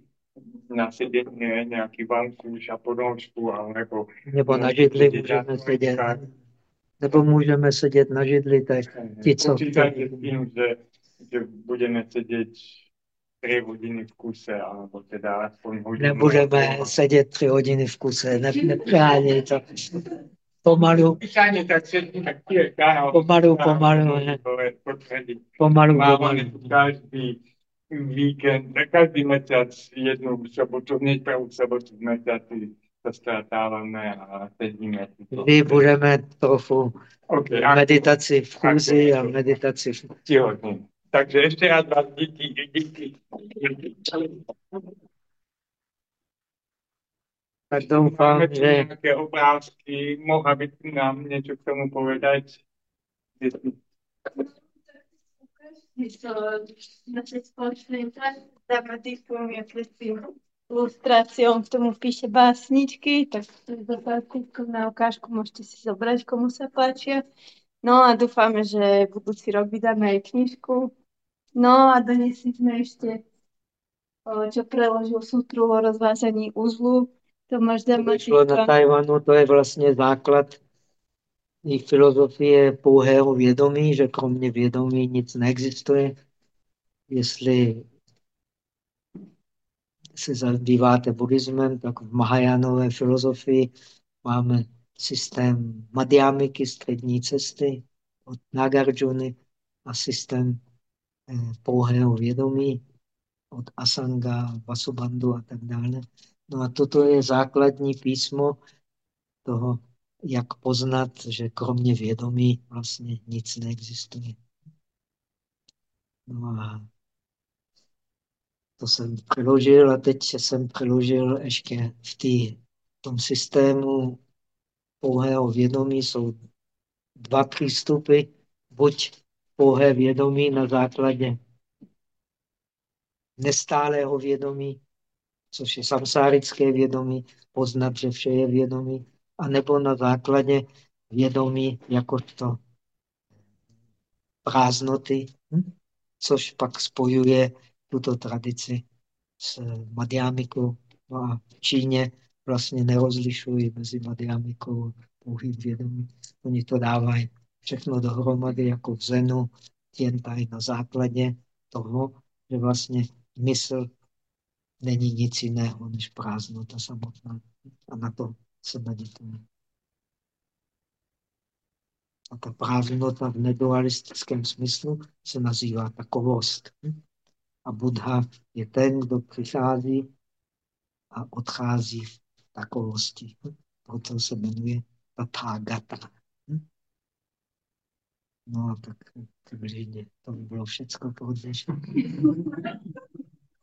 na sedění nějaký vankůš a podnožku, nebo... Nebo na židli můžeme sedět. Nebo můžeme sedět na židli, tak ti, co... Počítajte s tím, že, že budeme sedět tři hodiny v kuse, alebo teda aspoň hodinu. Nebudeme sedět tři hodiny v kuse, ne, neprání to. Pomalu. Pomalu, pomalu, ne. Pomalu, pomalu. Každý víkend, každý měsíc jednu sobotu, hned první sobotu v měsíci se ztratáváme a sedíme. Kdy budeme trochu Okay, meditaci v chůzi a meditaci v... Těhotný. Takže ještě raz vás díky, díky. Tak doufám, že nějaké obrázky, mohla by nám něco k tomu povedat? naše společné dramatikum, jestli s tím ilustráciou k tomu píše básničky, tak to je na ukážku môžete si zobrať, komu sa páčia. No a dúfame, že budúci rok vydáme aj knižku. No a donesli sme ešte, o, čo preložil sutru o rozvázaní uzlu. Tomáš vyšlo na Damatika. Tajvanu, to je vlastně základ i filozofie pouhého vědomí, že kromě vědomí nic neexistuje. Jestli se zabýváte buddhismem, tak v Mahajánové filozofii máme systém Madhyamiky, střední cesty od Nagarjuny a systém pouhého vědomí od Asanga, Vasubandhu a tak dále. No a toto je základní písmo toho, jak poznat, že kromě vědomí vlastně nic neexistuje. No a to jsem přeložil a teď jsem přeložil ještě v, tý, v tom systému pouhého vědomí jsou dva přístupy. Buď pouhé vědomí na základě nestálého vědomí, což je samsárické vědomí, poznat, že vše je vědomí, anebo na základě vědomí jakožto prázdnoty, hm? což pak spojuje tuto tradici s Madhyamikou. No a v Číně vlastně nerozlišují mezi Madhyamikou a pouhým vědomím. Oni to dávají všechno dohromady jako v Zenu, jen tady na základě toho, že vlastně mysl není nic jiného než prázdnota samotná. A na to se medituje. A ta prázdnota v nedualistickém smyslu se nazývá takovost. A Buddha je ten, kdo přichází a odchází v takovosti. Proto se jmenuje Tathagata. No tak přibližně to by bylo všecko pro dnešek. (laughs)